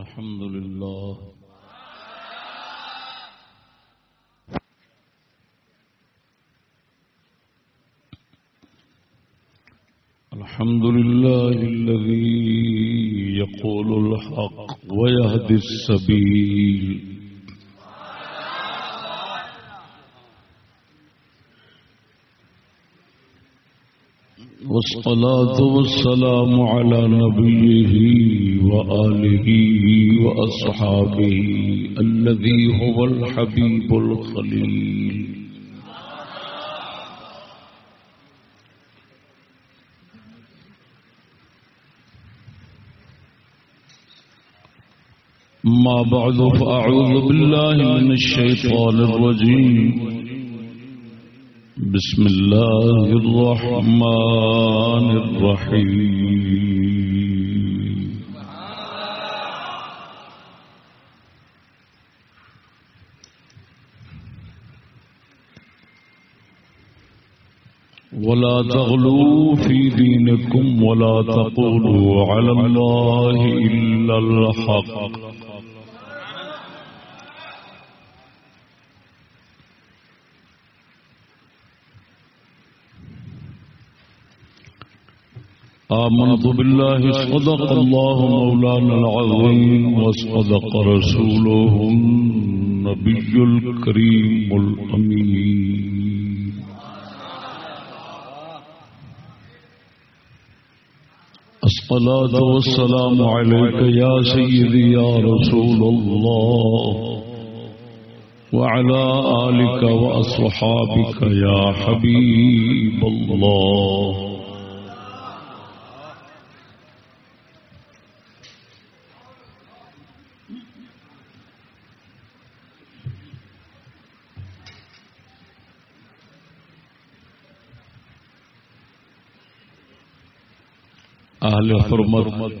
الحمد لله. الحمد لله الذي يقول الحق ويهدي السبيل. والصلاة والسلام على نبيه وآله وأصحابه الذي هو الحبيب الخليل. ما بعد فأعوذ بالله من الشيطان الرجيم. بسم الله الرحمن الرحيم. ولا تغلوا في دينكم ولا تقولوا على الله إلا الحق. آمنت بالله صدق الله مولانا العظيم وصدق رسوله النبي الكريم الأمين. الصلاة والسلام عليك يا سيدي يا رسول الله وعلى آلك وأصحابك يا حبيب الله. اہل حرمت۔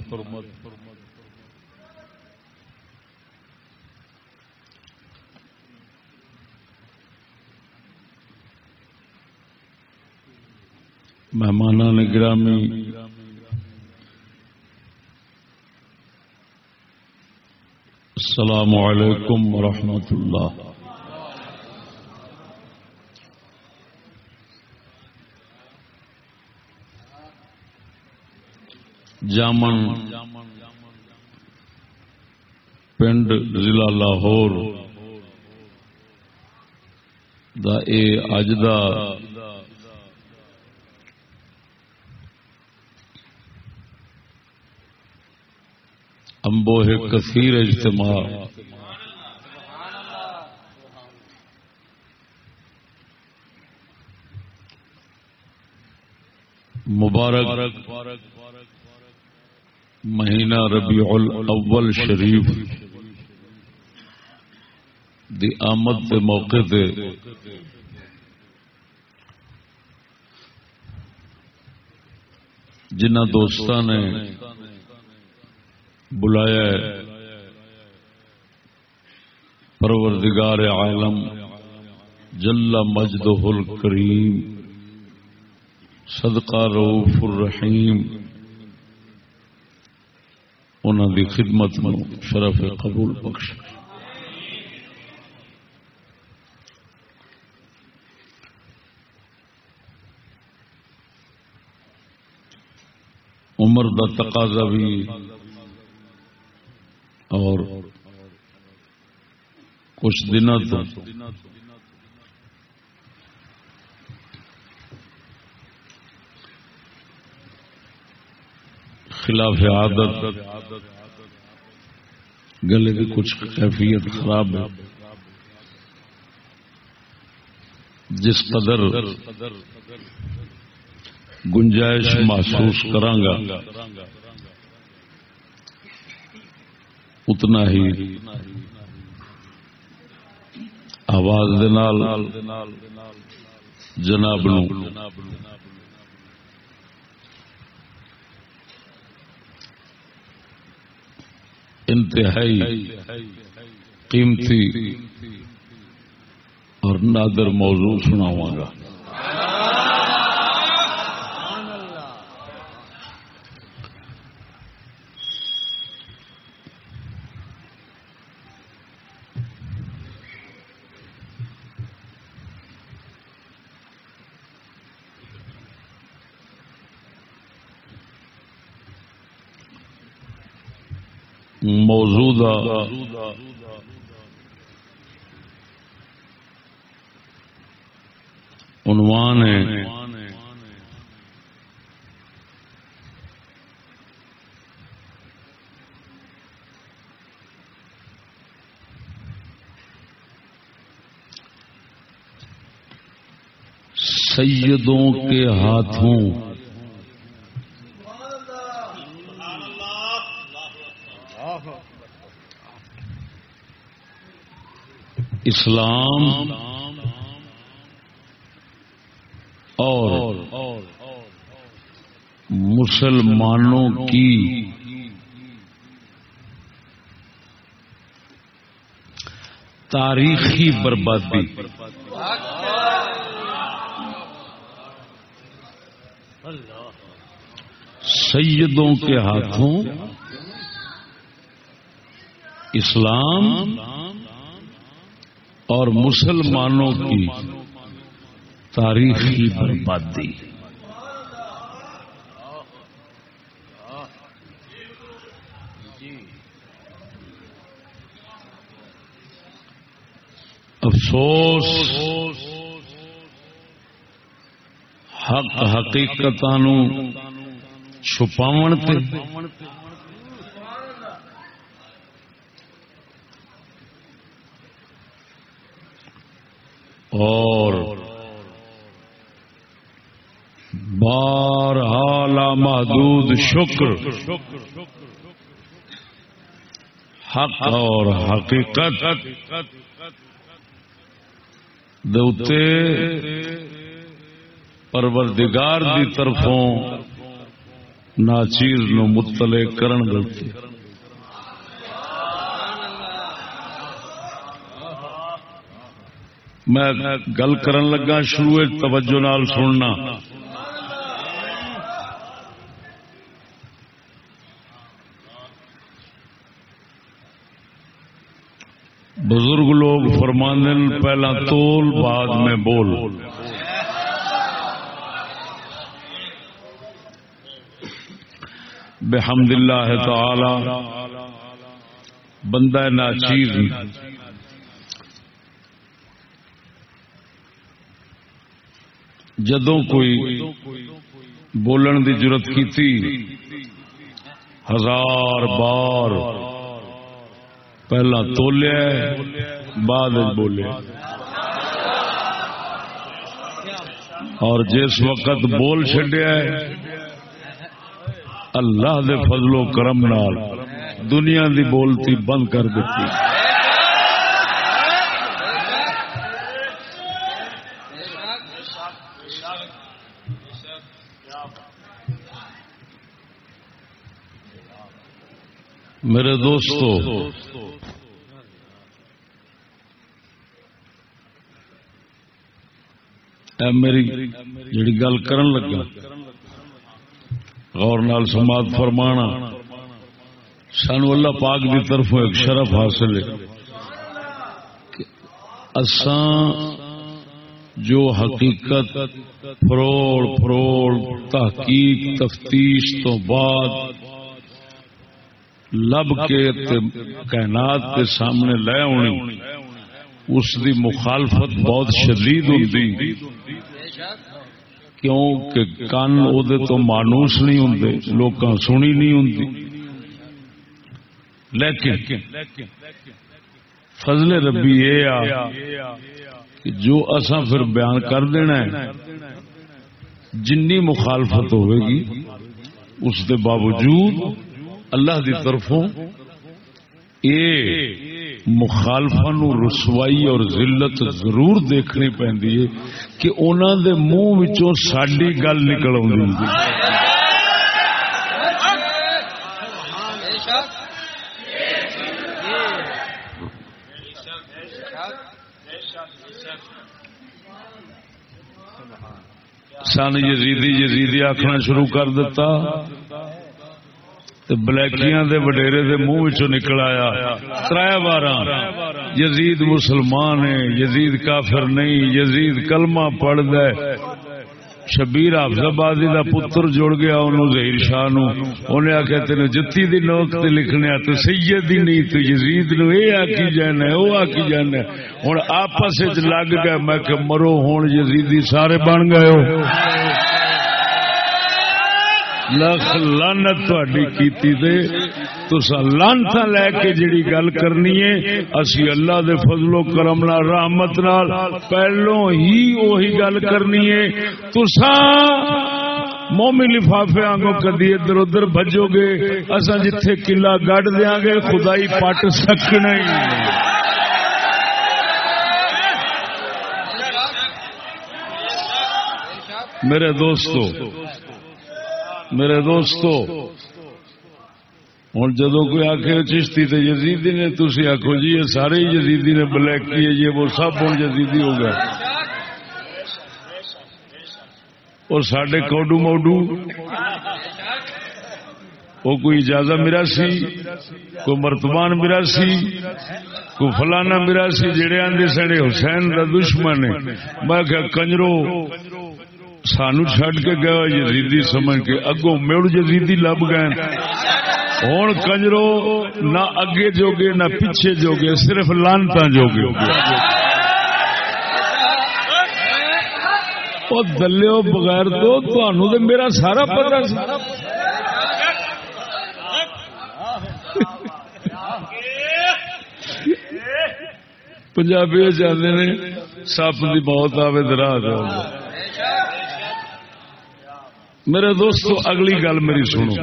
مہمان گرامی۔ السلام علیکم ورحمۃ اللہ۔ جامن پنڈ ضلع لاہور دا اے اج دا امبوہ کثیر اجتماع مبارک مہینہ ربیع الاول شریف دی آمد کے موقع دے جنہ دوست نے بلایا ہے پروردگار عالم جل مجدہ الکریم صدقہ روف الرحیم انہوں دی خدمت میں شرف قبول بخش عمر دا تقاضا بھی اور کچھ دنوں تو خلاف عادت، گلے کی کچھ کیفیت خراب ہے۔ جس قدر گنجائش محسوس کرانگا، اتنا ہی آواز جناب نو انتہائی قیمتی اور نادر موضوع سناواں گا۔ عنوان ہے سیدوں کے ہاتھوں اسلام اور مسلمانوں کی تاریخی بربادی۔ سیدوں کے ہاتھوں اسلام اور مسلمانوں کی تاریخی بربادی۔ افسوس حق حقیقت چھپاو اور محدود شکر. حق اور حقیقت. دوتے پروردگار دی طرفوں ناچیز نو مطلع کرن گلتی میں گل کرن لگا شروع توجہ نال سننا بزرگ لوگ فرماندن پہلا تول بعد میں بول۔ بحمد اللہ تعالی، بندہ ناچیز۔ جدوں کوئی بولن دی ضرورت کی ہزار بار پہلا تولیا بعد بولے اور جس وقت بول چڈیا اللہ دے فضل و کرم نال دنیا دی بولتی بند کر دیتی۔ میرے دوستو اے میری جڑی گل کرن لگا، غور نال سماعت فرمانا، سانو اللہ پاک دی طرف ایک شرف حاصل ہے اساں جو حقیقت فروڑ فروڑ تحقیق، تفتیش تو بعد لب کے کائنات کے سامنے لے آنی اس دی مخالفت بہت شدید ہوتی کیوں کہ کن وہ تو مانوس نہیں ہوں لوگ سنی نہیں ہوں لیکن فضل ربی یہ آ جو اصا پھر بیان کر دینا ہے، جنی مخالفت ہوئے گی، اس کے باوجود اللہ دی طرفوں اے مخالفا نو رسوائی اور ذلت ضرور دیکھنی پی کہ انہوں دے منہ ساڈی گل نکل آ سن یزیدی یزیدی آخنا شروع کر دیتا بلیکیاں دے وڈیرے دے منہ نکل آیا۔ تر بار یزید مسلمان ہے، یزید کافر نہیں، یزید کلمہ پڑھ دے شبیر حافظ آبادی کا پتر جڑ گیا انہوں زہیر شاہ نو انہیں آخیا تین جتی دی نوک تے لکھنے تو سید ہی نہیں، تو یزید نو یہ آکی جانا ہے وہ آکی جانا ہے۔ ہوں آپس لگ گئے میں کہ مرو ہوں یزیدی سارے بن گئے ہو۔ لکھ لانت کیتی دے تسا لانتا لے کے جڑی گل کرنی ہے، اسی اللہ دے فضل و کرم نال، رحمت نال پہلو ہی وہی گل کرنی ہے۔ تسا مومی لفافے آگو کدی ادھر ادھر بجو گے اصا جتھے قلعہ گڑ دیا گے خدائی پٹ سکنا میرے دوستو میرے دوستو ہوں جدو کوئی آخر چشتی تو یزیدی نے تھی آخو جی یہ سارے یزیدی نے بلیک کیے یہ وہ سب ہوں یزیدی ہو گئے۔ اور سڈے کوڈو موڈو، وہ کوئی اجازت میرا سی کوئی مرتبان میرا سی کوئی فلانا میرا سی جڑے آدھے سڑے حسین کا دشمن میں کنجرو سانو چڈ کے گیا یزیدی سمجھ کے، اگوں میڑ یزیدی لب گئے۔ ہوں کنجرو، نہ اگے جوگے، نہ پیچھے جوگے، صرف لانتا جوگے۔ دلو بغیر تو تو میرا سارا پتا پنجابی چاہتے نے سپ کی موت آئے درا میرے دوستو اگلی گل میری سنو۔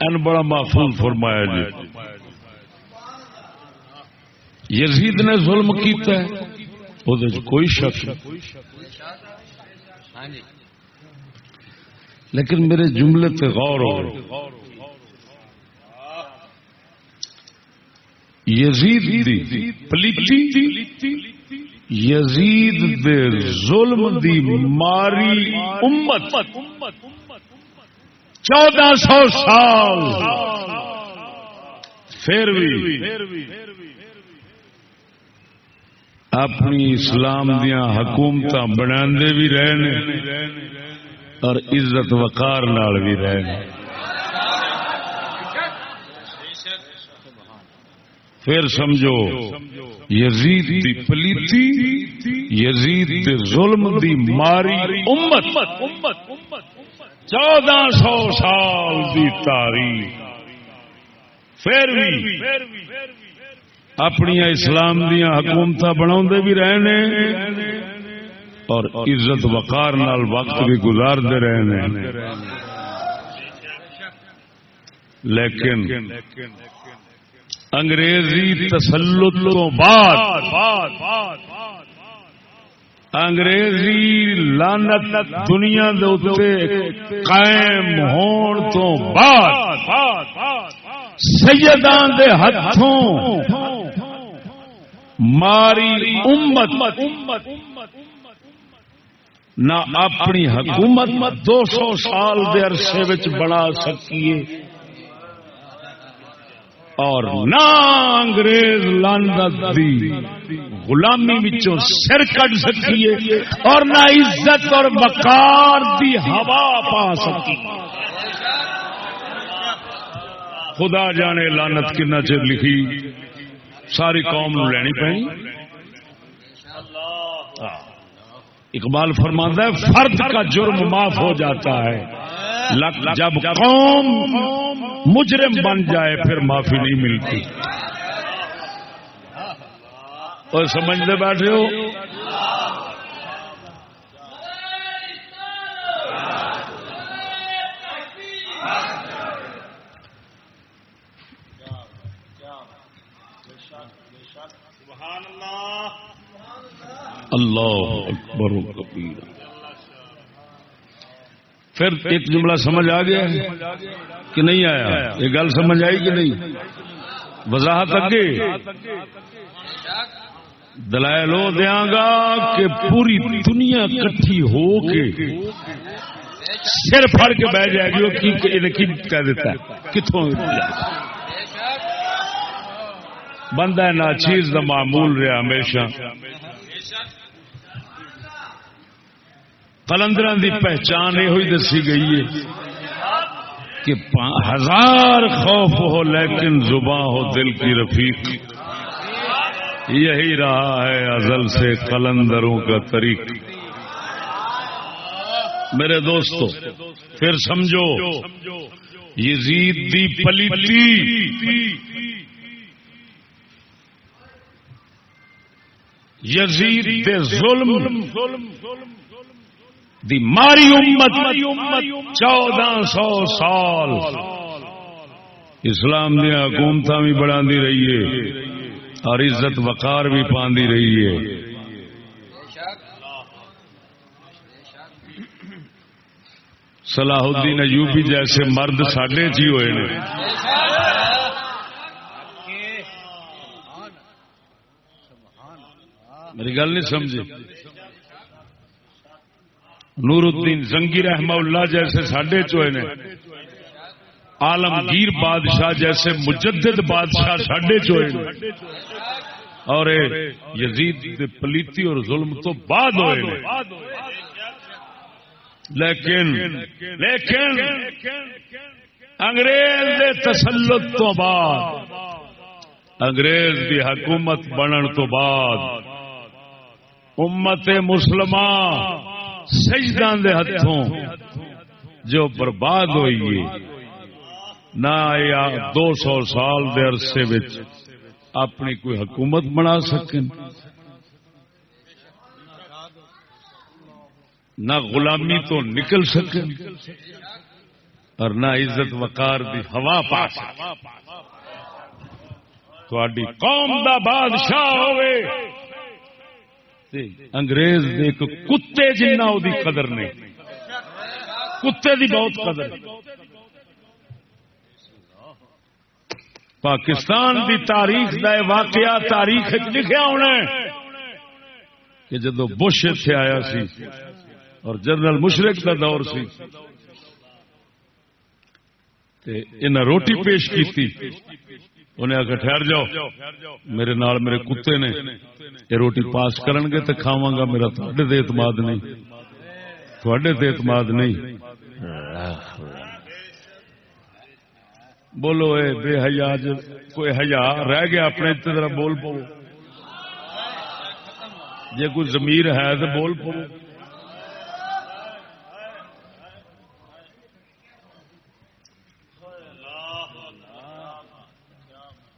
ان بڑا محفوظ فرمایا جی۔ یزید نے ظلم کیتا ہے وہ کوئی شک لیکن میرے جملے تے غور ہو۔ یزید دی پلیتی۔ یزید دے ظلم دی ماری امت. چودہ سو سال. پھر بھی اپنی اسلام دیا حکومت بنا بھی رہے اور عزت وقار نال بھی رہے پھر سمجھو، یزید دی پلیتی، یزید دی ظلم دی ماری امت، چودہ سو سال دی تاریخ۔ پھر بھی اپنی اسلام دیا حکومت بنا بھی رہے اور عزت وقار نال وقت بھی گزارتے رہے لیکن انگریزی تسلط تو بعد۔ انگریزی لانت دنیا قائم ہون تو بعد۔ سیدان دے ہاتھوں ماری امت۔ نہ اپنی حکومت دو سو سال دے عرصے بنا سکیے۔ اور نہ انگریز لانت دی۔ غلامی وچوں سر کٹ سکیے اور نہ عزت اور وقار دی ہوا پا سکی۔ خدا جانے لانت کنا چر لکھی۔ ساری قوم نو لینی پی اقبال فرماندہ ہے، فرد کا جرم معاف ہو جاتا ہے۔ جب قوم مجرم بن جائے، پھر معافی نہیں ملتی۔ اور سمجھتے بیٹھے ہو؟ اللہ اکبر کبیر۔ پھر ایک جملہ سمجھ آ گیا۔ کہ نہیں آیا؟ یہ گل سمجھ آئی کہ نہیں؟ وضاحت اگے۔ دلائل دیا گا کہ پوری دنیا کٹھی ہو کے سر پھڑ کے بہ جائے گی۔ کہہ دیتا ہے؟ کتوں بندہ نہ چیز کا معمول رہا ہمیشہ۔ کلندر دی پہچان یہ ہوئی دسی گئی ہے۔ کہ ہزار خوف ہو لیکن زباں ہو دل کی رفیق۔ یہی رہا ہے ازل سے قلندروں کا طریق۔ میرے دوستو، پھر سمجھو، یزید دی پلیتی۔ یزید دے ظلم۔ دی ماری امت چودہ سو سال۔ اسلام دیا حکومت بھی بڑھا رہی ہے۔ اور عزت وقار بھی پاندی رہی ہے۔ صلاح الدین ایوبی جیسے مرد ساڈے چی ہوئے نے۔ میری گل نہیں سمجھی۔ نور الدین زنگی رحمہ اللہ جیسے ساڈے چوئے نے عالمگیر بادشاہ جیسے مجدد بادشاہ ساڈے چوئے نے۔ اور یزید پلیتی اور ظلم تو بعد ہوئے لیکن لیکن انگریز دے تسلط تو بعد، انگریز دی حکومت بنن تو بعد، امت مسلمان سجدان دے ہتھوں جو برباد ہوئی نہ دو سو سال دے عرصے اپنی کوئی حکومت بنا سکیں نہ غلامی تو نکل سکے اور نہ عزت وقار دی ہوا پا تھوڑی قوم دا بادشاہ ہوئے انگریز ایک کتے جنہ دی قدر نہیں کتے دی بہت قدر۔ پاکستان دی تاریخ دا واقعہ تاریخ لکھا ہونا کہ جدو بش اتنے آیا سی اور جنرل مشرق کا دور سی انہیں روٹی پیش کی انہیں آ کے ٹھہر جاؤ۔ میرے نال میرے کتے نے یہ روٹی پاس کرن گے تو کھاوا گا، میرا تھوڑے اعتماد نہیں۔ تھوڑے اعتماد نہیں۔ بولو اے بے حیا کوئی حیا رہ گیا اپنے طرح بول پو۔ جی کوئی زمیر ہے تو بول پو۔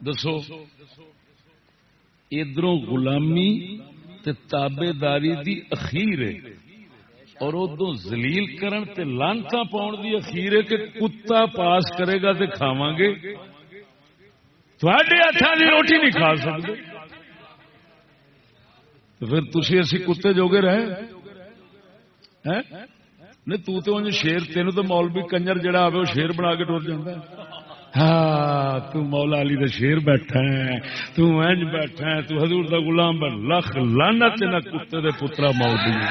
دسو۔ ادھر غلامی تابے داری دی اخیر ہے۔ اور ادو زلیل کرن تے لانتا پاؤن دی اخیر ہے کہ کتا پاس کرے گا تے کھاواں گے۔ تھوڑے ہاتھوں کی روٹی نہیں کھا سکتے پھر تھی اسی کتے جوگے رہے؟ نہیں، تو تے شیر تین تو مولوی کنجر جڑا آئے وہ شیر بنا کے ٹر جاتا ہے۔ ہاں تو مولا علی دا شیر بیٹھا ہے، تو انج بیٹھا ہے، تو حضور دا غلام بن، لکھ لانت نہ کتے دے پترا مولوی۔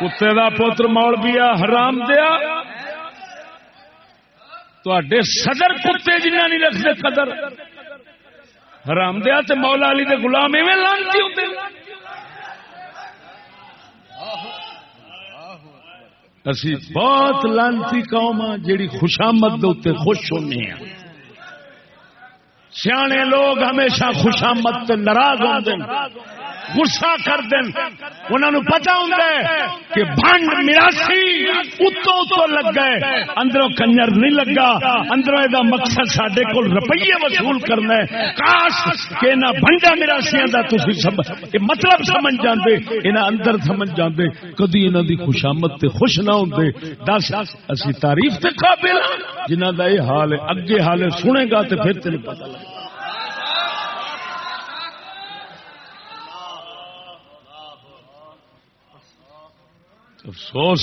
کتے دا پتر مولوی حرام دیا۔ تے صدر کتے جنہ نہیں رکھتے قدر۔ حرام دیا تے مولا علی دے غلام ایویں لانتی ہوندے۔ اسی بہت لانتی قوم ہاں جیڑی خوشامد دے خوش ہونے ہیں۔ سیانے لوگ ہمیشہ خوشامد ناراض ہوتے ہیں۔ گسا کر دین۔ انہوں پتا ہوں کہ بنڈ مراسی اتو اتو لگ گئے اندروں کنجر نہیں لگا۔ اندروں یہ مقصد سڈے کو روپیے وصول کرنا ہے۔ کاش کہ نہ بنڈا مراسیا کا مطلب سمجھ جاندے۔ انہیں اندر سمجھ جاندے۔ کدی انہوں دی خوشامد تے خوش نہ ہوتے دس، اسی تعریف تے قابل۔ جنہ دا یہ حال ہے، اگے حال سنے گا تو پھر تین پتا لگے۔ افسوس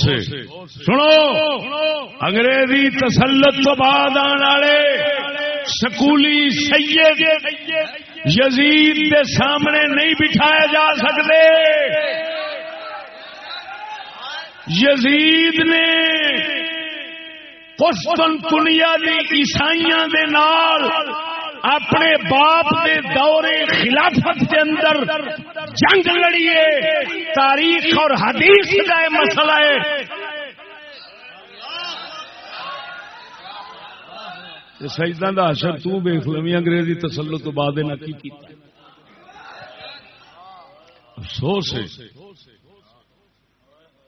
سنو، انگریزی تسلط تو بعد آنے سکولی سید یزید کے سامنے نہیں بٹھایا جا سکتے۔ یزید نے پشتن کنیا عیسائیاں دے نال اپنے باپ کے دورے خلافت کے اندر جنگ لڑیے، تاریخ اور حدیث کا مسئلہ ہے۔ سجدہ کا اثر تیخ لوی انگریزی تسلط تو بعد کی افسوس ہے۔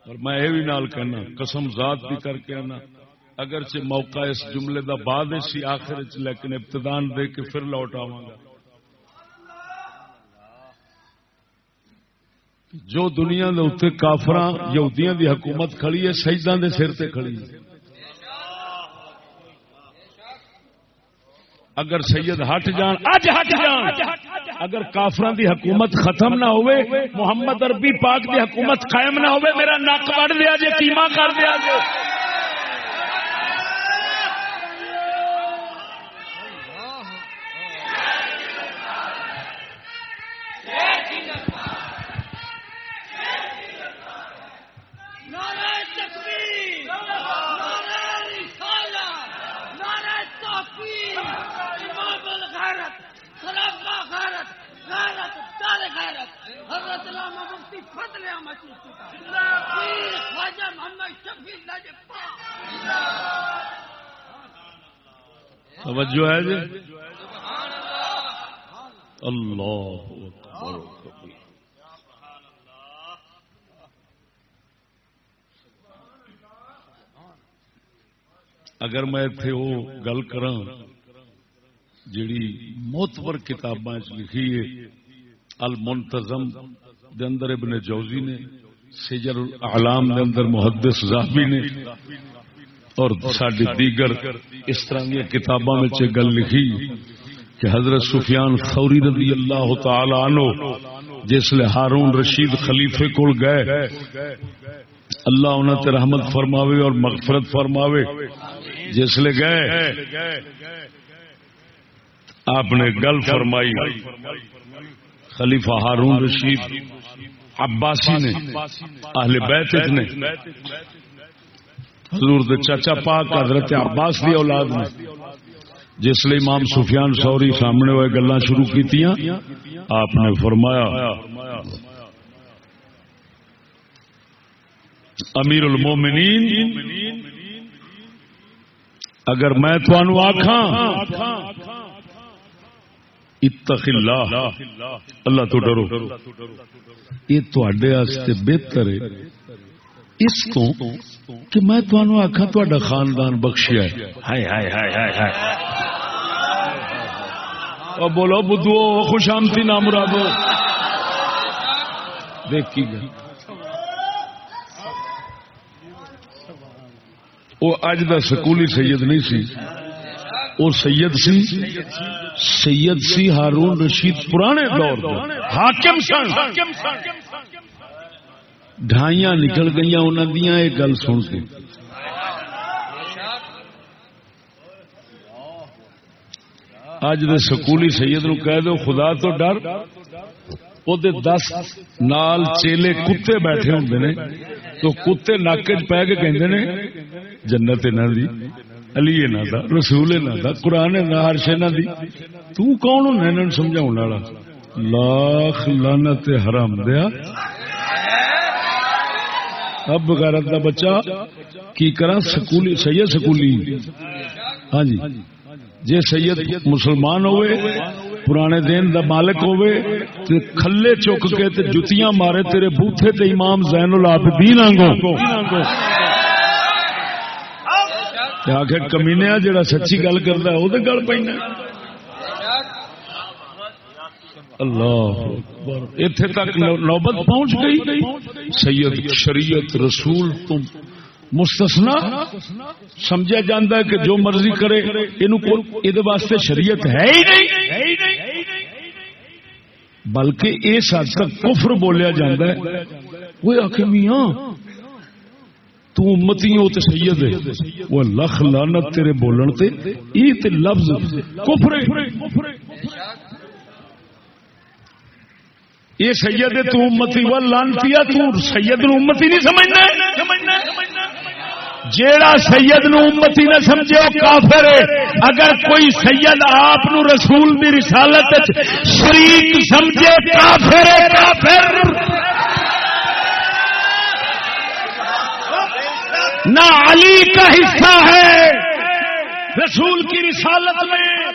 اور میں یہ بھی نال کہنا، قسم ذات بھی کر کے آنا۔ اگرچہ موقع اس جملے دا بعد سی آخر چ لیکن ابتدان دے کے پھر لوٹ آواں گا۔ جو دنیا دے اتنے کافر یہودیاں دی حکومت کھڑی ہے شہیدان دے سر تے کھڑی ہے۔ اگر سید ہٹ جان، اج ہٹ جان۔ اگر کافران دی حکومت ختم نہ ہوئے، محمد عربی پاک دی حکومت قائم نہ ہوئے، میرا نک وڑ دیا جے کیما کر دیا جے۔ توجہ ہے جی؟ اللہ۔ اگر میں اتے وہ گل کر جیڑی موتبر کتاباں لکھی ہے المنتظم دے اندر ابن جوزی نے سجر الاعلام دے اندر محدث زاہبی نے، اور ساری دیگر اس طرح کی کتاباں میں گل لکھی کہ حضرت سفیان ثوری رضی اللہ تعالی عنہ جسل ہارون رشید خلیفے کو گئے، اللہ انہوں تے رحمت فرماوے اور مغفرت فرماوے جسل گئے، آپ نے گل فرمائی، خلیفہ ہارون رشید عباسی نے، اہل بیت نے۔ حضور دے چاچا پاک حضرت عباس دی اولاد نے۔ جس لیے امام سفیان سوری سامنے ہوئے گلا شروع کی آپ نے فرمایا، امیر المومنین، اگر میں تھانو آخا اتق اللہ۔ اللہ تو ڈرو۔ یہ تے بہتر ہے۔ اس کو کہ میں تمہوں آخا تا خاندان بخشیا بولو، بدھو خوش آمتی نام مرادو دیکھی گا وہ اج دا سکولی سید نہیں سی۔ وہ سید سی سید سی ہارون رشید، پرانے دور حاکم سن۔ ڈھائیاں نکل گئی انہوں دیا یہ گل سن کے۔ اج دے سکولی سید نو کہہ دو، خدا تو ڈر۔ دس نال چیلے کتے بیٹھے ہوں نے۔ تو کتے نک پہ کے کہ جنت انہوں دی جی۔ علی نہ دا رسول نہ دا قرآن نہ ہرش نہ دی تو کون ہوں سمجھا والا لاکھ لانت حرام دیا اب بغیرت کا بچہ کی کرا سکولی سید سکولی ہاں جی جی سید مسلمان ہوئے پرانے دین دا مالک ہوئے تے کھلے چک کے تے جتیاں مارے تیرے بوتھے تے امام زین العابدین آنگو آخر کمینیا جڑا سچی گل کرتا وہ تو گل پہ اللہ اتنے تک نوبت پہنچ گئی سید شریعت رسول تم مستثنا سمجھا جاتا ہے کہ جو مرضی کرے یہ واسطے شریعت ہے ہی نہیں بلکہ اس حد تک کفر بولیا جاتا ہے وہ آخ میاں تمتی ہو تو سید ہے۔ وہ لکھ لانت تیرے بولن تے، یہ تے لفظ کفر یہ سید ہے تو امتی و لانتی تو سید نو امتی نہیں سمجھنا۔ جیڑا سید نو امتی نہ سمجھے، وہ کافر ہے۔ اگر کوئی سید آپ نو رسول دی رسالت شریک سمجھے، کافر ہے، کافر۔ نہ علی کا حصہ ہے۔ رسول کی رسالت میں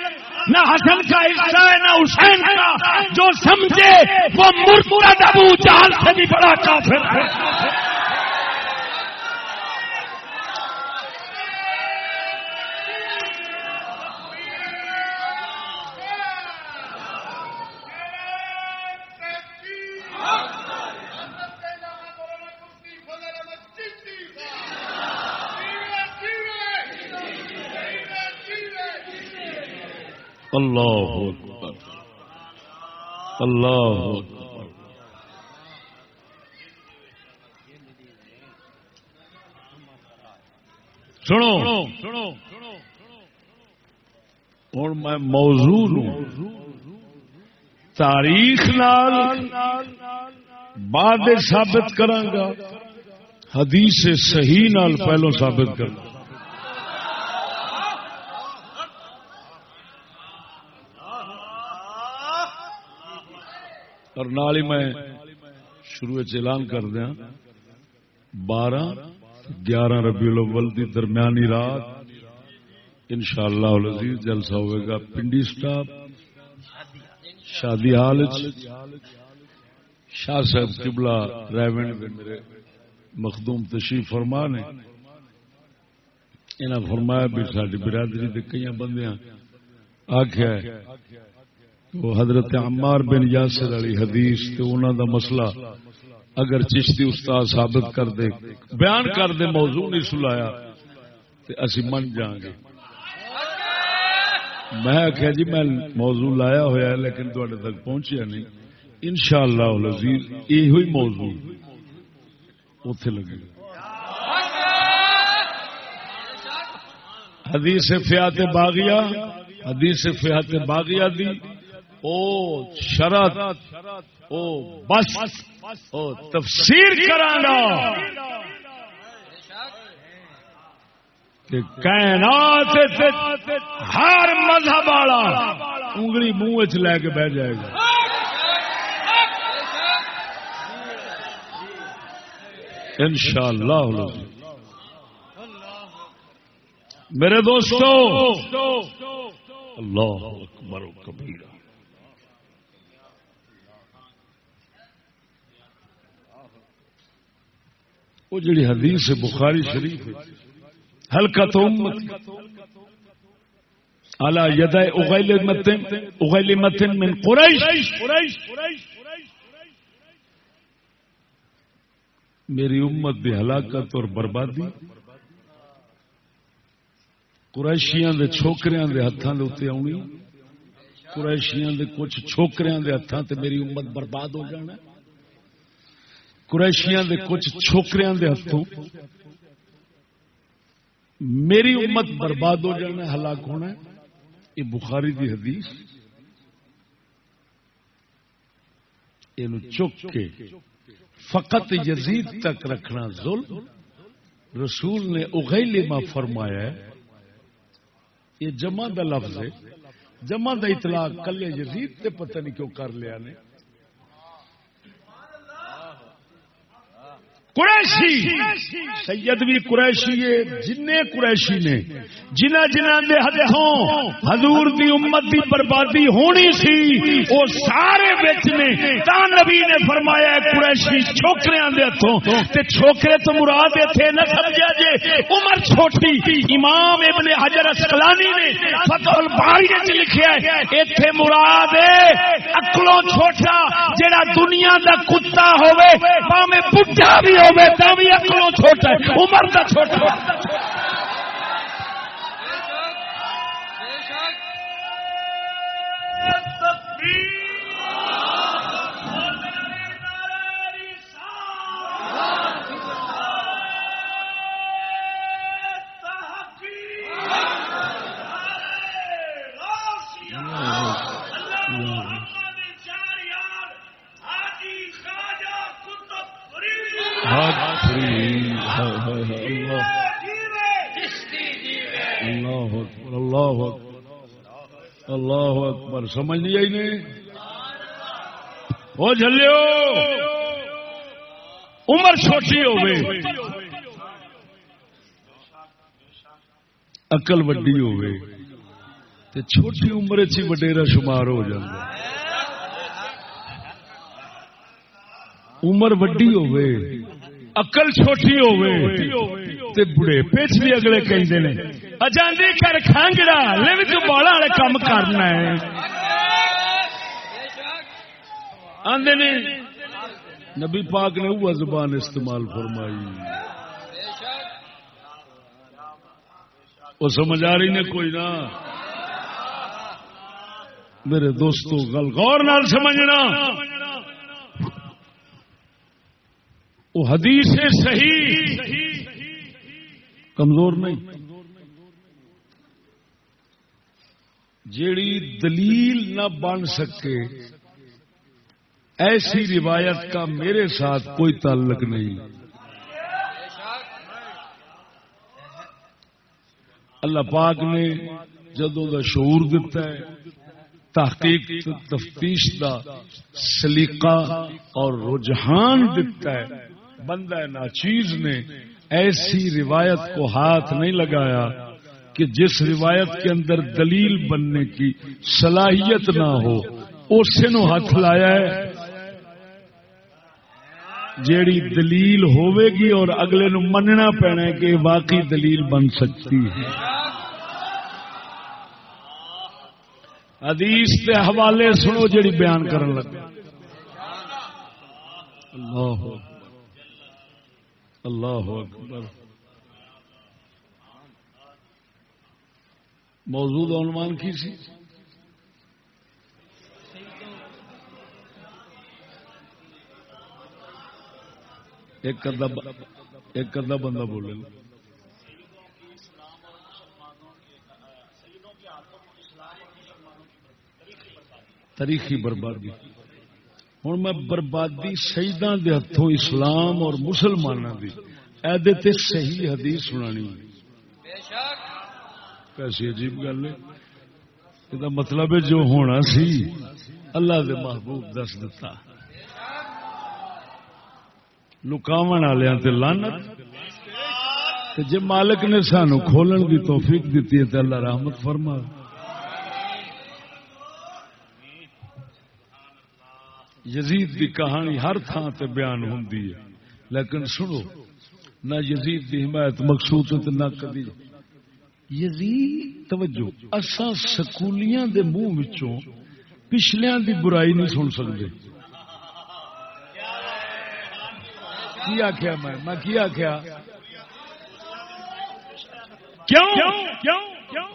نہ حسن کا حصہ ہے، نہ حسین کا۔ جو سمجھے وہ مرتد ابو جہل سے بھی بڑا کافر ہے۔ اللہ اکبر۔ اللہ اکبر۔ سنو۔ ہوں میں موضوع ہوں تاریخ نال بعد ثابت کرانگا۔ حدیث صحیح نال پہلو ثابت کرنا۔ اور نال ہی میں شروع اعلان کر دیا، بارہ گیارہ ربی الاول دی درمیانی رات۔ ان شاء اللہ جلسہ ہوئے گا پنڈی سٹاپ، شادی حال شاہ صاحب قبلہ ریونڈ میرے مخدوم تشریف فرما نے۔ انہیں فرمایا بھی ساری برادری کے کئی بندیاں آخیا وہ حضرت عمار بن یاسر علی حدیث تے انہوں دا مسئلہ اگر چشتی استاد ثابت کر دے، بیان کر دے، موضوع نہیں سلایا، تے اسی من جاؤں گے۔ میں آخیا جی میں موضوع لایا ہوا ہے، لیکن تھوڑے تک پہنچیا نہیں۔ ان شاء اللہ یہ موضوع اتے لگے۔ حدیث فیات باغیا حدیث فیات باغیا دی۔ او شرط، او بس، او تفسیر کرانا۔ کہ کائنات ہر مذہب والا انگلی منہ چ لے کے بہ جائے گا۔ ان شاء اللہ میرے دوستو، اللہ اکبر و کبیرہ۔ وہ جڑی حدیث بخاری شریف ہلکا تو الا ید اغیل متن اغیل متن من قریش۔ میری امت دی ہلاکت اور بربادی۔ قریشیاں دے چھوکریاں دے ہتھاں دے اوتے آونی۔ قریشیاں دے کچھ چھوکریاں دے ہتھاں تے میری امت برباد ہو جانا۔ ہے قریشیاں دے کچھ چھوکریاں دے ہاتھوں میری امت برباد ہو جانا ہلاک ہونا ہے۔ یہ بخاری دی حدیث۔ یہ چک کے فقط یزید تک رکھنا ظلم۔ رسول نے اگیلے میں فرمایا ہے، یہ جمع دا لفظ ہے۔ جمع دا اطلاع کلے یزید تے پتہ نہیں کیوں کر لیا نے۔ قریشی۔ سید بھی قریشی جن قریشی نے۔ جنہ جنہ دے ہتھوں حضور دی امت دی بربادی ہونی سی وہ سارے بچ نے۔ تا نبی نے فرمایا قریشی چھوکریاں دے ہتھوں۔ تے چھوکرے تو مراد تھے نہ سمجھا جے عمر چھوٹی امام ابن حجر اسقلانی نے فتح الباری وچ لکھیا ہے ایتھے مراد ہے عقلوں چھوٹا جڑا دنیا دا کتا ہوے باویں بڈھا بھی ہوتا بھی اکلوں چھوٹا ہے عمر کا چھوٹا اللہ اکبر، سمجھ نہیں آئی نہیں؟ وہ جلو عمر چھوٹی ہوگی اقل وڈی ہوگی چھوٹی عمر چ وڈیرا شمار ہو جائے عمر وڈی ہوے اقل چھوٹی ہوے تے بڑے پیچ بھی اگلے کہندے نے۔ اجاندی کر کھانگڑا، لے تو بالا والے کام کرنا ہے۔ آندے نے، نبی پاک نے وہ زبان استعمال فرمائی۔ وہ سمجھ آ رہی نے کوئی نہ؟ میرے دوستو گل غور نال سمجھنا۔ وہ حدیث صحیح۔ کمزور نہیں۔ جیڑی دلیل نہ بن سکے، ایسی روایت کا میرے ساتھ کوئی تعلق نہیں۔ اللہ پاک نے جدوں کا شعور دیتا ہے، تحقیق تفتیش دا سلیقہ اور رجحان دیتا ہے۔ بندہ ناچیز نے ایسی روایت کو ہاتھ نہیں لگایا کہ جس روایت کے اندر دلیل بننے کی صلاحیت نہ ہو اسے نو ہاتھ لایا ہے۔ جیڑی دلیل ہوے گی اور اگلے نو مننا پینا کہ واقعی دلیل بن سکتی ہے۔ حدیث کے حوالے سنو جیڑی بیان کرن لگا۔ اللہ۔ اللہ اکبر۔ موجود عنوان کی سی؟ ایک کردہ بندہ بولے۔ تاریخی بربادی۔ ہوں میں بربادی شہیدان دے ہاتھوں اسلام اور مسلمانوں کی ایدے صحیح حدیث سنانی۔ کیسی عجیب گل ہے۔ یہ مطلب ہے جو ہونا سی۔ اللہ دے محبوب دس دتا۔ لکاو والے لانت جی مالک نے سانو کھولن کی توفیق دیتی ہے تو اللہ رحمت فرما یزید دی کہانی ہر تھان تے بیان ہوں لیکن سنو، نہ یزید دی حمایت مقصود نہ کدی۔ یزید، توجہ اسا سکولیاں دے منہ وچوں پچھلیاں دی برائی نہیں سن سکتے کی آخیا میں؟ میں کی آخیا کیوں؟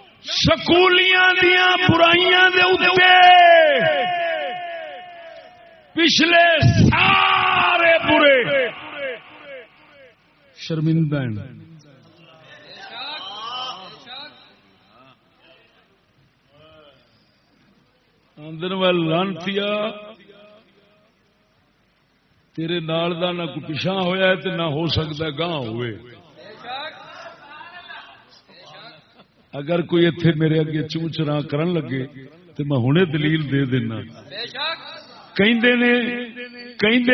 سکولیاں دیا برائیاں دے اتنے پچھلے سارے برے شرمندہ آدر وال لانتی تیرے نال دا نہ کوئی پچھا ہویا ہے تو نہ ہو سکتا گاہ ہوئے۔ اگر کوئی اتنے میرے اگے چوچنا کرن لگے تو میں ہنے دلیل دے دینا۔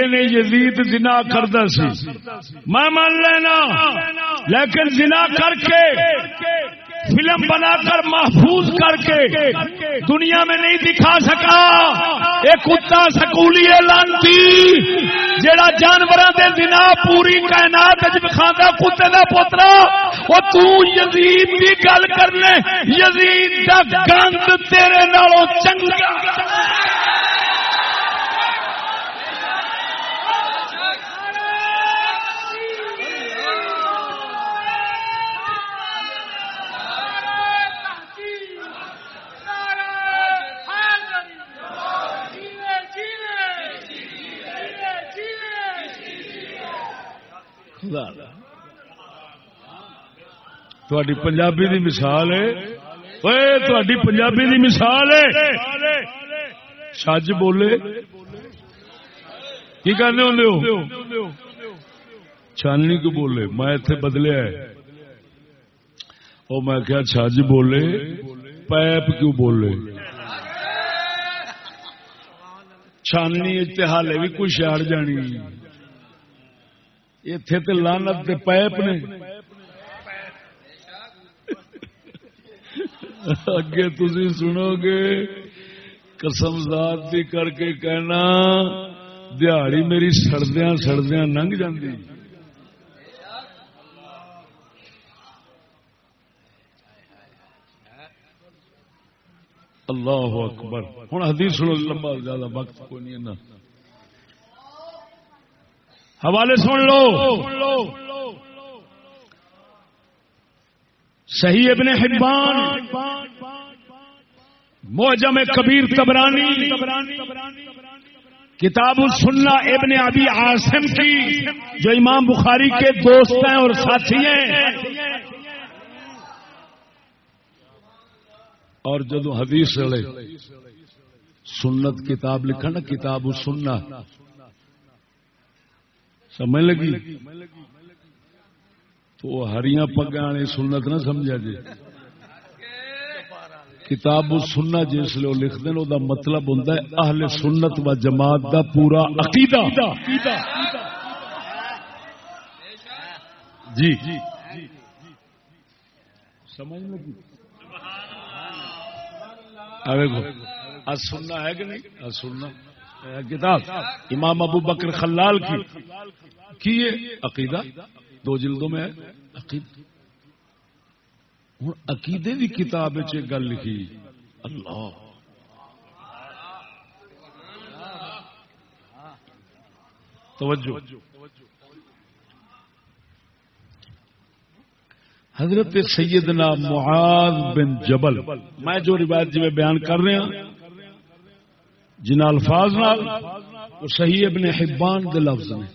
نے یزید جنا کرتا سی۔ میں مان لینا، لیکن جنا کر کے، فلم بنا کر محفوظ کر کے دنیا میں نہیں دکھا سکا۔ ایک کتا سکولی لانتی جڑا جانور دنا پوری کائنات کھانا کتے کا پوترا۔ وہ تزید کی گل کرنے، یزید کا گند تیرے نالوں چنگا۔ تھوڑی پنجابی دی مثال ہے۔ تھوڑی پنجابی دی مثال ہے۔ سج بولے۔ کی کرنے ہوں چاننی کو بولے۔ میں اتنے بدلیا ہے وہ میں کیا چھج بولے۔ پیپ کیوں بولے؟ چھاننی اتحالے بھی کوئی شہر جانی۔ اتے تو لانت کے پیپ نے۔ اگے تھی سنو گے، قسم ذات کر کے کہنا دیہڑی میری سردیاں سردیاں لنگ جاندی۔ اللہ اکبر۔ ہوں حدیث سنو، لمبا زیادہ وقت کو نہیں حوالے سن لو۔ صحیح ابن حبان موجم کبیر تبرانی، کتاب السنہ ابن ابی عاصم کی، جو امام بخاری کے دوست ہیں اور ساتھی ہیں۔ اور جدو حدیث سنت کتاب لکھا نا کتاب سننا سمجھ لگی؟ تو ہریاں پگا سنت نہ سمجھا جی کتاب سننا جس لیے لکھ دیں وہ مطلب ہوں اہل سنت و جماعت دا پورا عقیدہ۔ جی۔ سمجھ لگی؟ سننا ہے کہ نہیں؟ سننا۔ کتاب امام ابو بکر خلال کی۔ کی عقیدہ؟ دو جلدوں میں ہے عقیدہ ہوں عقیدے کی کتاب گل لکھی۔ اللہ۔ توجہ۔ حضرت سیدنا معاذ بن جبل۔ میں جو روایت جی بیان کر رہا ہاں، جن الفاظ نال وہ صحیح ابن حبان دے لفظ نے۔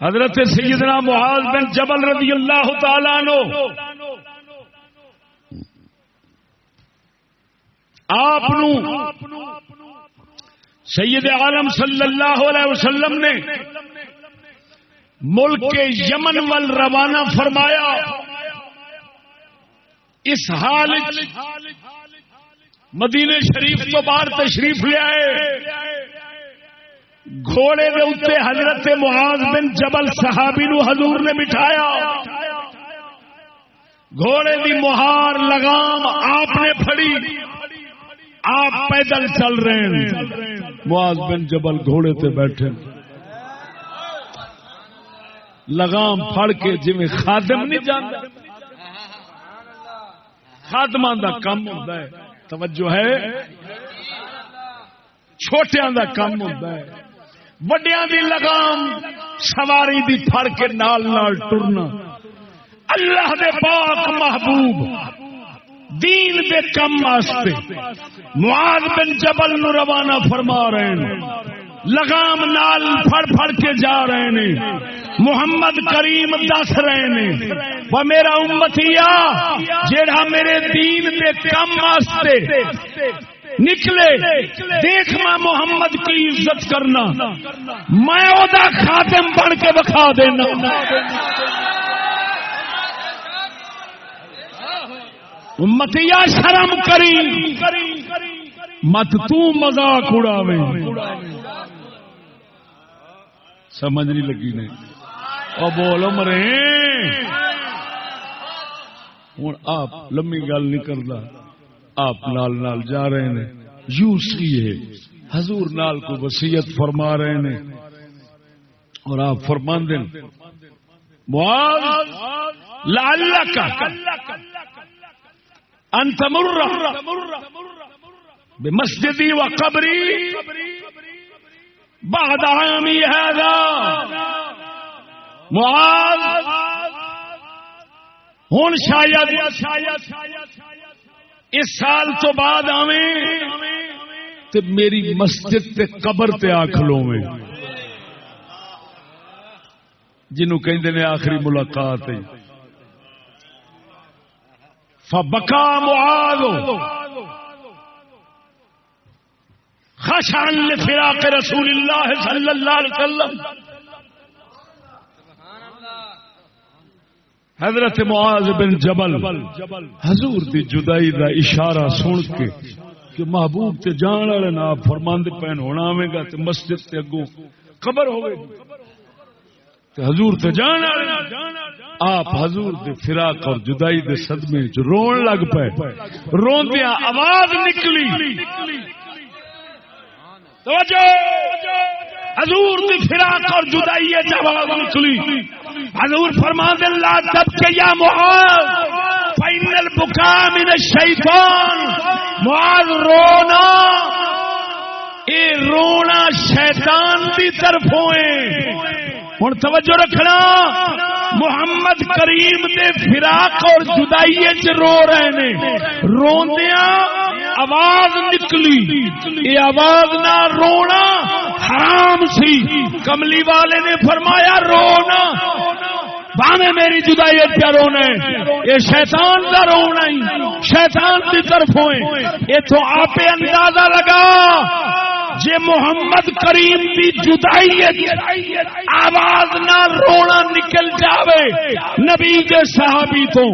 حضرت سیدنا معاذ بن جبل رضی اللہ تعالی عنہ۔ آپ سید عالم صلی اللہ علیہ وسلم نے ملک کے یمن ول روانہ فرمایا، اس حال مدینے شریف تو باہر تشریف لے آئے۔ گھوڑے کے اتنے حضرت معاذ بن جبل صحابی نو حضور نے بٹھایا۔ گھوڑے دی مہار لگام آپ نے پھڑی۔ آپ پیدل چل رہے ہیں۔ معاذ بن جبل گھوڑے تے بیٹھے۔ لگام پھڑ کے جی خادم نہیں جانا خادم کا کم ہوتا ہے۔ توجہ ہے؟ چھوٹیا کا کم ہوتا ہے۔ وڈیا دی لگام، سواری دی پھڑ کے نال نال ٹرنا۔ اللہ دے پاک محبوب، دین دے کم واسطے۔ معاذ بن جبل نو روانہ فرما رہے ہیں۔ لگام نال پھڑ پھڑ کے جا رہے نے۔ محمد کریم دس رہے نے۔ وہ میرا امتیا جیڑا میرے دین دے کم واسطے نکلے۔ دیکھ میں محمد کی عزت کرنا۔ میں او دا خاتم بن کے بکھا دینا۔ متیا شرم کری مت تو مزاق اڑاوے۔ سمجھ نہیں لگی نہیں اور بولو مرے ہوں آپ لمبی گل نہیں کرتا آپ نال نال جا رہے ہیں یو سی ہے حضور نال کو وسیعت فرما رہے ہیں اور آپ فرما دیں انت مسجدی و قبری۔ بعد عامی هذا. معاذ. ہوں شاید اس سال تو بعد آویں تو میری مسجد تے قبر تے آخلو میں جنہوں کہیں نے آخری ملاقات فبکا معاذ. خشان لفراق رسول اللہ صلی اللہ علیہ وسلم. حضرت معاذ بن جبل. حضور دی جدائی دا اشارہ سن کے کہ محبوب تے جان والے نا فرماند پین ہونا آئے گا تے مسجد تے اگوں خبر ہوئے تے حضور تے جان والے آپ حضور دے فراق اور جدائی دے صدمے جو رون لگ پے روندیاں آواز نکلی۔ توجہ! حضور دی فراق اور جدائی جواب نکلی حضور فرما دلہ تب کے یا معاذ فائنل بکا من الشیطان معاذ، رونا۔ اے رونا شیطان دی طرف ہوئے ہوں توجہ رکھنا۔ محمد کریم دے فراق اور جدائی رو رہے نے۔ روندیا آواز نکلی۔ یہ آواز نہ رونا حرام سی۔ کملی والے نے فرمایا، رونا۔ بانے میری جدائی پہ رونا یہ شیطان کا رونا ہی۔ شیطان کی طرف ہوئے۔ یہ تو آپ اندازہ لگا۔ جے محمد کریم دی جدائی آواز نہ رونا نکل جاوے، نبی کے صحابی تو،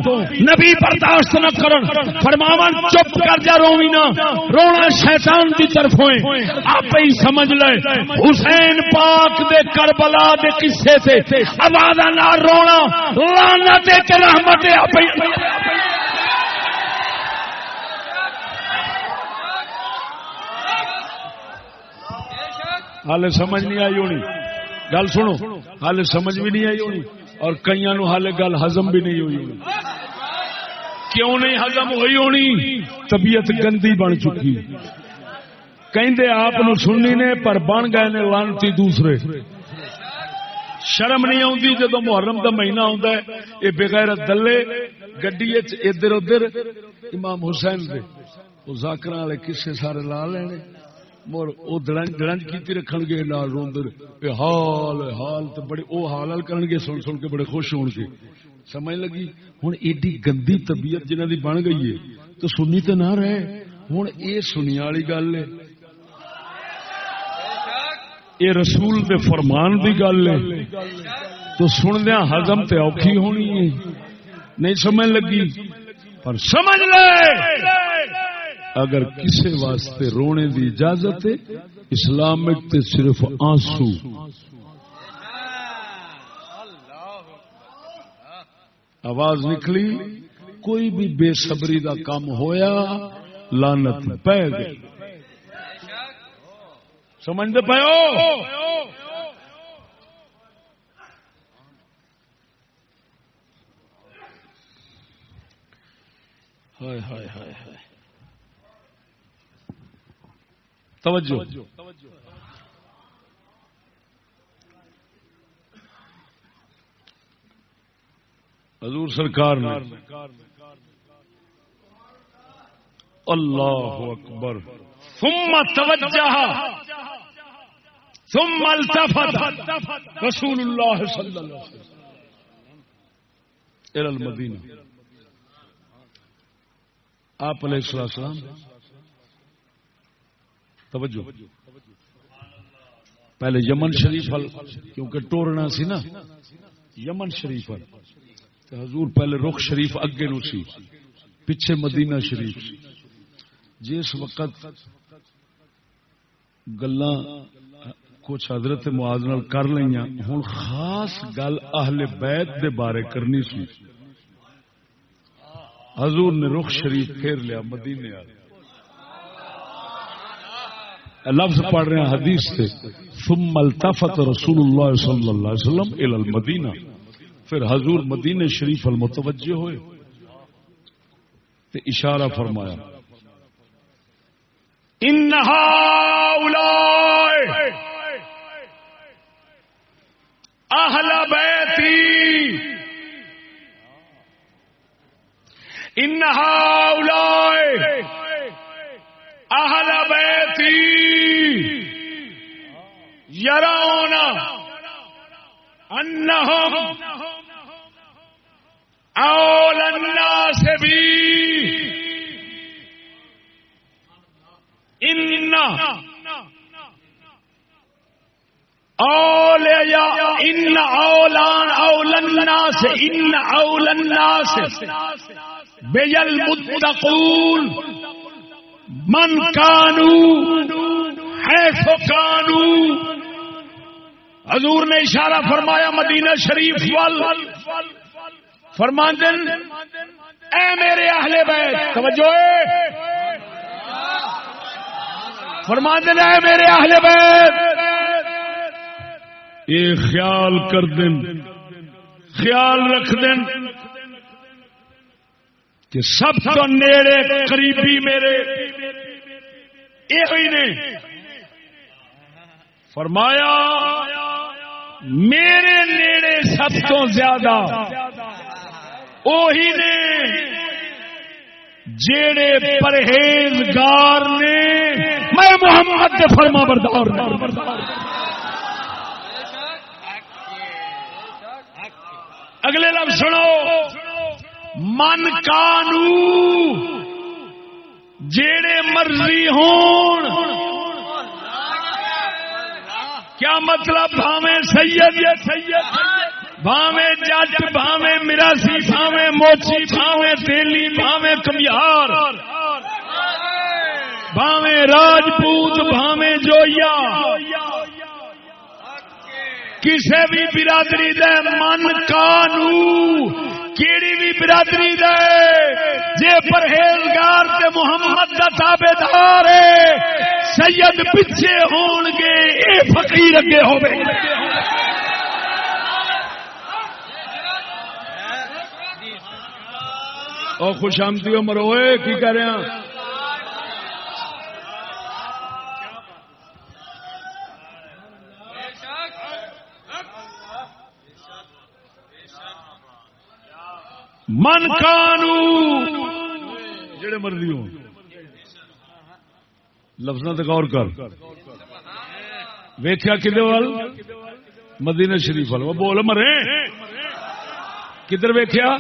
نبی برداشت نہ کرن، فرماون چپ کر جا روی نہ رونا شیطان دی طرف ہوئے۔ آپ ہی سمجھ لے، حسین پاک دے کربلا دے قصے سے آواز نہ رونا، لعنت تے رحمت آپ حال سمجھ نہیں آئی ہونی گل سنو حال سمجھ بھی نہیں آئی ہونی اور کئی نو حال گل ہزم بھی نہیں ہوئی ہونی کیوں نہیں ہزم ہوئی ہونی طبیعت گندی بن چکی۔ کہیں آپ سننی نے، پر بن گئے نے لانتی دوسرے۔ شرم نہیں آتی جدو محرم کا مہینہ آتا ہے۔ یہ بغیر دلے گڈی ادھر ادھر امام حسین دے۔ وہ زاکر والے کسے سارے لا لینے۔ مر وہ دڑنج کی رکھ گے لال روندر اے حال حال تو بڑے وہ حال حال کرن گے سن سن کے بڑے خوش ہون گے۔ سمجھ لگی؟ ہوں ایڈی گندی طبیعت جنہ دی بن گئی ہے تو سنی تو نہ رہے۔ ہوں یہ سنیا والی گل ہے یہ رسول دے فرمان دی گل ہے تو سندیا ہزم تے اوکھی ہونی ہے نہیں سمجھ لگی؟ پر سمجھ لے! اگر کسی واسطے رونے دی اجازت ہے، اسلامک تے صرف آنسو۔ آواز نکلی، کوئی بھی بے صبری دا کام ہویا لانت پہ گئی۔ سمجھتے پے ہائے ہائے ہائے ہائے۔ توجہ۔ حضور سرکار نے اللہ اکبر۔ ثم توجہ۔ ثم التفت۔ رسول اللہ صلی اللہ علیہ وسلم۔ الى المدینہ۔ آپ علیہ السلام۔ توجہ۔ پہلے یمن شریف کیونکہ ٹورنا سی نا۔ یمن شریف حضور پہلے رخ شریف اگے نو سی۔ پیچھے مدینہ شریف۔ جس وقت گلا کچھ حضرت معاذ نال کر لیا ہوں خاص گل اہل بیت دے بارے کرنی سی۔ حضور نے رخ شریف پھیر لیا مدینے والے لفظ پڑھ رہے ہیں حدیث سے، ثم التفت رسول اللہ صلی اللہ علیہ وسلم الى المدینہ۔ پھر حضور مدینہ شریف المتوجہ ہوئے۔ تو اشارہ فرمایا انہا اولائے اہل بیتی۔ انہا اولائے اہل بیتی۔ یرون انہم اول الناس بی ان اول یا ان اولان اول الناس ان اول الناس بیل متقون من کانو، حیث کانو حضور نے اشارہ فرمایا مدینہ شریف وال۔ فرماندن، اے میرے اہل بیت، توجہ فرماندن، اے میرے اہل بیت، یہ خیال کر دن خیال رکھ دن کہ سب تو نیڑے قریبی میرے یہ نے۔ فرمایا میرے نیڑے سب تو زیادہ۔ وہی نے جیڑے پرہیزگار نے۔ میں محمد فرما بردار اگلے لفظ سنو۔ من کانو جیڑے مرضی ہون۔ کیا مطلب بھاوے سید؟ یا سید بھاوے جٹ بھاوے مراسی بھاوے موچی بھاوے تیلی بھاوے کمیار بھاوے راجپوت بھاوے جویا کسی بھی برادری دے من کانو کیڑی بھی برادری دے؟ جے پرہیزگار تے محمد دا تابے دار ہے، سید پیچھے ہون گے، اے فقیر اگے ہوے او خوش آمدیو مروئے کی کر رہے ہیں؟ من کانو، جڑے مرضی ہو لفظ غور کر۔ ویخیا کدے وال؟ مدینہ شریف وال۔ بول مرے۔ کدھر ویخیا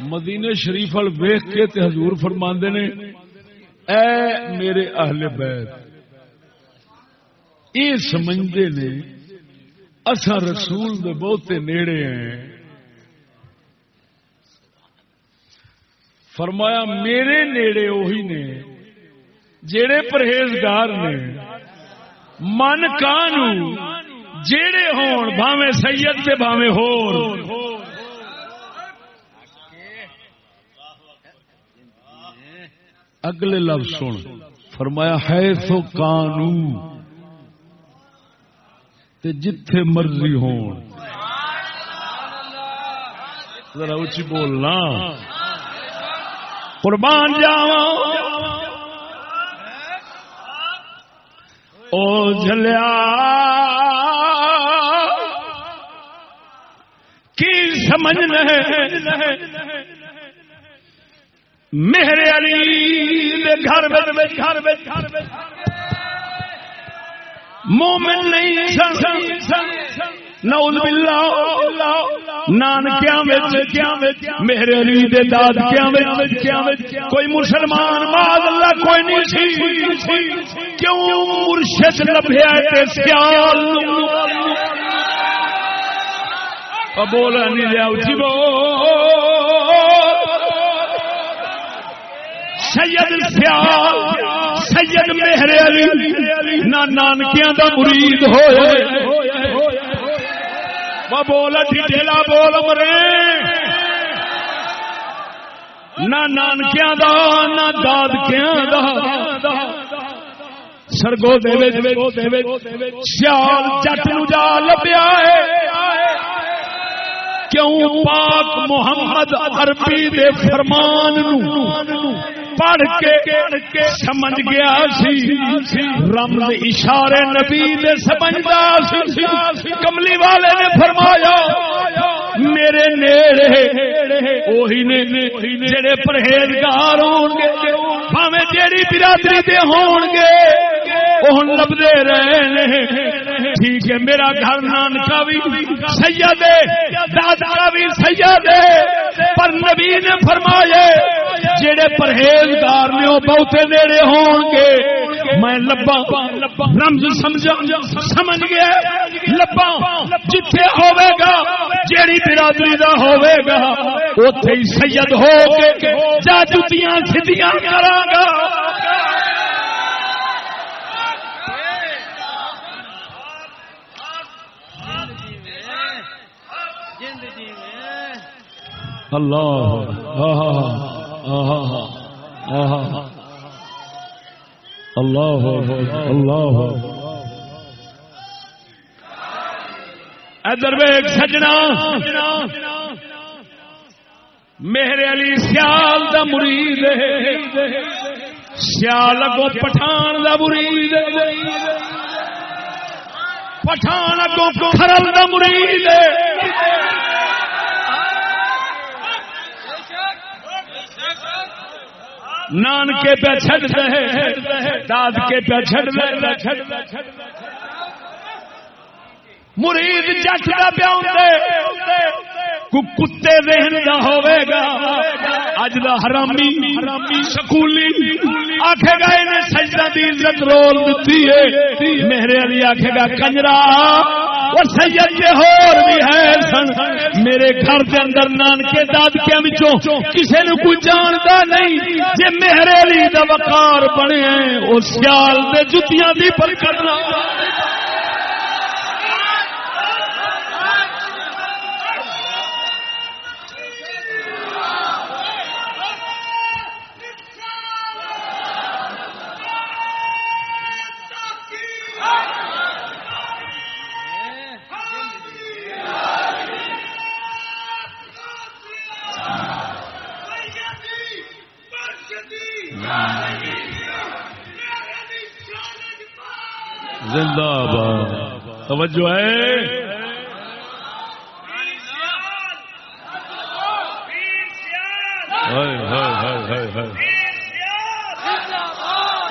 مدینہ شریف وال ویخ کے تے حضور فرماندے نے، اے میرے اہل بیت، یہ سمجھتے نے اصا رسول دے بہتے نیڑے ہیں۔ فرمایا میرے نیڑے وہی نے جڑے پرہیزگار نے۔ من کانو جڑے ہون بھاوے سید سے بھاوے ہو اگلے لفظ سن۔ فرمایا ہے سو کانو، تے جتھے مرضی ہون۔ ذرا اچھی بولنا۔ قربان جاوا او جلیا کی سمجھ نہیں؟ میرے علی گھر گھر گھر مومن نہیں سن سن سن۔ نعوذ باللہ. نانکیاں وچ، میرے علی دے داد کیا کوئی مسلمان ماذ اللہ کوئی نہیں سی. کیوں مرشد لبھیا تے سیال؟ بولا نہیں لیا اچھی بول سید سیال، سید میرے علی، نہ نانکیاں دا مرید ہوئے وہ بول ڈیلا بول مرے نہ نانکیا دا نہ دادکیا دا سرگو سیال جٹ نو جا لبیا کیوں پاک محمد عربی دے فرمان نو پڑھ کے سمجھ گیا سی۔ رمز اشارے نبی نے سمجھدا سی۔ کملی والے نے فرمایا میرے نیڑے وہی نے جڑے پرہیزگار ہون گے بھاویں جیڑی برادری دے ہون گے وہ لبدے رہے ٹھیک ہے، میرا گھر نانکا بھی سید دادا بھی سید پر نبی نے فرمایا، جڑے پرہیزگار نے وہ بہتے نیڑے ہون گے، میں لبا رمز سمجھا سمجھ گیا لبا جتھے ہوے گا، جیڑی برادری دا ہوے گا، اوتھے ہی سید ہو کے جا جتیاں سیدیاں کراں گا۔ اللہ اللہ اللہ۔ ادر ویگ سجنا۔ میرے علی سیال دا مرید سیال اگو پٹھان دا مرید پٹھان اگو کھرل دا مرید نان کے پہ چھڑ دے داد کے پہ چھڑ دے مرید جٹ کا پیا کتے ذہن کا ہوے گا۔ اج دا حرامی سکولی آکھے گا انہیں سجدہ دی عزت رول دیتی ہے۔ میرے علی آکھے گا، کنجرا۔ اور سید کے ہور بھی ہے سن۔ میرے گھر کے اندر نانکے دادکیاں وچوں کسے نو کوئی جاندا نہیں جے میرے علی دا وقار بنے ہیں، او سیال دے جتیاں دی پر کرنا توجہ ہے۔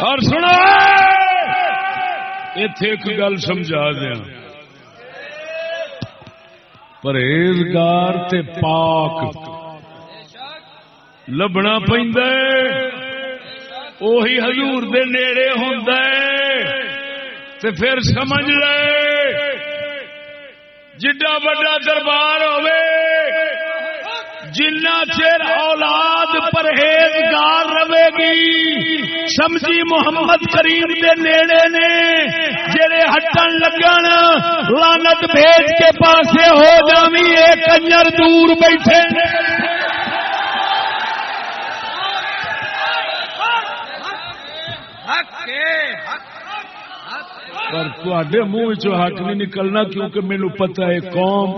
اور سنا اتے ایک گل سمجھا دیا پرہیزگار تے پاک لبنا پہ حضور دے نیڑے ہوں تے پھر سمجھ لے۔ جڈا بڑا دربار ہوے جنا چیر اولاد پرہیزگار رہے گی، سمجھی محمد کریم دے نیڑے نے، جڑے ہٹن لگن لانت بھیج کے پاسے ہو جامی کنجر دور بیٹھے۔ پر تے منہ حق نہیں نکلنا کیونکہ مینو پتا ہے قوم۔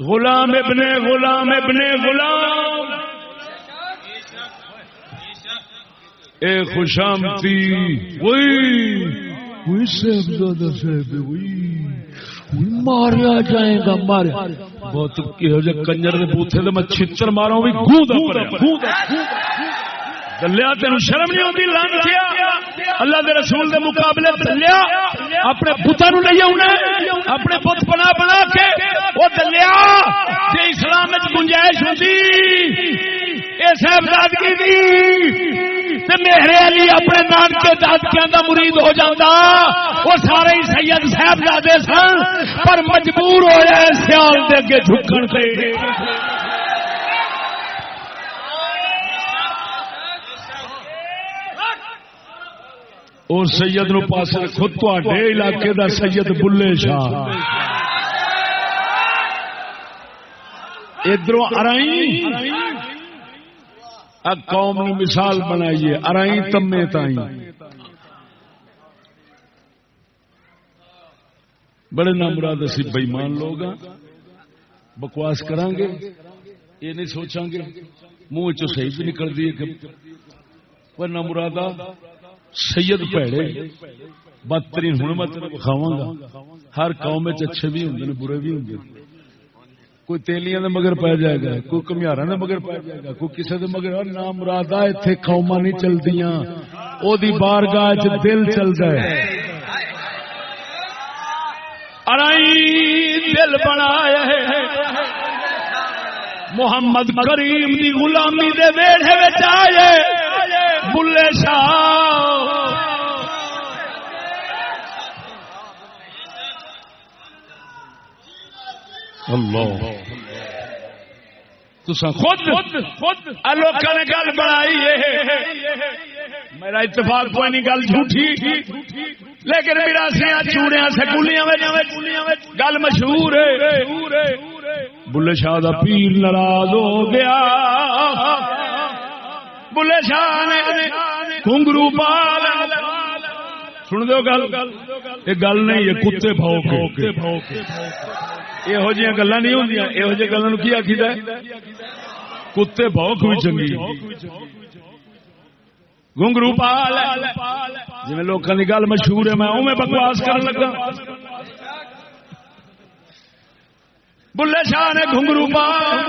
غلام ابن غلام ابن غلام۔ اے خوشامتی۔ وہی وہی صاحب صاحب وہی ماریا جائے گا ماریا بہت کنجر کے بوتھے میں چھتر مارا بھی دلیا تین شرم نہیں آتی لان کیا؟ اللہ دے رسول دے مقابلے دلیا، اپنے بتا نو نہیں آنا اپنے بت بنا بنا کے وہ دلیا جی اسلام گنجائش ہوتی یہ صاحبزادگی دی میرے علی اپنے نانکے دادکیاں دا مرید ہو جاتا وہ سارے ہی سید صاحبزادے سن، پر مجبور ہو جائے سیال دے اگے جھکن سے اور سید نو پاس خود تے علاقے دا سید بلے شاہ۔ ادھر ارائی قوم نے مثال بنائیے ارائی تمے تائی بڑے نامراد اسی بےمان لوگ ہاں بکواس کران گے، یہ نہیں سوچا گے۔ منہ چ صحیح بھی نکلتی ہے پر نہ سید پیڑے بدترین ہوں میں تین بخاوا گا ہر قوم اچھے بھی ہوں برے بھی ہوں کوئی تیلیاں دے مگر پی جائے گا، کوئی کمیارا دے مگر پی جائے گا، کوئی کسی دے مگر نام مراد اتنے قوما نہیں چلتی وہ بار گاہ دل چلتا ہے۔ دل بنایا ہے۔ محمد کریم دی غلامی دے ویڑے آئے۔ بلے شاہ. خود خود گل بنائی میرا اتفاق کوئی نہیں، گل جھوٹھی۔ لیکن میرا سکولیاں گل مشہور بلے شاہ پیر ناراض ہو گیا۔ بلے شاہ نے گھنگرو پال سن دو گل؟ یہ گل نہیں، یہ کتے بھاؤ یہو جہاں گلا نہیں ہوں یہو جہ گلوں کی آخی کتے بہت بھی چنگی۔ گنگرو پال جی لوگوں کی گل مشہور ہے، میں میں بکواس کر لگا۔ بلے شاہ نے گنگرو پال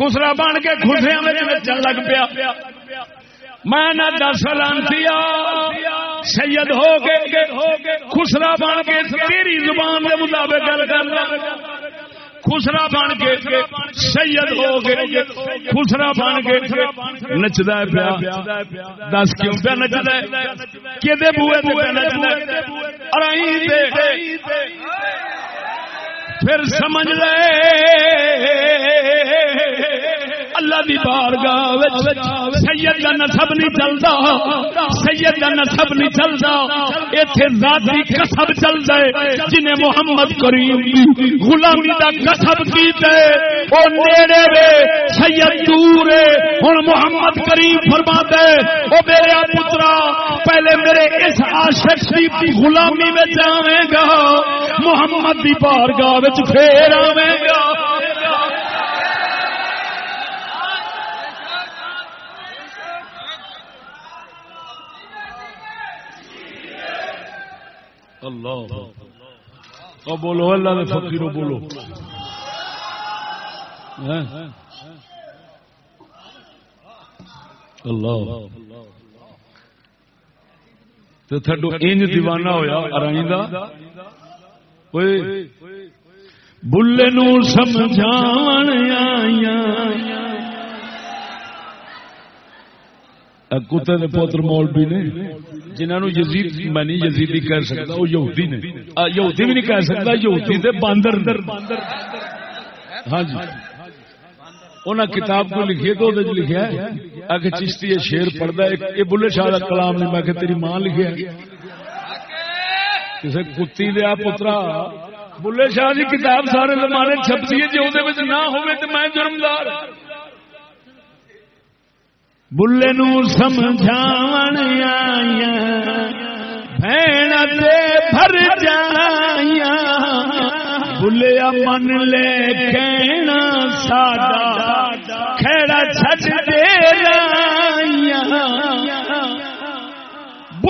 خسرا بن کے خسریا میں چل لگ پیا۔ میں نہ دس لانتی سید ہو کے خسرا بن کے تیری زبان کے مطابق گل کر خسرا بن کے سید ہو گئے خسرا بن کے نچتا پیا۔ دس کیوں پیا نچتا کہ بوے پہ نچتا پھر سمجھ لے۔ اللہ دی بارگاہ سید کا نسب نہیں چلتا۔ سید کا نسب نہیں چلتا۔ اتنے ذاتی کسب چلتا ہے جنہیں محمد کریم دی غلامی دا کسب کیتا ہے۔ او نیڑے وے سید دور ہے۔ ہن محمد کریم فرماتا ہے، او میرے پترا، پہلے میرے اس عاشق دی غلامی میں جاویں گا۔ محمد دی بارگاہ وچ پھر آویں گا۔ اللہ اور بولو، اللہ نے فقیرو بولو۔ اللہ تھڈو انج دیوانہ ہویا ارائیں بلے نو سمجھان آیا کتے نے پوتر مولوی نے جنہوں یزید، میں نہیں یزیدی کہہ سکتا وہ یہودی نے۔ یہودی بھی نہیں کہہ سکتا یہودی دے باندر۔ ہاں جی۔ انہیں کتاب کو لکھی تو لکھا ہے اگر چشتی یہ شیر پڑھتا ہے یہ بلے شاہ کا کلام نہیں میں کہ تیری ماں لکھا کسی کتی دیا پترا بلے شاہ کی کتاب سارے زمانے چھپتی ہے جی وہ نہ ہوئے تو میں جرمدار۔ بلے نو سمجھاون آیا بھین دے بھر جایا بلیا من لے کہنا ساڈا کھڑا چھٹ دے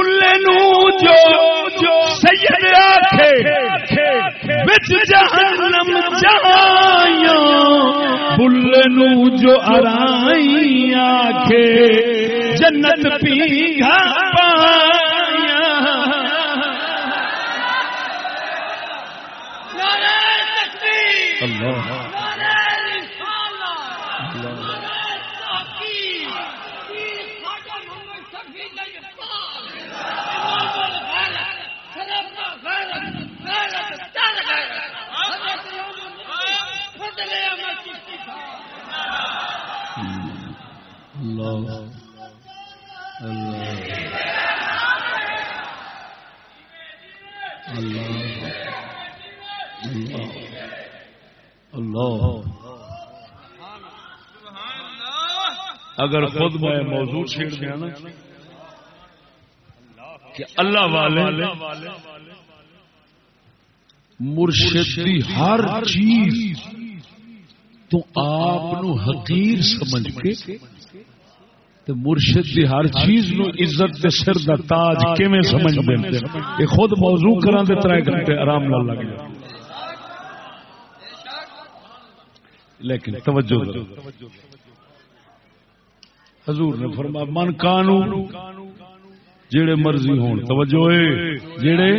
بلے نو جو سید آکھے بچ جہنم جایا بل نو جو ارائی آکھے، جنت پی گھا پایا اللہ۔ اللہ. اللہ. اگر خود میں موضوع چھیڑ دیا نا کہ اللہ والے مرشد کی ہر چیز تو آپ حقیر سمجھ کے تو مرشد کی ہر چیز نو عزت کے سر دا تاج کیویں سمجھ دیں یہ خود موضوع کرا دے تر گھنٹے آرام نہ لگ جائے۔ لیکن توجہ حضور نے فرما من کانو جیڑے مرضی ہون۔ توجہ جیڑے؟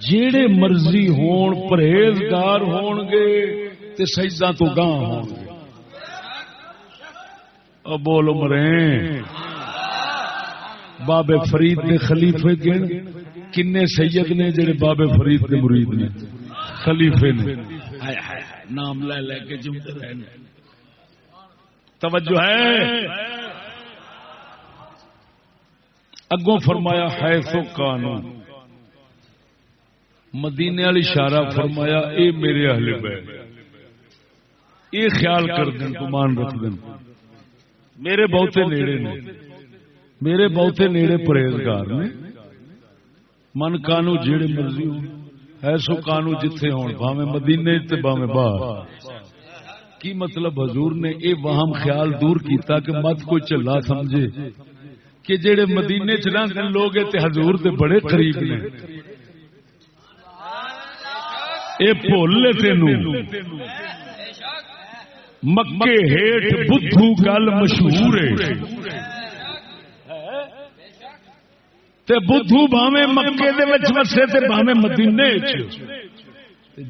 جیڑے مرضی ہون پرہیزگار ہون گے تے سجدہ تو گاں ہون گے۔ اب بولو مرے بابے فرید نے خلیفے گن کنے سید نے جڑے بابے فرید کے مرید نے۔ خلیفے نے۔ نام لے لے کے جمتے رہے توجہ ہے۔ اگوں فرمایا ہے سو قانون۔ مدینے والی اشارہ فرمایا اے میرے اہل بیت۔ یہ خیال کر دیں گمان رکھ دیں میرے بہتے نیڑے نے، میرے بہتے نیڑے پرہیزگار نے۔ من کانو جیڑے مرضی ہو ہے کانو جتھے ہون، بھاویں مدینے تے بھاویں باہر۔ کی مطلب حضور نے اے وہم خیال دور کیتا کہ مت کوئی چلا سمجھے کہ جیڑے مدینے چ رہندے لوگ تے حضور دے بڑے قریب نے۔ اے بھول تینوں۔ مکے ہیٹ بدھو گل مشہور ہے۔ تے بدھو باویں مکے دے وچ وسے تے باویں مدینے وچ۔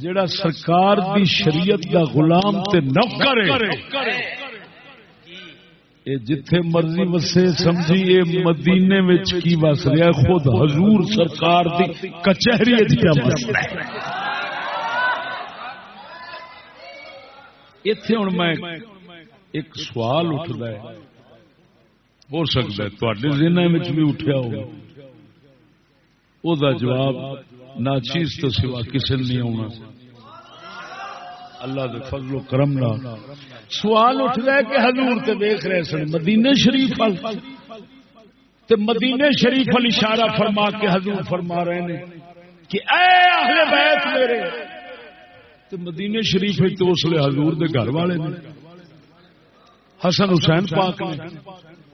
جڑا سرکار دی شریعت دا غلام تے نوکر ہے۔ اے جتھے مرضی وسے سمجھی اے مدینے وچ کی وس رہا خود حضور سرکار دی کچہری وچ کیا وس رہا ہے۔ ایتھے ہن میں ایک سوال اٹھدا ہے۔ ہو سکتا ہے تواڈے ذہن بھی اٹھیا ہو۔ او دا جواب ناچیز تو سوا کسی نہیں آنا اللہ دے فضل و کرم نہ سوال اٹھ رہا ہے کہ حضور تے دیکھ رہے سن مدینے شریف ال تے مدینے شریف ال اشارہ فرما کے حضور فرما رہے ہیں کہ اے اہل بیت میرے تے مدینے شریف تو اس لیے حضور دے گھر والے نے۔ حسن حسین پاک نے،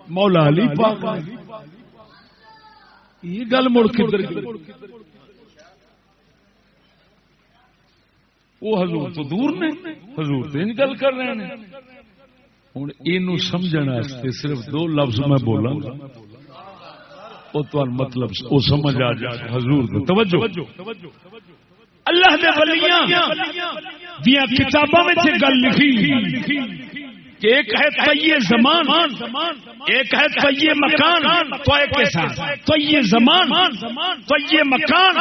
مولا علی پاک نے۔ یہ گل مڑ کدھر وہ حضور تو دور نے، حضور تو ان گل کر رہے ہیں ہوں یہ سمجھنے صرف دو لفظ میں بولا وہ تو مطلب وہ سمجھ آ جائے۔ حضور توجہ۔ اللہ دے ولیاں۔ دیا کتابوں میں گل لکھی۔ کہ ایک ہے طیے زمان، ایک ہے طیے مکان، تو کے ساتھ طیے زمان طیے مکان۔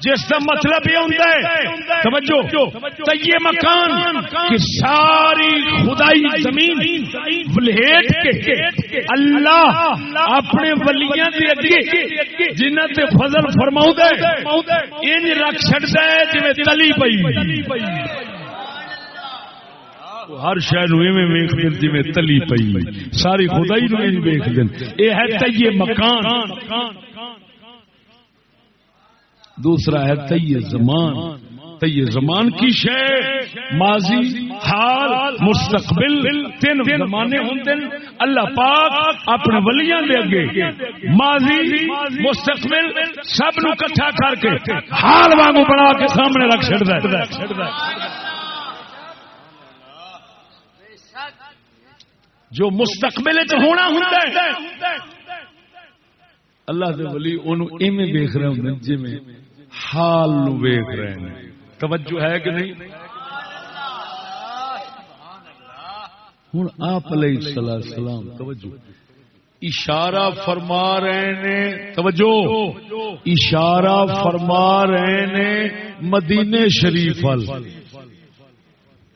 جس کا مطلب یہ ہوتا ہے، توجہ طیے مکان کی ساری خدائی زمین بلہیٹ کے اللہ اپنے ولیاں دے اگے جنہ تے فضل فرماؤ دے ان رکھ چھڑتا ہے جی تلی پئی۔ ہر شہر ویخ دن جی تلی پی ساری خدائی نو ویخ دن یہ ہے تیے مکان۔ دوسرا ہے تیے زمان۔ تیے زمان کی شہ ماضی، حال، مستقبل۔ تین زمانے ہوں اللہ پاک اپنے ولیاں دے اگے ماضی، مستقبل سب نو کٹھا کر کے حال وانگو بنا کے سامنے رکھ چڑ ہے۔ جو مستقبل ہونا ہوں اللہ دے ولی ایویں دیکھ رہے ہوں جی میں حال نو ویخ رہے ہیں۔ توجہ ہے کہ نہیں؟ ہوں آپ علیہ السلام، توجہ۔ اشارہ فرما رہے نے، توجہ۔ اشارہ فرما رہے نے مدینے شریف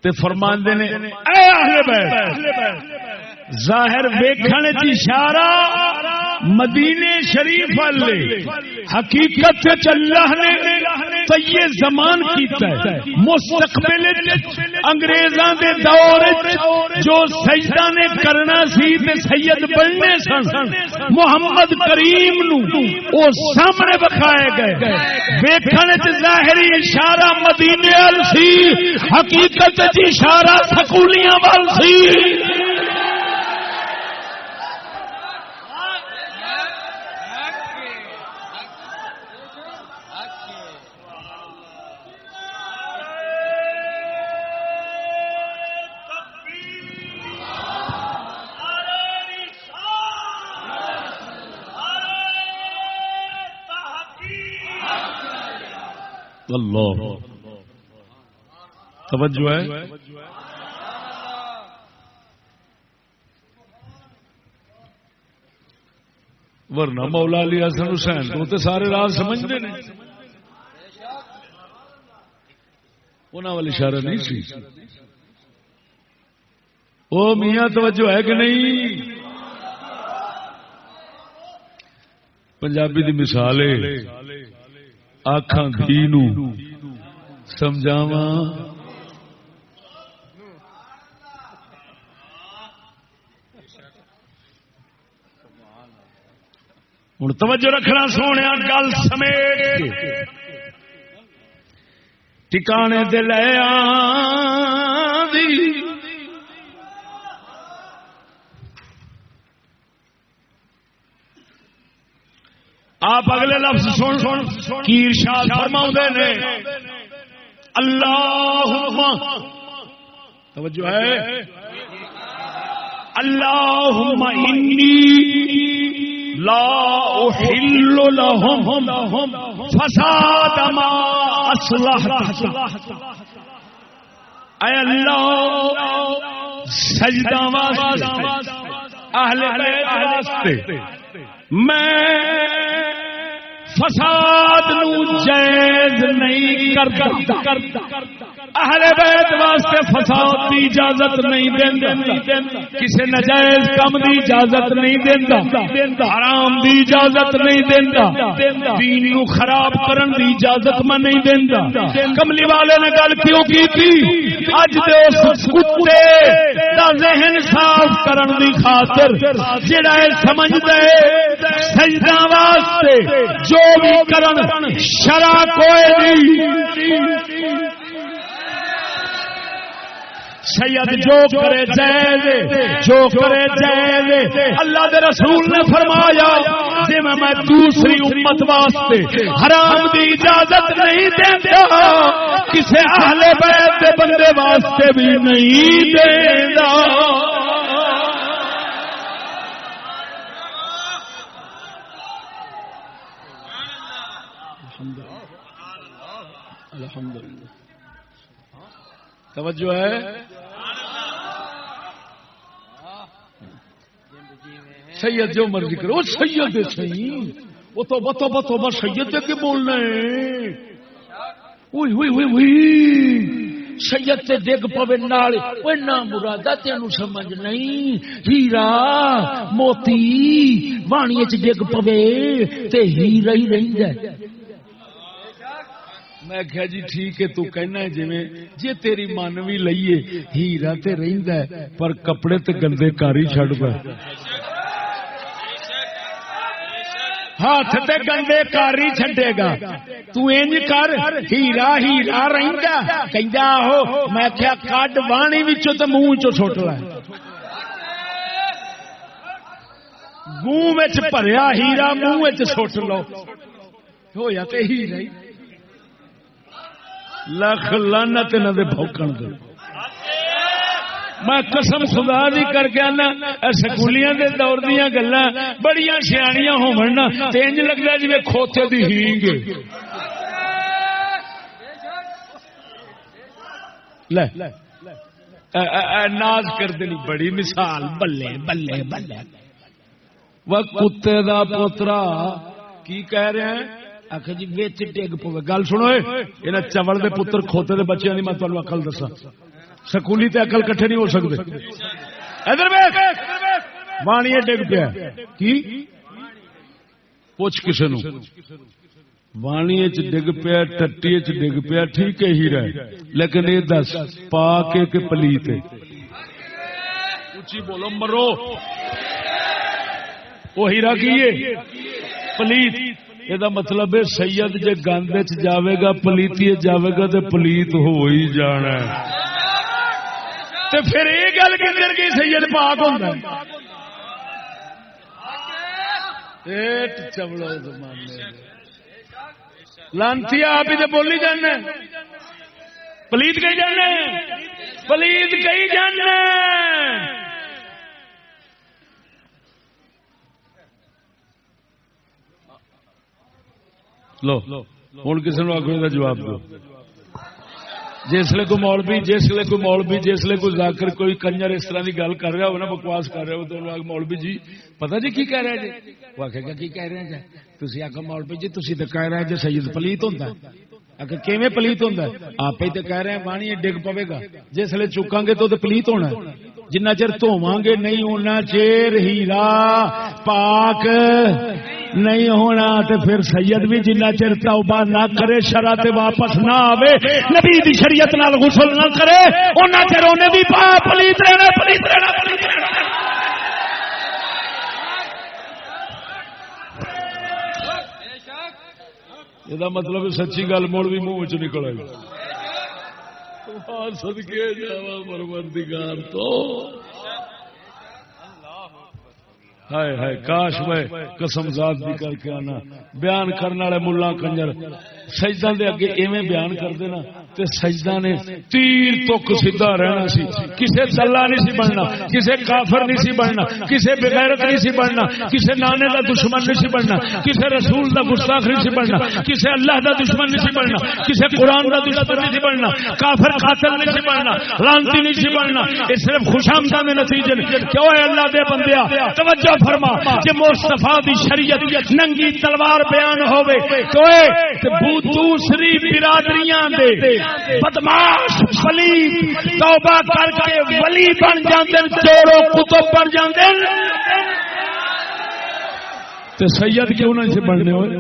تے فرماندے نے، اے اہل بیت ظاہر ویکھن اشارہ مدینے شریف والے۔ حقیقت اللہ نے طیے زمان کیتا ہے۔ مستقبل انگریزاں دے دور جو سجدہ نے کرنا سی تے سید بننے سن، محمد کریم نو او سامنے بکھائے گئے۔ ویکھن وچ ظاہری اشارہ مدینے وال سی، حقیقت اشارہ سکولیاں وال سی۔ اللہ. توجہ ہے؟ ورنہ مولا علی حسن حسین تو سارے راز سمجھتے ہیں انہوں والی اشارہ نہیں سی۔ وہ میاں، توجہ ہے کہ نہیں؟ پنجابی دی مثال ہے۔ آخان دھی سمجھاوا ہوں توجہ رکھنا سونے گل سمیت ٹکانے دل آپ اگلے لفظ سن سن کیر شاہ فرما نے اللہ توجہ ہے۔ اللہ لا احل لهم فساد ما اصلحت اے اللہ، سجدہ واسطے، اہل بیت واسطے، میں فساد نو جائز نہیں کرتا۔ اہل بیت واسطے فساد دی اجازت نہیں دیندا۔ کسے نجائز کم دی اجازت نہیں دیندا۔ حرام دی اجازت نہیں دیندا۔ دین نو خراب کرن دی اجازت میں نہیں دیندا۔ کملی والے نے گل کیوں کی تھی اج دے اس کتے دا ذہن صاف کرن دی خاطر جڑا اے سمجھ دے سجدہ واسطے جو بھی کرن، شرع کوئی نہیں۔ سید جو کرے جائز جو کرے جائز اللہ دے رسول نے فرمایا جی میں دوسری امت واسطے حرام دی اجازت نہیں دیتا کسی اہل بیت دے بندے واسطے بھی نہیں دینا توجہ ہے۔ سید جو مرضی کرو وہ سید صحیح وہ تو بتو بتو بس سید کے بولنا ہے۔ ہوئی ہوئی ہوئی ہوئی سید تے ڈگ پوے نال اوے نا مرادا تینو سمجھ نہیں۔ ہیرا، موتی وانی وچ ڈگ پوے تے ہیرا ہی رہندا ہے۔ میں کہا جی ٹھیک ہے، تو کہنا ہے جی جی تیری من بھی لئیے، ہیرا تے رہندا ہے، پر کپڑے تے گندے کاری چھڑ پے۔ ہاتھ تے گندے کاری چھڈے گا۔ تو انج کر، ہیرا ہیرا رہندا کہندا ہو میں کہیا کڈ وانی وچوں تے منہ چوں سٹ لے۔ منہ وچ بھریا ہیرا، منہ وچ سٹ لو۔ ہویا تے ہیرا ہی۔ لکھ لعنت نہ دے بھوکن دے۔ میں قسم خدا دی کر کے آنا سکولیاں دے دور دیا گلا بڑی سیاح ہونا تینج لگتا جی کھوتے دی ہینگ ناز کر دینی، بڑی مثال، بلے بلے بلے۔ وہ کتے دا پوترا، کی کہہ رہے ہیں؟ آخر جی ویچ ڈگ پوے۔ گل سنو یہ چوڑ دے پتر کھوتے دے بچے نہیں میں تمہیں اکل دسا سکولی تے اکل کٹھے نہیں ہو سکتے۔ ادھر بانی ڈگ پیا۔ کی؟ پوچھ کسی نو۔ وانی ڈگ پیا، ٹٹی ڈگ پیا، ٹھیک ہے ہیرا لیکن یہ دس پا کے پلیت اچھی بولو، مرو۔ وہ ہیرا کی پلیت۔ یہ مطلب ہے سید جے گند جاوے گا پلیتی جاوے گا تو پلیت ہو ہی جانا ہے تو پھر یہ گل کدھر گئی سید پاک ہوں چبڑو لانتی آپ ہی تو بولی جانا پلیت کہیں جانا پلیت کہیں جانا لو ہوں کسی نے آخر کا جواب دو۔ جسے کوئی مولوی جسے کوئی مولوی جسے کوئی ذاکر، کوئی کنجر اس طرح کی گل کر رہا ہو نا بکواس کر رہا ہو، تو مولوی جی پتا جی کی کہہ رہے جی؟ وہ آخے گا، کی کہہ رہے جی؟ تھی آخو مولوی جی تھی تو کہہ رہے جی سید پلیت ہوتا کیویں پلیت ہوں آپ ہی تو کہہ رہے ہیں پانی ڈگ پوے گا۔ جسے چکا گے تو پلیت ہونا جنہ چر دھوا گے، نہیں ہونا چیر ہیرا پاک نہیں ہونا تو پھر سید بھی جنہ چر توبہ نہ کرے شرح واپس نہ آوے، نبی دی شریعت نال غسل نہ کرے انہیں چر انہیں بھی پا، پلیت رہنا پلیت رہنا پلیت رہنا۔ یہ مطلب سچی گل مڑ بھی منہ چ نکل آئی۔ سدکے جا پروردگار تو۔ ہائے ہائے، کاش میں قسم ذات بھی کر کے آنا۔ بیان کرنے والے ملا کنجر۔ سجدہ دے اگے ایویں بیان کر دینا تے سجدہ نے تیر تک سیدھا رہنا سی۔ کسے چلا نہیں سی بننا، کسے کافر نہیں سی بننا، کسے بغیرت نہیں سی بننا، کسے نانے دا دشمن نہیں سی بننا، کسے رسول دا گستاخ نہیں سی بننا، کسے اللہ دا دشمن نہیں سی بننا، کسے قرآن دا دشمن نہیں سی بننا، کافر قاتل نہیں سی بننا، لانتی نہیں سی بننا۔ یہ صرف خوش آمدہ میں نتیجے کیوں ہے اللہ دے بندیا توجہ فرما کہ مصطفیٰ دی شریعت ننگی تلوار بیان ہوئے۔ تو دوسری برادریاں دے بدماش فلی توبہ کر کے ولی بن جاندے چورو کتب بن جاندے تے سید کیوں نہ سے بننے ہوئے؟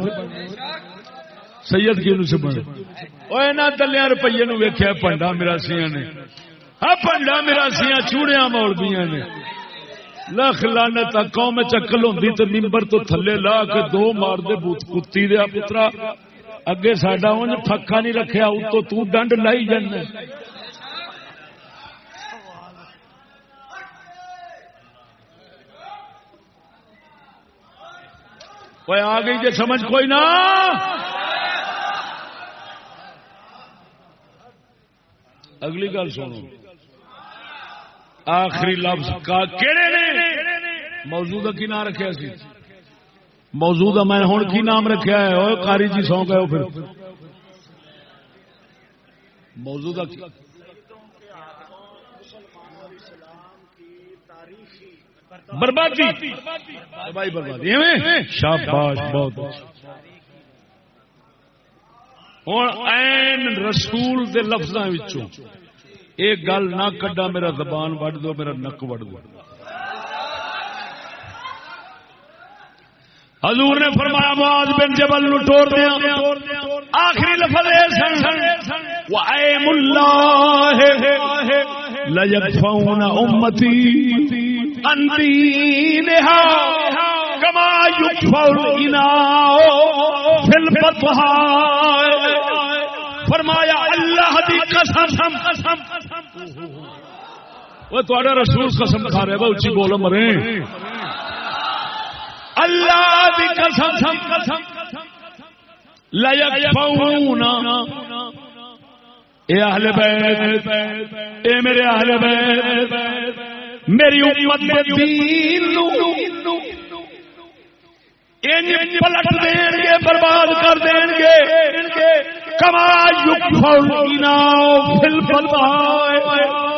سید کیوں سے بنے اوے نہ دلیاں روپیے نو ویکھیا، پنڈا مراسیاں نے۔ ہاں پنڈا مراسیاں چوڑیاں مولویاں نے۔ لکھ لانت قوم چکل ہوندی تے منبر تو تھلے لا کے دو مار دے بوت کتی دے پترا۔ اگے سڈا ان پکا نہیں رکھا اتو تو ڈنڈ لائی جانا۔ آ گئی جی سمجھ کوئی نہ۔ اگلی گل سنو۔ آخری لفظ کا کہڑے نے؟ موضوع کی نہ رکھا سی؟ موجود میں ہوں کی نام رکھا ہے؟ اور کاری جی سو گئے پھر۔ موجود بربادی۔ بربادی شاباش، بہت اچھا۔ ہوں این رسول دے لفظوں ایک گل نہ کڈا، میرا زبان وڈ دو، میرا نک وڈ دو۔ حضور نے فرمایا، معاذ بن جبل نو ٹور دیا آخری لفظ اے سن وَأَيْمُ اللَّهِ لَيَدْفَعُونَ أُمَّتِي عَنْ دِينِهَا كَمَا يُدْفَعُ الْإِنَاءُ فِي الْبَطْحَاءِ۔ فرمایا، اللہ دی قسم وہ تھوڑا رسول قسم کھا رہے بہت اچھی بولو مرے۔ اللہ دی قسم اے اہل بیت، اے میرے اہل بیت، میری امت دین نو پلٹ گے برباد کر دین گے کما یکفونا فل بھائی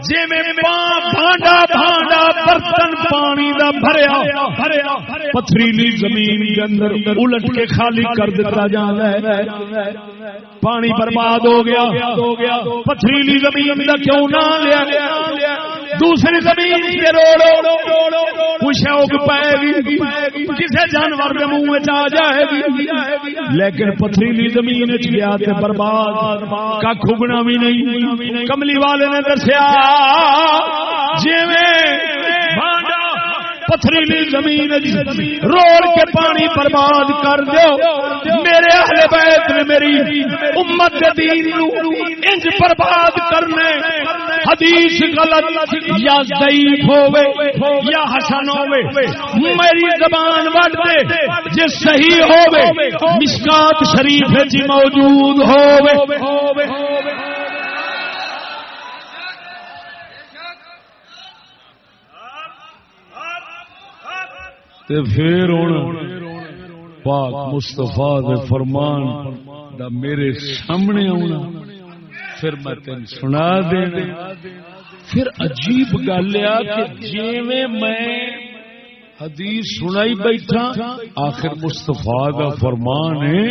جی میں بھانڈا بھانڈا برتن پانی دا بھریا بھریا پتھریلی زمین کے اندر الٹ کے خالی کر دیتا جانا ہے پانی برباد ہو گیا۔ پتھریلی زمین کا کیوں نہ لیا۔ دوسری زمین کے روڑ کچھ شوق پائے گی۔ کسی جانور کے منہ آ جائے گی۔ لیکن پتھریلی زمین گیا برباد۔ کا کھگنا بھی نہیں۔ کملی والے نے دسیا جی پتھریلی زمین روڑ کے پانی برباد کر دو میرے اہل بیت نے میری امت دین انج برباد کرنے۔ حدیث غلط یا ضعیف ہوے یا حسن ہوے میری زبان وڈ دے جے صحیح ہوے مشکات شریف جی موجود ہوے تے پھر ہوں پاک مستفا فرمان دا میرے سامنے آنا پھر میں تین سنا دینا۔ پھر عجیب گل آ کہ جی میں حدیث سنائی بیٹھا، آخر مستفا کا فرمان ہے،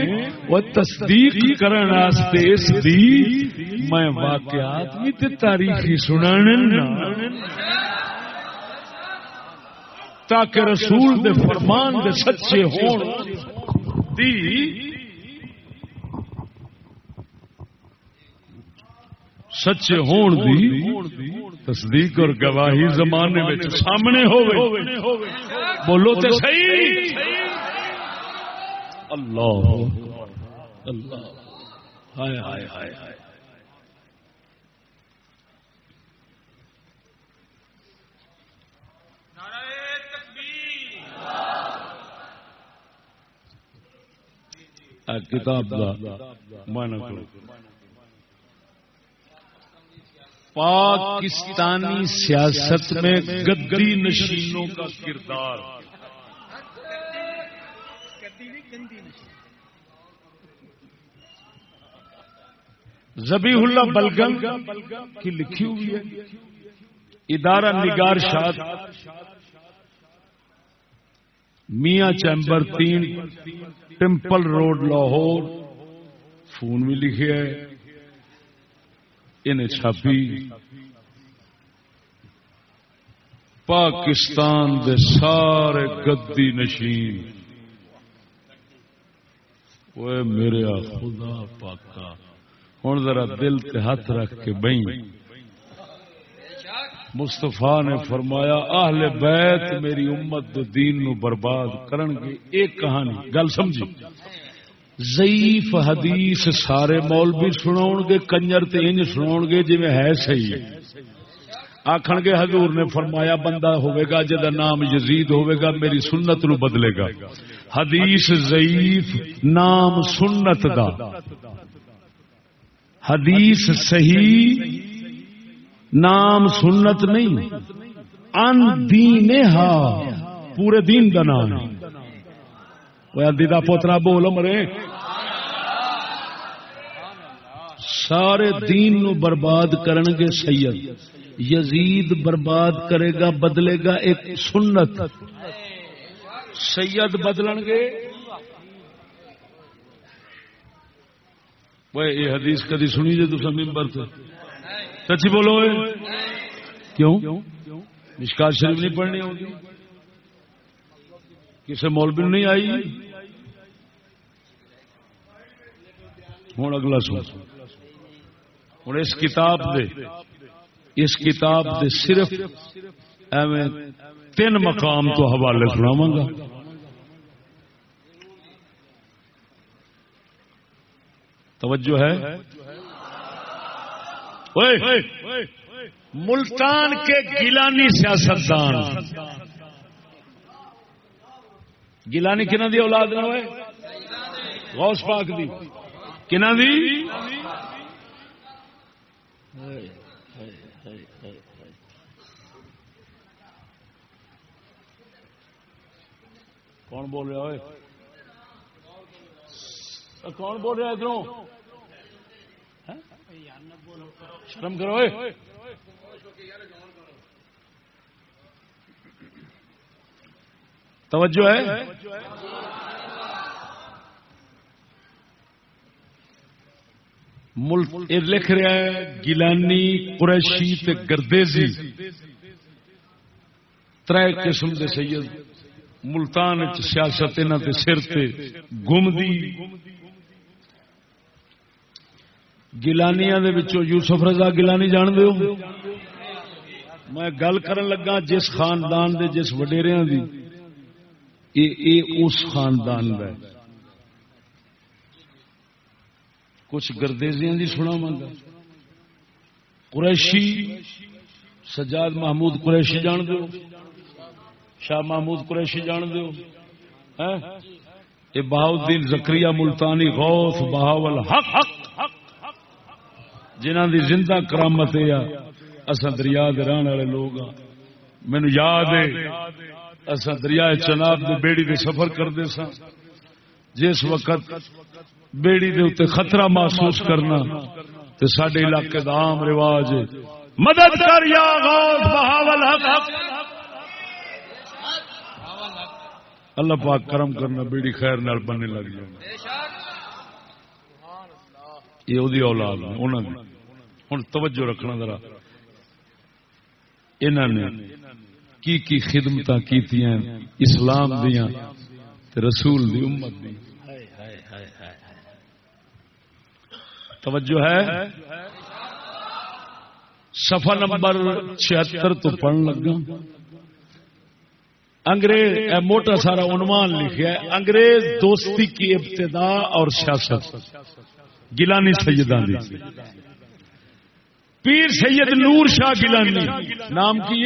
وہ تصدیق کرن واسطے اس دی میں واقعات بھی تے تاریخی سنانے تاکہ رسول دے فرمان دے سچے ہون۔ دی سچے ہون دی تصدیق اور گواہی زمانے میں سامنے ہو بولو تو صحیح۔ اللہ۔ اللہ۔ ہائے ہائے ہائے ہائے۔ کتاب مانا کرو پاکستانی سیاست میں گدی نشینوں کا کردار۔ زبی اللہ بلگم کی لکھی ہوئی ہے۔ ادارہ نگار شاد۔ میاں چیمبر تین ٹیمپل روڈ لاہور۔ فون بھی لکھے ہے۔ انہیں چھاپی۔ پاکستان دے سارے گدی نشین۔ وہ میرے خدا پاکا۔ ہوں ذرا دل تے ہاتھ رکھ کے بہی مستفا نے فرمایا، اہل بیت میری امت دے دین نو برباد کرن گے ایک کہانی، گل سمجھی؟ ضعیف حدیث سارے مولوی سنا گے، کنجر تین سنا گے جی ہے صحیح۔ آخ گے، حضور نے فرمایا، بندہ ہوئے گا جا نام یزید ہوئے گا، میری سنت نو بدلے گا۔ حدیث ضعیف، نام سنت دا۔ حدیث صحیح نام سنت نہیں، ان دین پورے دین کا نام دیدا پوترا بول مرے سارے دین نو برباد کرن گے سید۔ یزید برباد کرے گا، بدلے گا ایک سنت۔ سید بدلن گے۔ یہ حدیث کدی سنی جی تصا ممبر سے سچی بولو کیوں؟ نشکار شریف نہیں پڑھنی ہوگی کسی مولوی نہیں آئی؟ ہوں اگلا سو ہوں اس کتاب دے۔ اس کتاب دے صرف ایویں تین مقام تو حوالے سناوا گا توجہ ہے؟ ملتان کے گیلانی سیاستدان۔ گیلانی کنہ دی اولاد نہ ہوئے؟ غوث پاک دی۔ کنہ دی؟ کون بول رہا ہوئے کون بول رہا ادھر شرم کرو توجہ ہے۔ ملک لکھ رہا ہے، گیلانی، قریشی تے گردیزی۔ تر قسم دے سید ملتان سیاست تے سر تے گمدی گیلانیا یوسف رضا گیلانی جان دو میں گل کرن لگا جس خاندان دے جس وڈیریا دی، اے اس خاندان کا کچھ گردیزیاں دی سنا مانگا قریشی، سجاد محمود قریشی جان دو شاہ محمود قریشی جان دو یہ بہاؤدین زکری ملتانی، غوث، بہاول، حق حق۔ جنہ دی زندہ کرامت ہے اصل دریا رہن والے لوگ ہاں۔ مینو یاد ہے اصا دریائے چناب میں بیڑی دے سفر کرتے سا جس وقت بیڑی دے اتنے خطرہ محسوس کرنا تے سڈے علاقے کا عام رواج مدد کر یا غوث، بہاول حق اللہ پاک کرم کرنا، بیڑی خیر نال بننے لگ جائے یہ اولاد ہوں توجہ رکھنا ذرا۔ انہوں نے کی کی خدمت کی اسلام دیا رسول دی امت دی۔ توجہ ہے؟ سفا نمبر چھتر تو پڑھن لگا۔ انگریز موٹا سارا عنوان لکھا ہے، انگریز دوستی کی ابتدا اور سیاست۔ گیلانی سیدان دی۔ پیر سید نور شاہ گیلانی۔ نام کی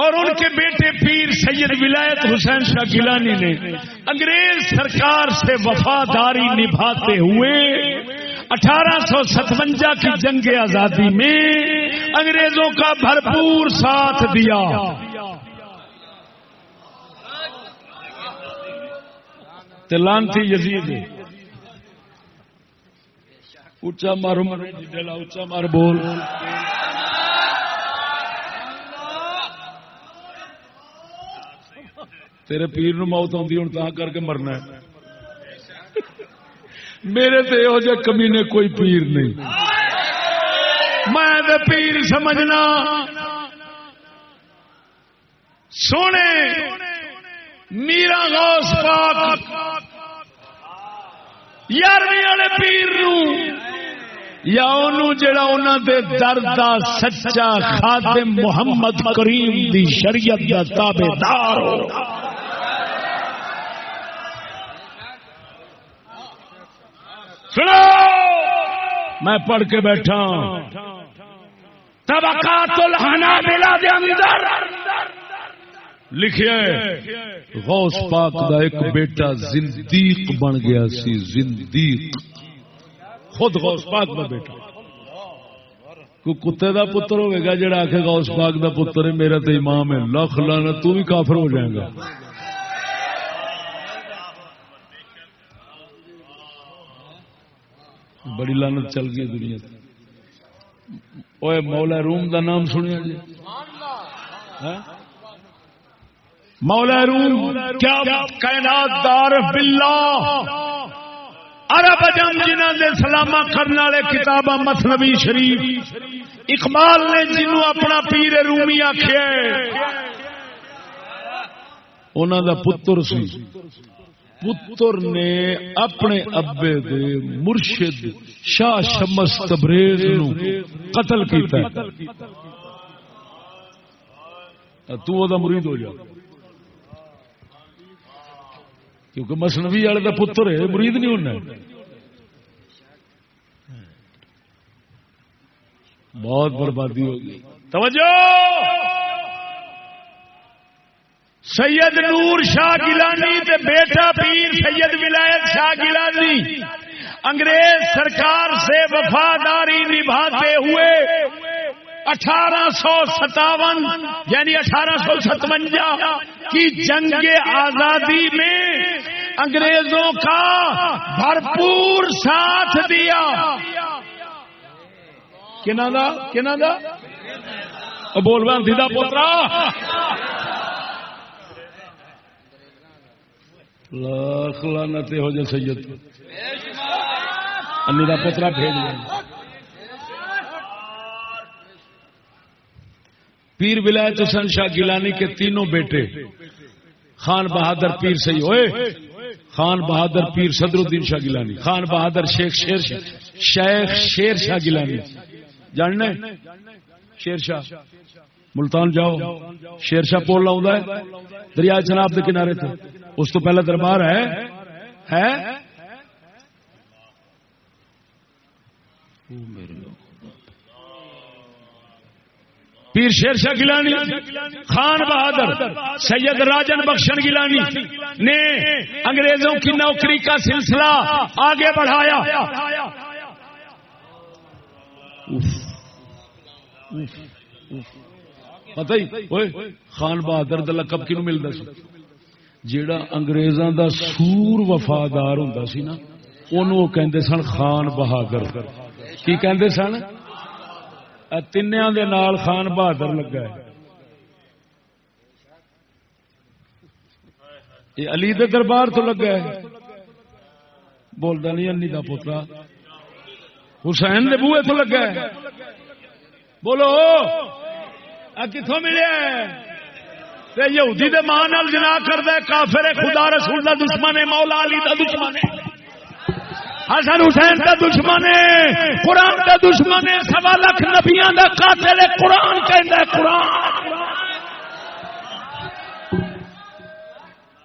اور ان کے بیٹے پیر سید ولایت حسین شاہ گیلانی نے انگریز سرکار سے وفاداری نبھاتے ہوئے اٹھارہ سو ستوجا کی جنگ آزادی میں انگریزوں کا بھرپور ساتھ دیا۔ تلانتی یزید۔ اچا مار اچا مار بول۔ تیرے پیر نو موت آتی ہوں تا کر کے مرنا ہے۔ میرے تو یہ جہ کمی نے کوئی پیر نہیں۔ میں پیر سمجھنا۔ سونے میرا غوث پاک۔ یارویں والے پیر نو یا جڑا انہوں دے درد دا سچا خادم محمد کریم دی شریعت دا تابے دار ہو۔ سنو، میں پڑھ کے بیٹھا طبقات الحنابلہ دے اندر لکھے غوث پاک دا ایک بیٹا زندیق بن گیا سی، زندیق۔ خود غوث پاک دا بیٹا۔ کوئی کتے دا پتر ہوئے گا جڑا آخے غوث پاک دا پتر ہے، میرا تو امام ہے۔ لکھ لانا، تو بھی کافر ہو جائے گا۔ بڑی لانت چل گئی دنیا اوے مولا روم دا نام سنیا جی۔ ہاں؟ مولا روم، کیا کائنات دار باللہ، عرب جان جنہ دے سلامہ کرنے والے کتاباں مثنوی شریف، اقبال نے جنوں اپنا پیر رومی آخیا انہوں دا پتر سی۔ پتر نے اپنے ابے دے مرشد شاہ شمس تبریز نو قتل کیتا ہے۔ تو وہ مرید ہو جا۔ کیونکہ مسنوی والے کا پتر ہے، مرید نہیں ہونا۔ بہت بربادی ہوگی توجہ! سید نور شاہ گیلانی تے بیٹا پیر سید ولایت شاہ گیلانی۔ انگریز سرکار سے وفاداری نبھاتے ہوئے اٹھارہ سو ستاون یعنی اٹھارہ سو ستوجا کی جنگ آزادی میں انگریزوں کا بھرپور ساتھ دیا۔ بول بول دیدا پوترا۔ لاکھ لانت ہو جائے سید۔ کا پترا بھیج لیں پیر ولایت حسن شاہ گیلانی کے تینوں بیٹے۔ خان بہادر پیر سی ہوئے خان بہادر پیر صدر الدین شاہ گیلانی، خان بہادر شیخ شیر شاہ، شیخ شیر شاہ گیلانی۔ جاننا شیر شاہ۔ ملتان جاؤ۔ شیر شاہ پول لاؤں ہے۔ دریا چناب کے کنارے تھے اس تو پہلے دربار ہے۔ ہے؟ میرے پیر شیر شاہ گیلانی، خان بہادر، سید راجن بخشن گیلانی نے انگریزوں کی نوکری کا سلسلہ آگے بڑھایا۔ پتہ ہی خان بہادر دلقب کی ملتا سی؟ جیڑا انگریزاں دا سور وفادار ہوں سی نا انہوں کہندے سن خان بہادر۔ کی کہندے سن؟ تینیا دے نال خان بہادر لگا ہے یہ علی دے دربار تو لگا ہے بولتا نہیں انی کا پوترا حسین دے بوئے تو لگا ہے بولو کتوں ملے یہودی دے ماں نال جنا کرد کافر خدا رسول دا دشمن ہے مولا علی دا دشمن ہے حسن حسین دا دشمن ہے قرآن دا دشمن ہے سوا لاکھ نبیاں دا قاتل ہے قرآن ہے قرآن.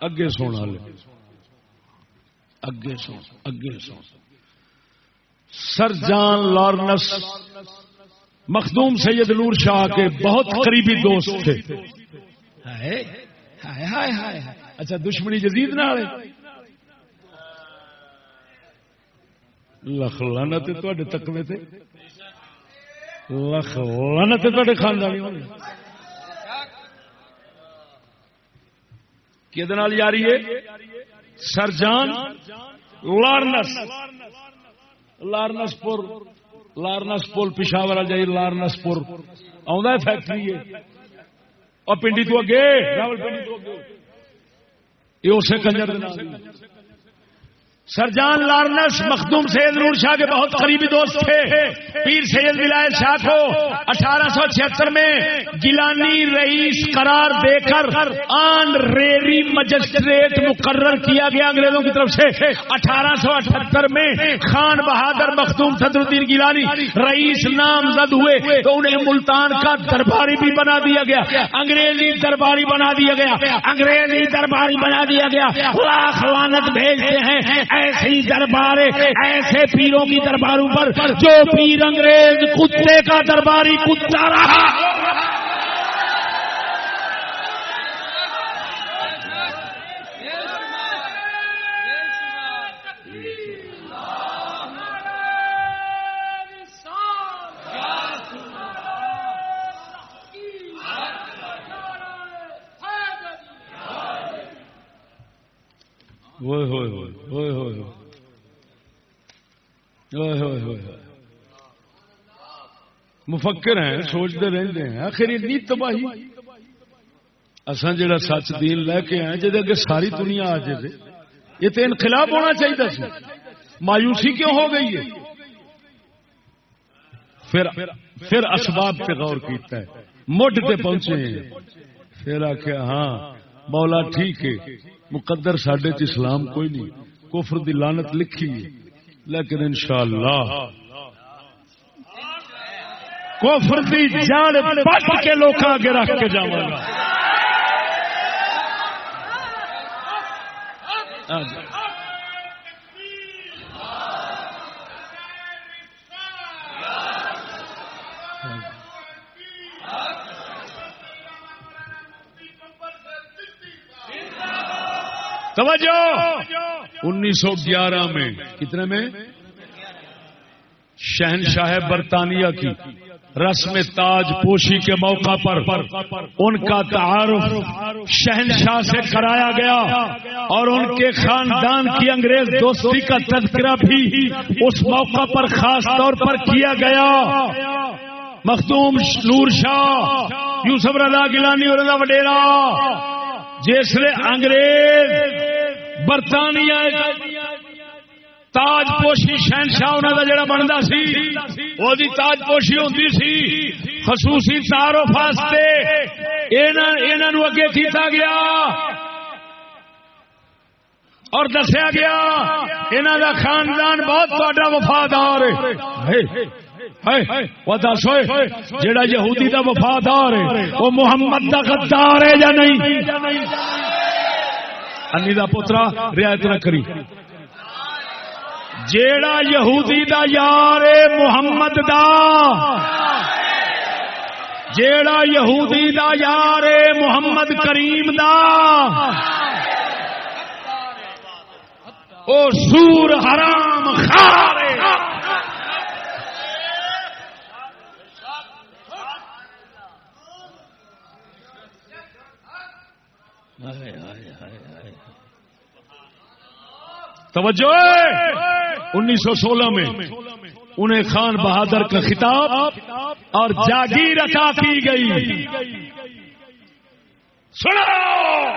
اگے سونا لے اگے سو اگے سو سر جان لارنس مخدوم سید نور شاہ کے بہت قریبی دوست تھے۔ اچھا دشمنی جدید نہ لکھ لانا تکوے تے۔ لکھ لانا تے خاندانی کہ یاری ہے؟ Sir John Lawrence. Lawrencepur Lawrence پول پشاور جائی لارنس پور آ فیکٹری ہے۔ اور پنڈی تو اگے۔ راول پنڈی تو اگے۔ یہ اسے کنجر سرجان لارنس، مخدوم سید نور شاہ کے بہت قریبی دوست تھے۔ پیر سید ولایت شاہ کو اٹھارہ سو چھہتر میں گیلانی رئیس قرار دے کر آن ریری مجسٹریٹ مقرر کیا گیا انگریزوں کی طرف سے۔ اٹھارہ سو اٹھہتر میں خان بہادر مخدوم صدر الدین گیلانی رئیس نامزد ہوئے تو انہیں ملتان کا درباری بھی بنا دیا گیا۔ انگریزی درباری بنا دیا گیا۔ انگریزی درباری بنا دیا گیا۔ لاکھ لانت بھیجتے ہیں۔ ایسی دربار ایسے پیروں کی درباروں پر جو پیر انگریز کتے کا درباری کتا رہا۔ مفکر ہیں، سوچتے رہتے ہیں۔ آخر اتنی تباہی۔ اصا جا سچ دین لے کے آئے جی اگے ساری دنیا آ جائے یہ تو انقلاب ہونا چاہیے سی۔ مایوسی کیوں ہو گئی ہے؟ پھر پھر اسباب پہ غور کیتا ہے۔ مڈ پہ پہنچے ہیں۔ پھر آخیا ہاں مولا ٹھیک ہے۔ مقدر سڈے اسلام کوئی نہیں۔ کفر دی لانت لکھی لیکن انشاءاللہ کفر دی جان پٹ کے لوکاں اگے رکھ کے جاؤں گا۔ توجہ انیس سو گیارہ میں، کتنے میں؟ شہنشاہ برطانیہ کی رسم تاج پوشی کے موقع پر ان کا تعارف شہنشاہ سے کرایا گیا اور ان کے خاندان کی انگریز دوستی کا تذکرہ بھی اس موقع پر خاص طور پر کیا گیا۔ مختوم نور شاہ، یوسف رضا گیلانی اور رضا وڈیرا جسے انگریز برطانیہ تاج پوشی شہنشاہ انہوں کا جڑا بنتا سی، وہ تاج پوشی ہوتی سی۔ خصوصی تعارف واسطے اگے کیتا گیا۔ اور دسیا گیا انہوں کا خاندان بہت بڑا وفادار جڑا یہودی دا وفادار ہے، وہ محمد دا غدار ہے یا نہیں؟ انی دا پوترا رعایت نہ کری۔ جیڑا یہودی دا یار محمد دا۔ جیڑا یہودی دا یار محمد کریم دا۔ او سور حرام خار توجہ انیس سو سولہ میں انہیں خان بہادر کا خطاب اور جاگیر عطا کی گئی۔ سنو!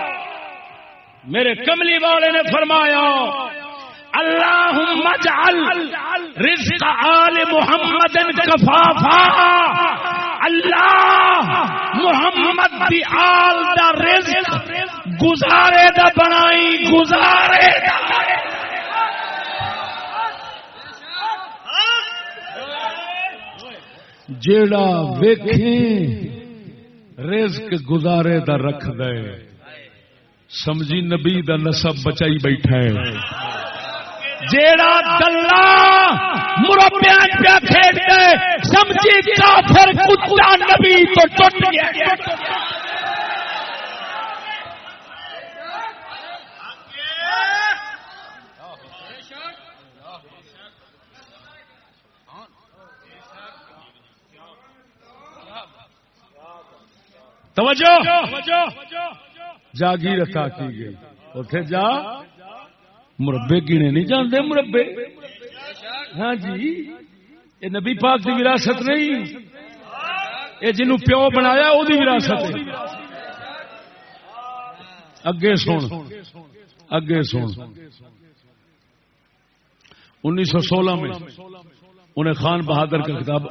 میرے کملی والے نے فرمایا اللہ رزق آل محمد کفافا۔ اللہ محمد دی آل دا رزق گزارے دا بنائی، گزارے دا جیڑا ویکھیں، رزق گزارے دا رکھ دے۔ سمجھی نبی دا نسب بچائی بیٹھا ہے۔ جیڑا دلہ مربیا پیا کھیل دے سمجھی کافر کتا نبی تو ٹوٹ گیا۔ توجہ! جاگیر عطا کی گئی۔ اتے جا۔ مربے گنے نہیں جانتے مربے۔ ہاں جی یہ نبی پاک کی وراثت نہیں۔ یہ جنو پیو بنایا وہ وراثت اگے سن۔ اگے سن۔ انیس سو سولہ میں انہیں خان بہادر کا کتاب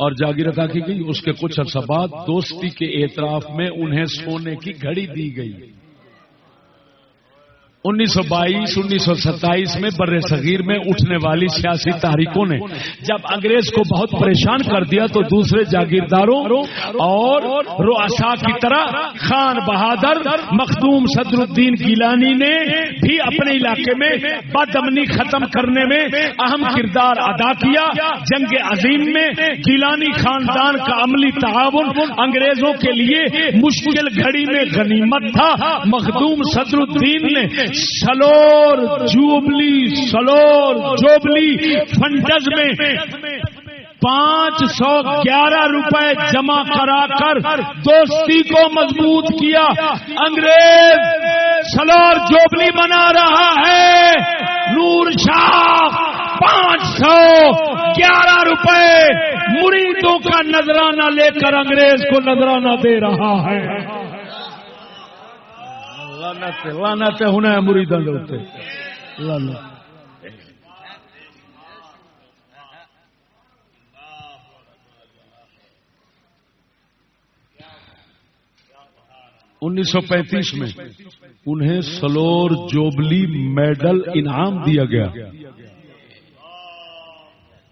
اور جاگیر عطا کی گئی، اس کے کچھ عرصہ بعد دوستی کے اعتراف میں انہیں سونے کی گھڑی دی گئی۔ انیس سو بائیس انیس سو ستائیس میں بر صغیر میں اٹھنے والی سیاسی تحریکوں نے جب انگریز کو بہت پریشان کر دیا تو دوسرے جاگیرداروں اور روسا کی طرح خان بہادر مخدوم صدر الدین گیلانی نے بھی اپنے علاقے میں بد امنی ختم کرنے میں اہم کردار ادا کیا۔ جنگ عظیم میں گیلانی خاندان کا عملی تعاون انگریزوں کے لیے مشکل گھڑی میں غنیمت تھا۔ مخدوم صدر الدین نے silver jubilee silver jubilee funds میں پانچ سو گیارہ روپے جمع کرا کر دوستی کو مضبوط کیا۔ انگریز سلور جوبلی بنا رہا ہے۔ نور شاہ پانچ سو گیارہ روپے مریدوں کا نذرانہ لے کر انگریز کو نذرانہ دے رہا ہے۔ لانت ہونا ہے مریدوں لانت انیس سو پینتیس میں انہیں سلور جوبلی میڈل انعام دیا گیا۔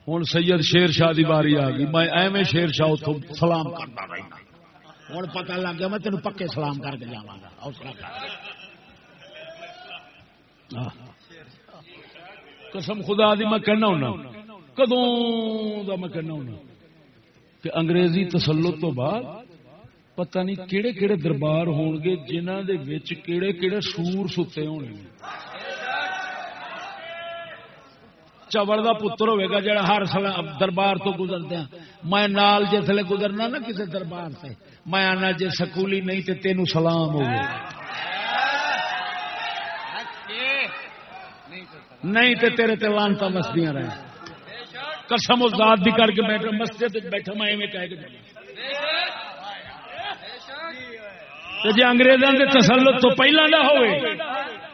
ہوں سید شیر شاہ دی باری آ گئی۔ میں ایویں شیر شاہ سلام کرتا رہا ہوں پتا لگ گیا، میں تین پکے سلام کر کے جا ہاں۔ قسم خدا دی میں کہنا ہونا۔ کدوں دا میں کہنا ہونا؟ کہ انگریزی تسلط تو بعد پتہ نہیں کہڑے کہڑے دربار ہون گے جنہ دے وچ کہڑے کہڑے سور ستے ہونے۔ چوڑ کا پتر ہوئے گا جڑا ہر دربار تو گزرتے ہیں میں نال جسے گزرنا نا کسی دربار سے، میں آنا جی سکولی نہیں تو تینوں سلام ہو نہیں تے تیرے تے لانتا مستیاں رہے قسم ذات بھی کر کے بیٹھا، مسجد بیٹھا، میں ایویں کہہ کے جی انگریزوں کے تسلط تو پہلا نہ ہوئے۔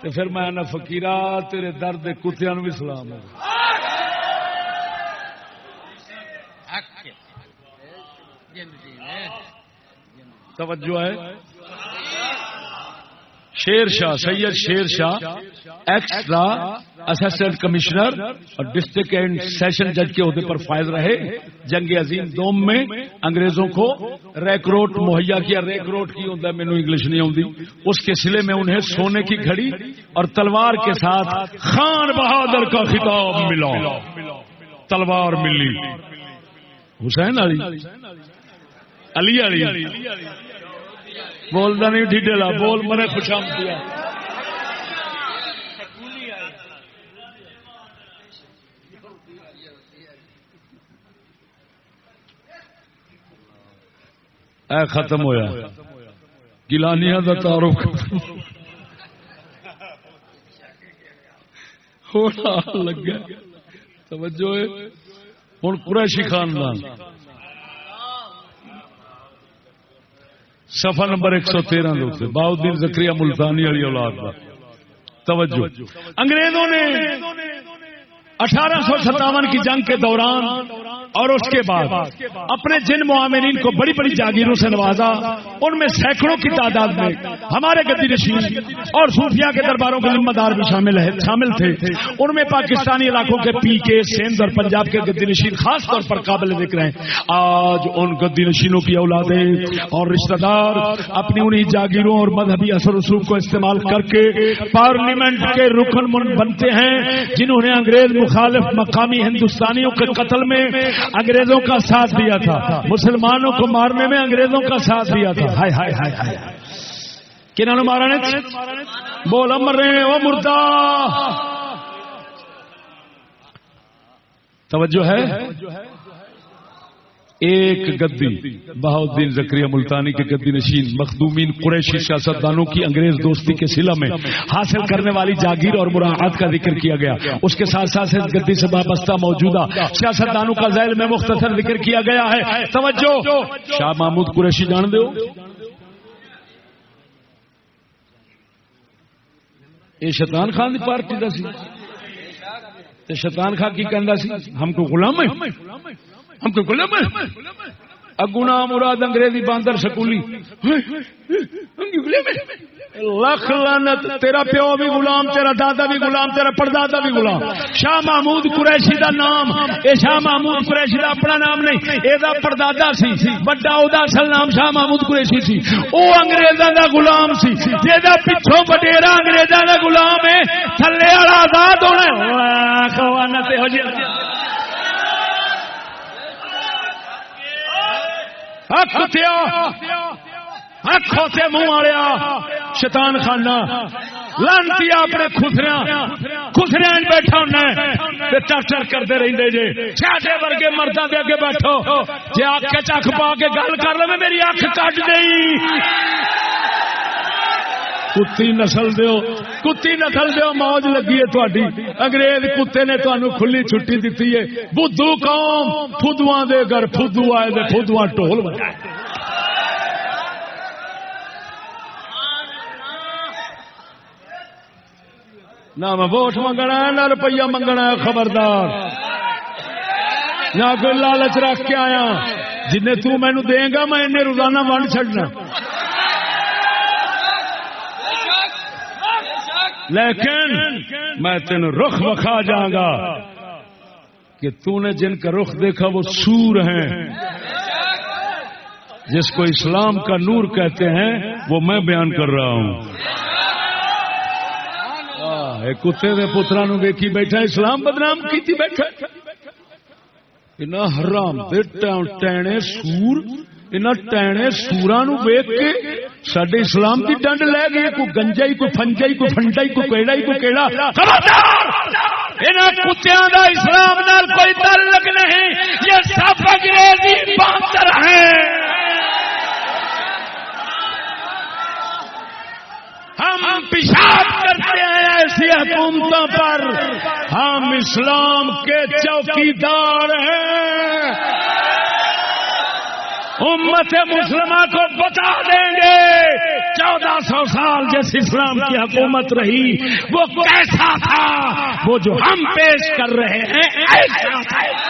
تو پھر میں فکیرا تیرے درد کتیا بھی سلام ہو توجہ ہے۔ Sher Shah, Syed Sher Shah extra assistant commissioner اور ڈسٹرکٹ اینڈ سیشن جج کے عہدے پر فائز رہے۔ جنگ عظیم دوم میں انگریزوں کو ریکروٹ مہیا کیا ریکروٹ کی ہوتا ہے مینو انگلش نہیں آتی اس کے سلے میں انہیں سونے کی گھڑی اور تلوار کے ساتھ خان بہادر کا خطاب ملا۔ تلوار ملی۔ حسین علی علی علی۔ بولتا نہیں ڈیڈیلا بول مرے خوشام کیا اے ختم ہویا۔ گلانیا کا تعارف لگا۔ توجہ ہوں قریشی خاندان۔ سفا نمبر ایک سو تیرہ باؤدین زکری ملتانی والی اولاد کا توجہ۔ انگریزوں نے اٹھارہ سو ستاون کی جنگ کے دوران اور اس کے بعد اپنے جن معاملین کو بڑی بڑی جاگیروں سے نوازا، ان میں سینکڑوں کی تعداد میں ہمارے گدی نشین اور صوفیہ کے درباروں کے ذمہ دار بھی شامل ہے شامل تھے۔ ان میں پاکستانی علاقوں کے پی کے، سندھ اور پنجاب کے گدی نشین خاص طور پر قابل ذکر ہیں۔ آج ان گدی نشینوں کی اولادیں اور رشتہ دار اپنی انہیں جاگیروں اور مذہبی اثر رسوخ کو استعمال کر کے پارلیمنٹ کے رکن بنتے ہیں، جنہوں نے انگریز مخالف مقامی ہندوستانیوں کے قتل میں انگریزوں کا ساتھ دیا تھا، مسلمانوں کو مارنے میں انگریزوں کا ساتھ دیا تھا۔ ہائے ہائے ہائے ہائے۔ کنہوں نے مارا نے؟ بول مر رہے ہیں وہ مردہ۔ توجہ ہے؟ ایک گدی بہاؤدین زکری ملتانی کے گدی نشین، مخدومین قریشی سیاستدانوں کی انگریز دوستی کے سلا میں حاصل کرنے والی جاگیر اور مراحت کا ذکر کیا گیا۔ اس کے ساتھ ساتھ اس گدی سے وابستہ موجودہ سیاستدانوں کا ذیل میں مختصر ذکر کیا گیا ہے۔ توجہ! شاہ محمود قریشی جان دو یہ شیطان خان کی پارٹی کا سی۔ شیطان خان کی کہہ سی، ہم کو غلام ہے ہم کو غلام ہے اگنا مراد انگریزی باندر سکولی۔ لکھ لانت تیرا پیو بھی غلام، تیرا دادا بھی غلام، تیرا پردادا بھی غلام۔ شاہ محمود قریشی دا نام، اے شاہ محمود قریشی دا اپنا نام نہیں، اے دا پردادا سی، بڑا او دا اصل نام شاہ محمود قریشی سی۔ او انگریزاں دا غلام سی، جے دا پچھوں وڈیرا انگریزاں دا غلام ہے، تھلے والا آزاد ہونا ہے۔ خوانت ہو جی۔ سے منہ شیطان خانہ، لانتی اپنے خسریا خسریا بیٹھا ہونا چر کرتے رہتے جی چھاٹے ورگے مردہ دے اگے بیٹھو۔ جی اک چکھ پا کے گل کر لو میری اکھ کٹ گئی کتی نسل دیو، کتی نسل دیو، موج لگی ہے تھوڑی انگریز کتے نے تمہیں کھلی چھٹی دیتی ہے۔ بدھو قوم فدو دے گھر فدو آئے فدو ٹول بجائے۔ نہ میں ووٹ منگنا ہے نہ روپیہ منگنا ہے خبردار۔ نہ کوئی لالچ رکھ کے آیا۔ جن تین دے گا، میں انہیں روزانہ ونڈ چڈنا لیکن میں تین رخ بکھا جاؤں گا کہ تو نے جن کا رخ دیکھا وہ سور ہیں۔ جس کو اسلام کا نور کہتے ہیں، وہ میں بیان کر رہا ہوں۔ کتے دے پترا نو ویکھی بیٹھا، اسلام بدنام کی بیٹھا۔ حرام ٹینے سور۔ ٹینے سورا نو ویک کے سڈے اسلام کی ڈنڈ لے گئے کوئی گنجا ہی کوئی فنجا کوئی فنڈا کوئی کیڑا کوئی کیڑا کتوں کا اسلام نال کوئی تعلق نہیں یہ سب انگریزی باندر ہیں ہم پیشاب کرتے ہیں ایسی حکومتوں پر ہم اسلام کے چوکیدار ہیں امت مسلمہ کو بتا دیں گے۔ چودہ سو سال جس اسلام کی حکومت رہی، وہ کیسا تھا؟ وہ جو ہم پیش کر رہے ہیں، ایسا تھا۔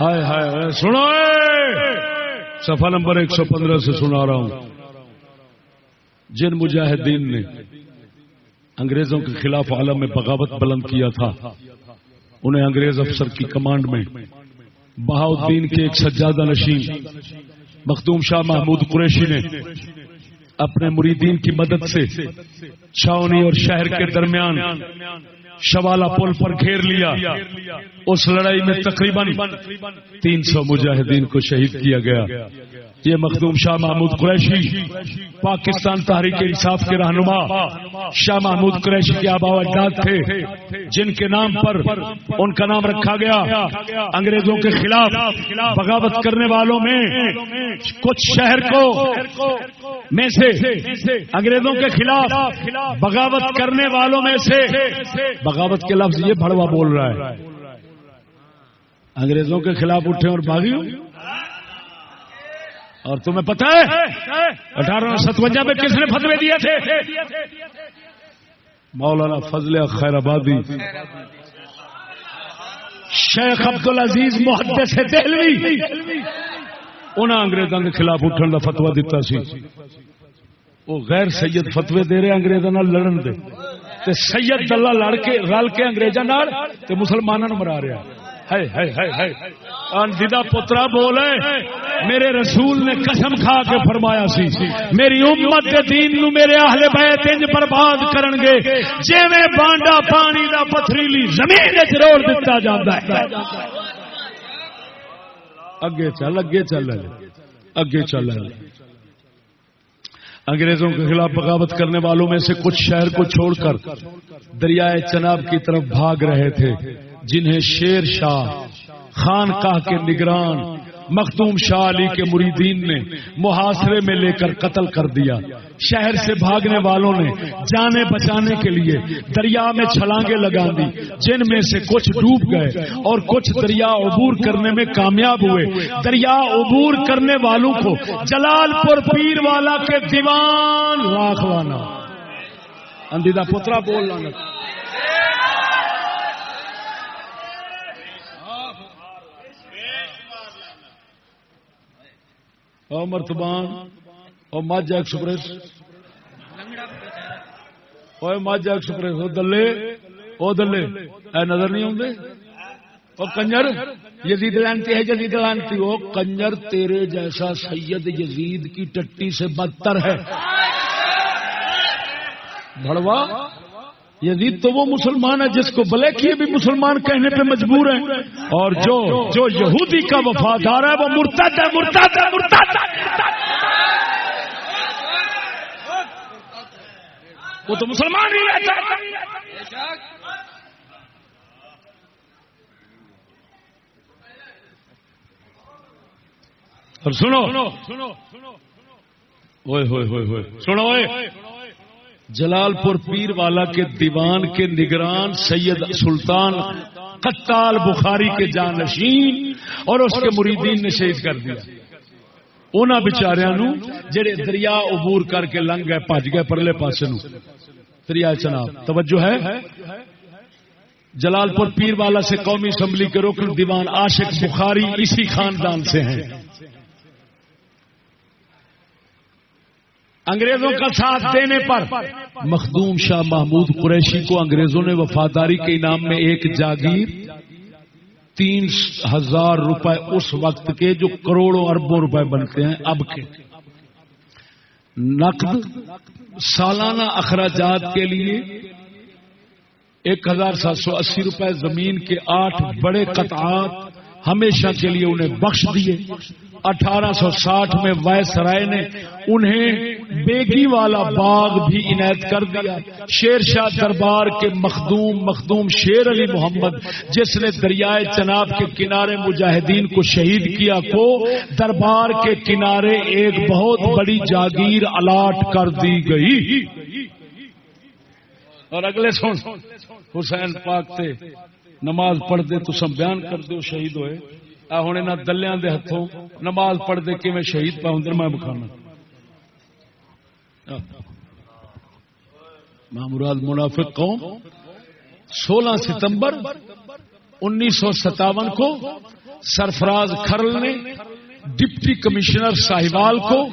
ہائے ہائے، سنو سفا نمبر ایک سو پندرہ سے سنا رہا ہوں۔ جن مجاہدین نے انگریزوں کے خلاف عالم میں بغاوت بلند کیا تھا، انہیں انگریز افسر کی کمانڈ میں بہاؤدین کے ایک سجادہ نشین مخدوم شاہ محمود قریشی نے اپنے مریدین کی مدد سے چھاونی اور شہر کے درمیان شوالا پل پر گھیر لیا۔ اس لڑائی میں تقریباً تین سو مجاہدین کو شہید کیا گیا۔ یہ مخدوم شاہ محمود قریشی، پاکستان تحریک انصاف کے رہنما، شاہ محمود قریشی کے آبا اجداد تھے، جن کے نام پر ان کا نام رکھا گیا انگریزوں کے خلاف بغاوت کرنے والوں میں کچھ شہر کو میں سے انگریزوں کے خلاف بغاوت کرنے والوں میں سے بغاوت کے لفظ یہ بڑوا بول رہا ہے۔ انگریزوں کے خلاف اٹھے اور باغی اور تمہیں پتا ہے، اٹھارہ سو ستوجا میں کس نے فتوے دیے تھے؟ مولانا فضل خیر آبادی، شیخ عبد العزیز محدث دہلوی، انہاں انگریزوں کے خلاف اٹھن کا فتوا دیتا سی۔ وہ غیر سید فتوے دے رہے انگریزوں لڑن دے۔ تے سید دلہ لڑ کے، رل کے انگریزوں مسلمانوں مرا رہا دیدا پترا بولے، میرے رسول نے قسم کھا کے فرمایا سی، میری امت کے دین نو میرے اہل بیت انج برباد کرن گے جویں بانڈا پانی دا پتھریلی زمین وچ روڑ دتا جاندا ہے۔ اگے چل اگے چل۔ اگے چل۔ انگریزوں کے خلاف بغاوت کرنے والوں میں سے کچھ شہر کو چھوڑ کر دریائے چناب کی طرف بھاگ رہے تھے۔ جنہیں شیر شاہ خان کا کے نگران مختوم شاہ علی کے مریدین نے محاصرے میں لے کر قتل کر دیا۔ شہر سے بھاگنے والوں نے جانے بچانے کے لیے دریا میں چھلانگے لگا دی، جن میں سے کچھ ڈوب گئے اور کچھ دریا عبور کرنے میں کامیاب ہوئے۔ دریا عبور کرنے والوں کو جلال پور پیر والا کے دیوان راکھوانا اندیدہ پترا بول رہا او مرتبان، او ماجا ایکسپریس۔ او ماجا ایکسپریس، او دلے او دلے۔ اے نظر نہیں آتے او کنجر، یزید لانتی ہے، یزید لانتی۔ او کنجر تیرے جیسا سید یزید کی ٹٹی سے بدتر ہے۔ بڑوا یزید تو وہ مسلمان ہے جس کو بلے کیے بھی مسلمان کہنے پہ مجبور ہیں۔ اور جو جو یہودی کا وفادار ہے وہ مرتد ہے مرتد ہے، مرتد وہ تو مسلمان ہی رہتا اور سنو۔ سنو ہوئے ہوئے ہوئے۔ ہوئے سنو جلال پور پیر والا کے دیوان کے نگران سید سلطان قتال بخاری کے جانشین اور اس کے مریدین نے شہید کر دیا۔ ان بچاریا جڑے دریا عبور کر کے لنگ گئے پج گئے پرلے پاس دریا چناب توجہ ہے؟ جلال پور پیر والا سے قومی اسمبلی کے رکن دیوان عاشق بخاری اسی خاندان سے ہیں۔ انگریزوں کا ساتھ دینے پر۔ مخدوم شاہ محمود قریشی کو انگریزوں نے وفاداری کے انعام میں ایک جاگیر، تین ہزار روپے اس وقت کے جو کروڑوں اربوں روپے بنتے ہیں اب کے۔ نقد سالانہ اخراجات کے لیے ایک ہزار سات سو اسی روپے زمین کے آٹھ بڑے قطعات ہمیشہ کے لیے انہیں بخش دیے۔ اٹھارہ سو ساٹھ میں وائس رائے نے انہیں بیگی والا باغ بھی عنایت کر دیا۔ شیر شاہ دربار کے مخدوم مخدوم شیر علی محمد، جس نے دریائے چناب کے کنارے مجاہدین کو شہید کیا کو، دربار کے کنارے ایک بہت بڑی جاگیر الاٹ کر دی گئی۔ اور اگلے سن، حسین پاک تھے نماز پڑھ دے تو سب بیان کر دو شہید ہوئے۔ ہوں یہاں دلیا دے ہاتھوں نماز پڑھ دے کہ میں شہید پاؤں میں بکھانا۔ مراد منافق قوم، سولہ ستمبر انیس سو ستاون کو سرفراز کھرل نے ڈپٹی کمشنر ساہیوال کو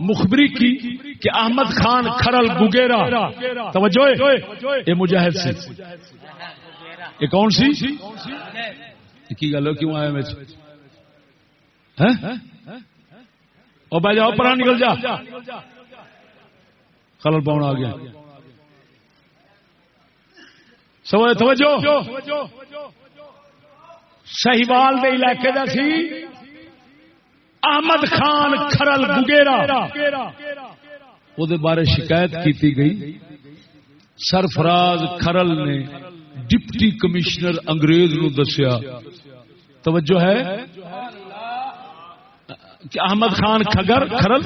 مخبری کی کہ احمد خان کھرل گگیرا۔ توجہ۔ یہ مجاہد سے یہ کون سی؟ کی گل کیوں آیا میں اور بہ جاؤ پرا نکل جا۔ خلل پاؤن آ گیا۔ سمجھ توجہ۔ سہیوال دے علاقے دا سی۔ احمد خان کھرل گگیرا۔ وہ بارے شکایت کیتی گئی۔ سرفراز کھرل نے ڈپٹی کمشنر انگریز نو دسیا۔ توجہ ہے؟ کہ احمد خان کھگر، کھرل،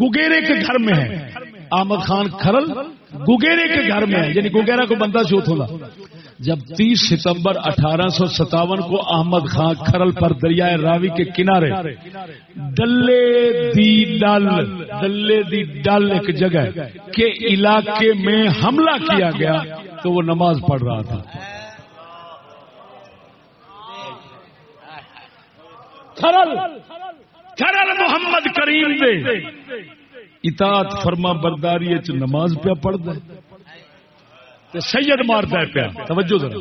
گگیرے کے گھر میں ہے۔ احمد خان کھرل گگیرے کے گھر میں ہے یعنی گگیرا کو بندہ سے اتھولا جب تیس ستمبر اٹھارہ سو ستاون کو احمد خان کھرل پر دریائے راوی کے کنارے ڈلے دی ڈل ڈلے دی ڈل ایک جگہ کے علاقے میں حملہ کیا گیا تو وہ نماز پڑھ رہا تھا۔ کھرل محمد کریم دے۔ اطاعت فرما برداری نماز پہ پڑھ دے تے سید مارتا ہے پیا۔ توجہ ذرا۔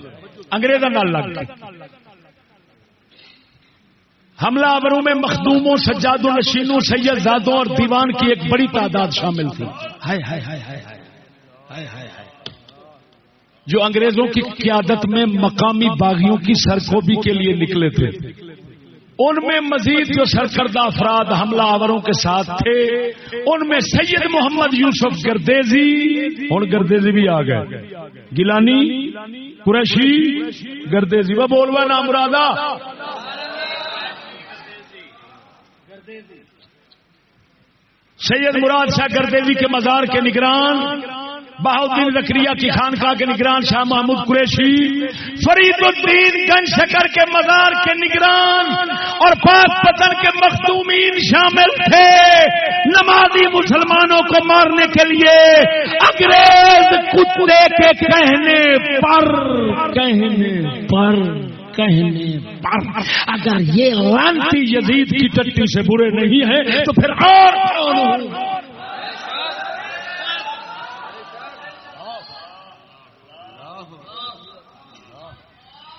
انگریزوں نال لگ کے۔ حملہ آوروں میں مخدوموں سجادوں نشینوں سید زادوں اور دیوان کی ایک بڑی تعداد شامل تھی۔ ہائے ہائے ہائے ہائے ہائے۔ ہائے ہائے جو انگریزوں کی قیادت میں مقامی باغیوں کی سرخوبی کے لیے نکلے تھے۔ ان میں مزید جو سرکردہ افراد حملہ آوروں کے ساتھ تھے، ان میں سید محمد یوسف گردیزی ہوں گردیزی بھی آ گئے۔ گیلانی، قریشی، گردیزی، وہ بولوا نام مرادہ سید مراد شاہ گردیزی کے مزار کے نگران بہاؤدین زکریہ کی خانقاہ کے نگران شاہ محمود قریشی فرید الدین گنج شکر کے مزار کے نگران اور پاک پتن کے مختومین شامل تھے نمازی مسلمانوں کو مارنے کے لیے انگریز کتے کے کہنے پر کہنے پر کہنے پر۔ اگر یہ لانتی یزید کی ٹٹی سے برے نہیں ہیں تو پھر اور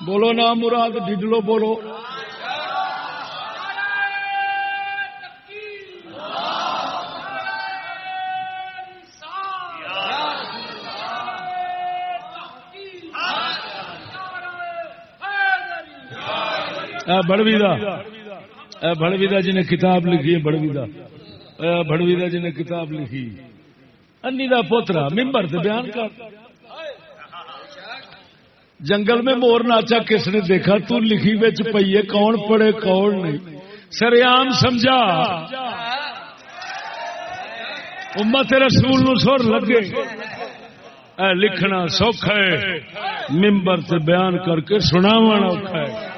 بولو نا مراد ڈڈلو بولو۔ بڑویدا بڑویدا جی نے کتاب لکھی ہے بڑویدا بڑویدا جی نے کتاب لکھی۔ انی دا پوترا ممبر بیان کر۔ جنگل میں مور ناچا کس نے دیکھا؟ تو لکھی بچ پی کون پڑھے، کون نہیں؟ سریام سمجھا۔ امت رسول نو سر لگے۔ اے لکھنا سوکھ ہے۔ ممبر سے بیان کر کے سناو اوکھا ہے۔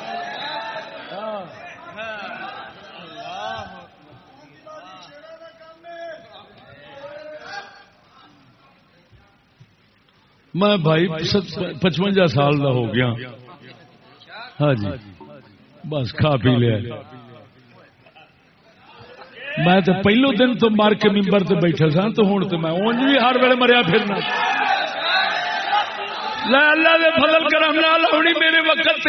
میں بھائی پچوجا سال کا ہو گیا۔ ہاں جی۔ بس کھا پی لیا۔ میں تو پہلو دن تو مار کے ممبر سے بیٹھا سا، تو ہوں تو میں اونج بھی ہر ویل مریا پھرنا۔ اللہ دے فضل کرم ہونی میرے وقت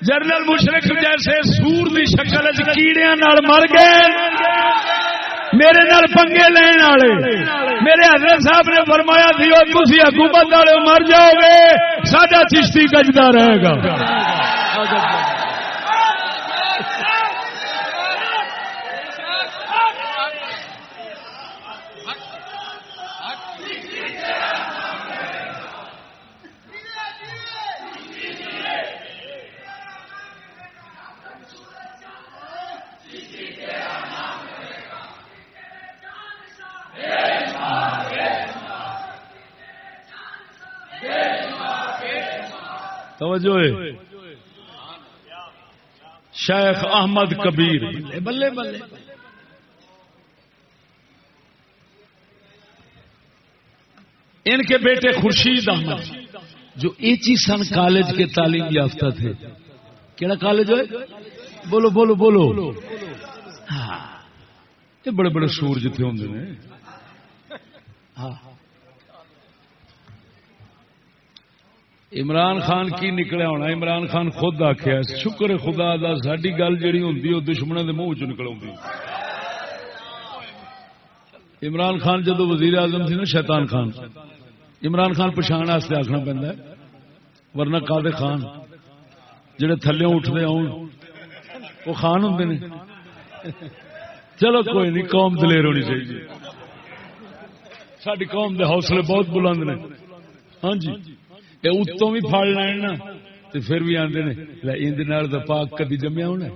جنرل مشرق جیسے سور کی شکل کیڑے مر گئے۔ میرے نال پنگے لین والے۔ میرے حضرت صاحب نے فرمایا تھی تھی حکومت والے مر جاؤ گے، ساڈا چشتی گجتا رہے گا۔ توجہ شیخ احمد کبیر۔ بلے بلے ان کے بیٹے خورشید احمد جو ایچی سن کالج کے تعلیم یافتہ تھے۔ کہڑا کالج ہے؟ بولو بولو بولو۔ ہاں یہ بڑے بڑے سورج تھے ہوں ہاں۔ عمران خان کی نکلیا ہونا، عمران خان خود آخیا شکر خدا دا ساری گل جہی ہوں وہ دشمنوں کے منہ چ نکل عمران خان جدو وزیر اعظم سی نا، شیطان خان۔ عمران خان پچھان آخنا پہنتا ورنہ کالے خان، جڑے تھلے اٹھتے آن، وہ خان ہوں نے۔ چلو کوئی نہیں، قوم دلیر ہونی چاہیے۔ ساری قوم دے حوصلے بہت بلند نے۔ ہاں جی۔ یہ اتوں بھی پڑ لین نا تو پھر بھی آتے ہیں اندر پاک کدی جمیا ہونا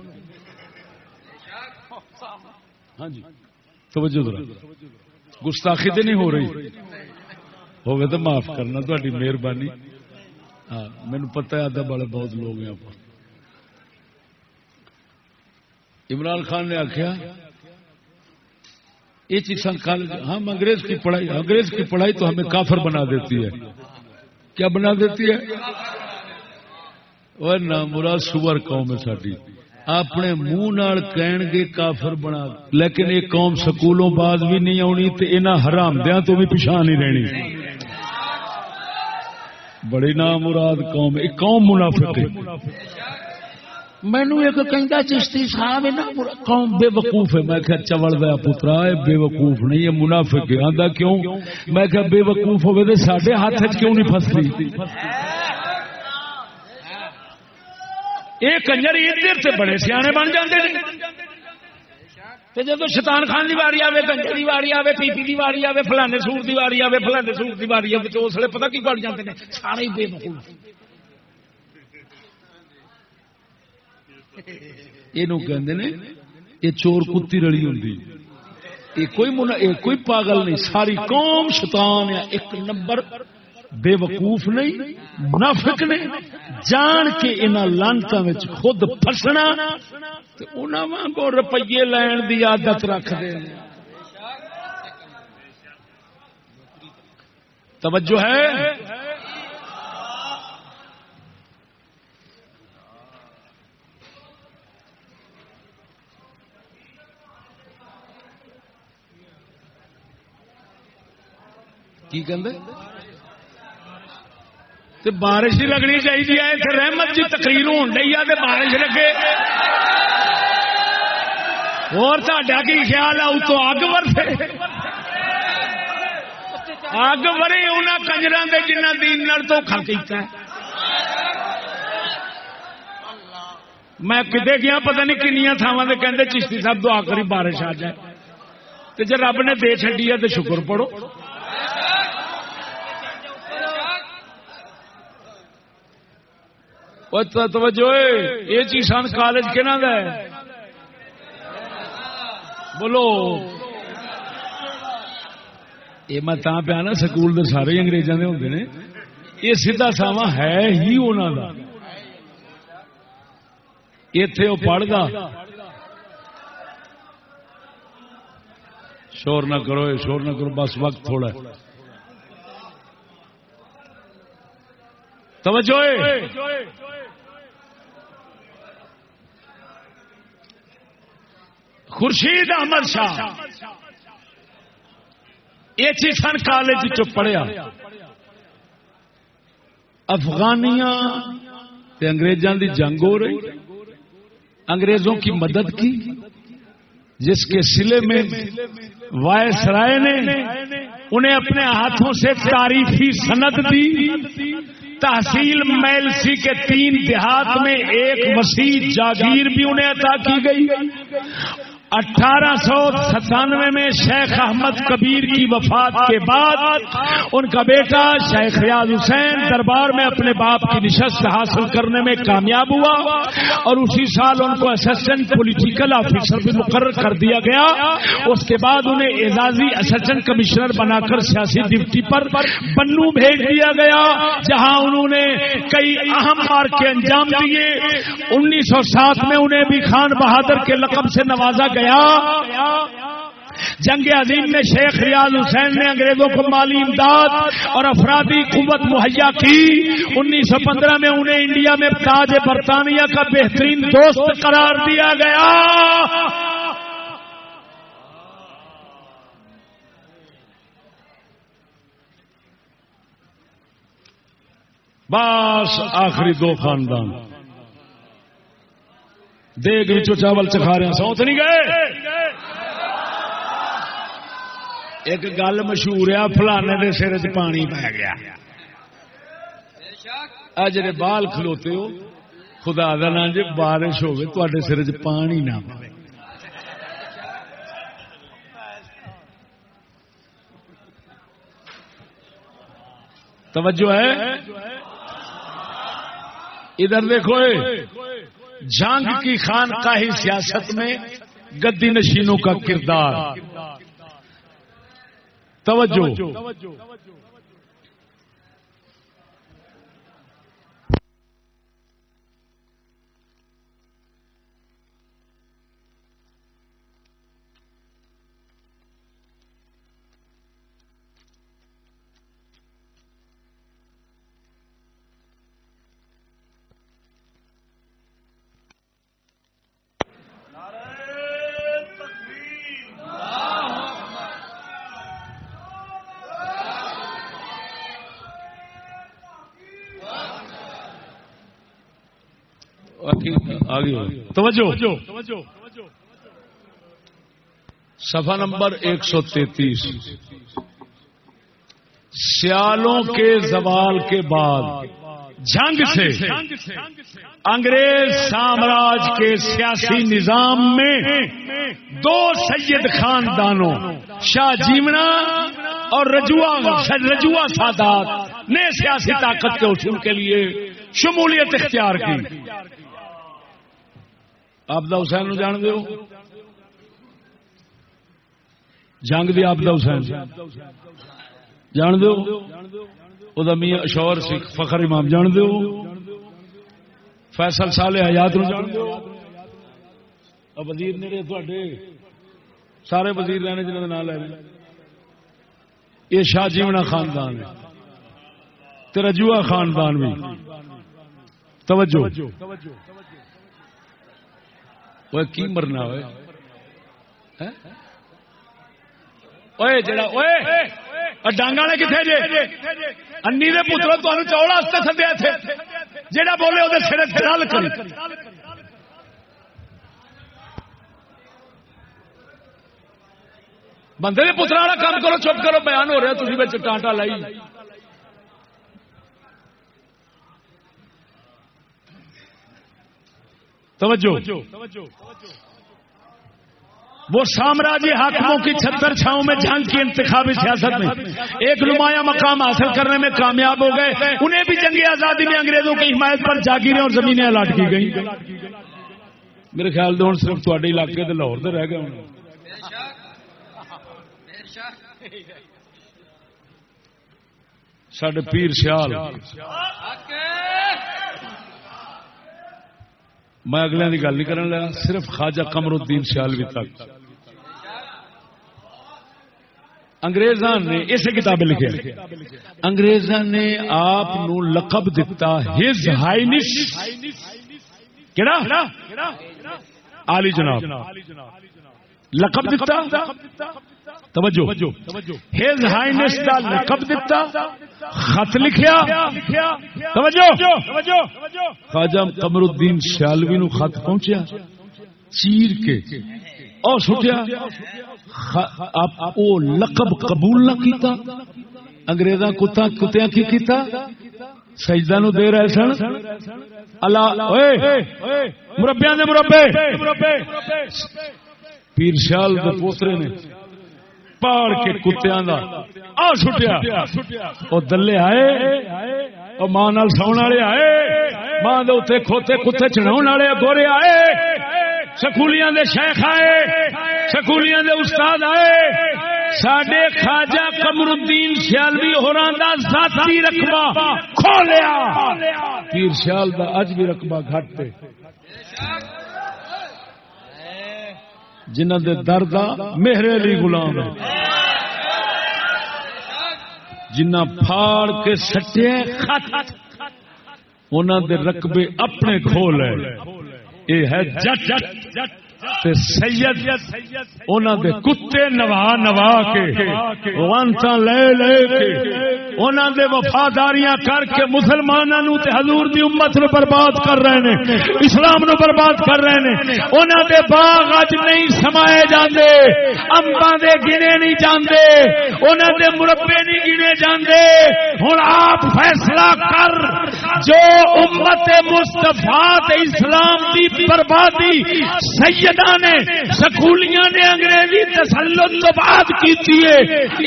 ہاں جی توجہ ذرا۔ گستاخی تو نہیں ہو رہی۔ ہوگا تو معاف کرنا تاری مہربانی۔ ہاں مینو پتا ہے آدھا بڑے بہت لوگ ہیں عمران خان نے آخیا یہ چیز کالج ہم انگریز کی پڑھائی، انگریز کی پڑھائی تو ہمیں کافر بنا دیتی ہے۔ کیا بنا دیتی ہے؟ اور نہ مراد سور قوم ہے ساری اپنے منہ کہن گے کافر بنا۔ لیکن یہ قوم سکولوں بعد بھی نہیں آنی تو انہوں حرامدیاں تو بھی پچھا نہیں رہنی۔ بڑی نام مراد قوم ایک قوم منافق ہے۔ مینو ایک کہندا چشتی صاحب قوم بے وقوف ہے۔ میں کہ چوڑ دیا پترا ہے بے وقوف نہیں ہے منافق ہے۔ آندا کیوں؟ میں کہ بے وقوف ہوے تے ساڈے ہاتھ وچ کیوں نہیں پھسدی اے کنجر ادھر تے بڑے سیانے بن جاندے نے۔ جب شیطان خان دی واری آئے گنجے دی واری آئے پی پی دی واری آئے فلانے سور دی واری آئے فلانے سور دی واری آئے اس لیے پتا کی بڑھ جاتے ہیں سارے بے وقوف۔ یہ چور کتی رلی ہوں یہ کوئی پاگل نہیں۔ ساری قوم شیطان ہے۔ ایک نمبر بے وقوف نہیں، منافق نے۔ جان کے ان لانتا خود فسنا کو روپیے لین کی عادت رکھ دے۔ توجہ ہے؟ کی کہ بارش ہی لگنی چاہیے رحمت جی تقریر ہون ڈی ہے بارش لگے۔ اور تا کی خیال ہے اتو اگ ورتے اگ ورے انہوں کنجر کے جنہ دین دھوکھا کیا میں کدے گیا پتہ نہیں کنیا تھاواں کہندے، چشتی صاحب دعا کری بارش آ جائے۔ جب رب نے دے چڈی ہے تو شکر پڑھو۔ اچھا، توجہ یہ چیز کالج کہنا ہے۔ بولو۔ یہ میں پیا نا، سکول دے سارے انگریزوں کے ہوں نے۔ یہ سیدا ساوا ہے ہی انہوں کا اتے وہ پڑھتا شور نہ کرو شور نہ کرو، بس وقت تھوڑا توجہ خورشید احمد شاہ۔ یہ سن کالج پڑھیا۔ افغانیاں انگریزوں کی جنگ ہو رہی۔ انگریزوں کی مدد کی۔ جس کے سلے میں وائس رائے نے انہیں اپنے ہاتھوں سے تاریخی سند دی۔ تحصیل میلسی کے تین دیہات میں ایک وسیع جاگیر بھی انہیں عطا کی گئی۔ اٹھارہ سو ستانوے میں شیخ احمد کبیر کی وفات کے بعد ان کا بیٹا شیخ ریاض حسین دربار میں اپنے باپ کی نشست حاصل کرنے میں کامیاب ہوا اور اسی سال ان کو اسسٹنٹ پولیٹیکل آفیسر بھی مقرر کر دیا گیا۔ اس کے بعد انہیں اعزازی اسسٹنٹ کمشنر بنا کر سیاسی ڈپٹی پر بنو بھیج دیا گیا، جہاں انہوں نے کئی اہم مارکے انجام دیے۔ انیس سو سات میں انہیں بھی خان بہادر کے لقب سے نوازا گیا۔ گیا۔ جنگ عظیم میں شیخ ریاض حسین نے انگریزوں کو مالی امداد اور افرادی قوت مہیا کی۔ انیس سو پندرہ میں انہیں انڈیا میں تاج برطانیہ کا بہترین دوست قرار دیا گیا۔ بس آخری دو خاندان۔ دیکھ بچوں چاول چکھا رہے ہیں سوت نہیں گئے؟ ایک گل مشہور ہے فلانے کے سر چ پانی پی گیا۔ آ جڑے بال کھلوتے ہو، خدا دا نام جی بارش ہوگی تے سر چ پانی نہ پائے توجہ ہے؟ ادھر دیکھو جنگ کی خان کا ہی سیاست میں گدی نشینوں کا کردار۔ توجہ۔ توجہ۔ سفا نمبر ایک سو تینتیس۔ سیالوں کے زوال کے بعد۔ جنگ سے۔ انگریز سامراج کے سیاسی نظام میں دو سید خاندانوں شاہ جیمنا اور رجوا رجوا سادات نے سیاسی طاقت کے اصول کے لیے شمولیت اختیار کی۔ آبدا حسین نو جان دو جنگ دی آبدا حسین۔ جان دو وہ میاں اشور سکھ فخر امام جان دو فیصل سالے حیات نو جان دو وزیر نے تھے سارے وزیر رہنے جنہوں نے نام لے رہے یہ شاہ جیونا خاندان ہے۔ تیرا جوا خاندان بھی۔ توجہ۔ وہ کی مرنا ہوئے؟ ہاں؟ ڈانگا نے کتنے جی انی دے پترو تمہیں چوڑا سدیا تھے جہاں بولے وہ سر گل کر۔ بندے کے پترا والا کام کرو، چپ کرو، بیان ہو رہا تھی ٹانٹا لائی۔ توجہ۔ وہ سامراجی حاکموں کی چھتر چھاؤں میں جنگ کی انتخابی سیاست میں۔ ایک نمایاں مقام حاصل کرنے میں کامیاب ہو گئے۔ انہیں بھی جنگی آزادی میں انگریزوں کی حمایت پر جاگیریں اور زمینیں الاٹ کی گئی میرے خیال سے ہوں صرف تھوڑے علاقے کے لاہور سے رہ گئے ہوں۔ سڈے پیر سیال۔ میں اگلے کی گل نہیں کرنے لگا، صرف خواجہ قمر الدین سیالوی تک۔ انگریزاں نے اسے کتاب لکھے۔ انگریزاں نے آپ لقب دتا، ہز ہائنس۔ کہڑا علی جناب۔ لقب دتا؟ توجہ۔ ہز ہائنس کا لقب دتا خط لکھیا۔ توجہ۔ خواجہ قمر الدین سیالوی نو خط پہنچیا۔ چیر کے۔ اور سٹیا او لقب قبول نہ کیتا۔ انگریزاں کتا کتیا کی کیتا؟ سجدہ نو دے رہے سن۔ اللہ مربیا نے مربے۔ پیر شال دے پوترے نے۔ پاڑ کے کتیا آ چھٹیا وہ دلے آئے۔ اور ماں سو والے آئے۔ ماں دے کھوتے کتے چڑھاؤ والے گورے آئے۔ سکولیاں دے شیخ آئے۔ سکولیاں دے استاد آئے۔ سڈے خواجہ قمر الدین سیالوی ہوراندا ذاتی رقبہ کھولیا۔ پیر سیال دا اج بھی رقبہ گھٹ جنہ دے درد میرے علی غلام جنہ پھاڑ کے سٹے خط انہوں دے رقبے اپنے کھول ہے۔ یہ ہے جٹ جٹ۔ تے سید انہوں دے کتے نوا نوا کے وانتا لے لے کے انہوں دے وفاداریاں کر کے مسلمانوں تے حضور دی امت نو برباد کر رہے نے، اسلام نو برباد کر رہے نے۔ انہوں دے باغ اج نہیں سمائے جاندے امباں دے گنے نہیں جاندے انہوں دے مربے نہیں گنے جاندے۔ ہن آپ فیصلہ کر، جو امت مستفا اسلام دی بربادی سید سیدہ نے سکولیاں نے انگریزی تسلط تو بعد کی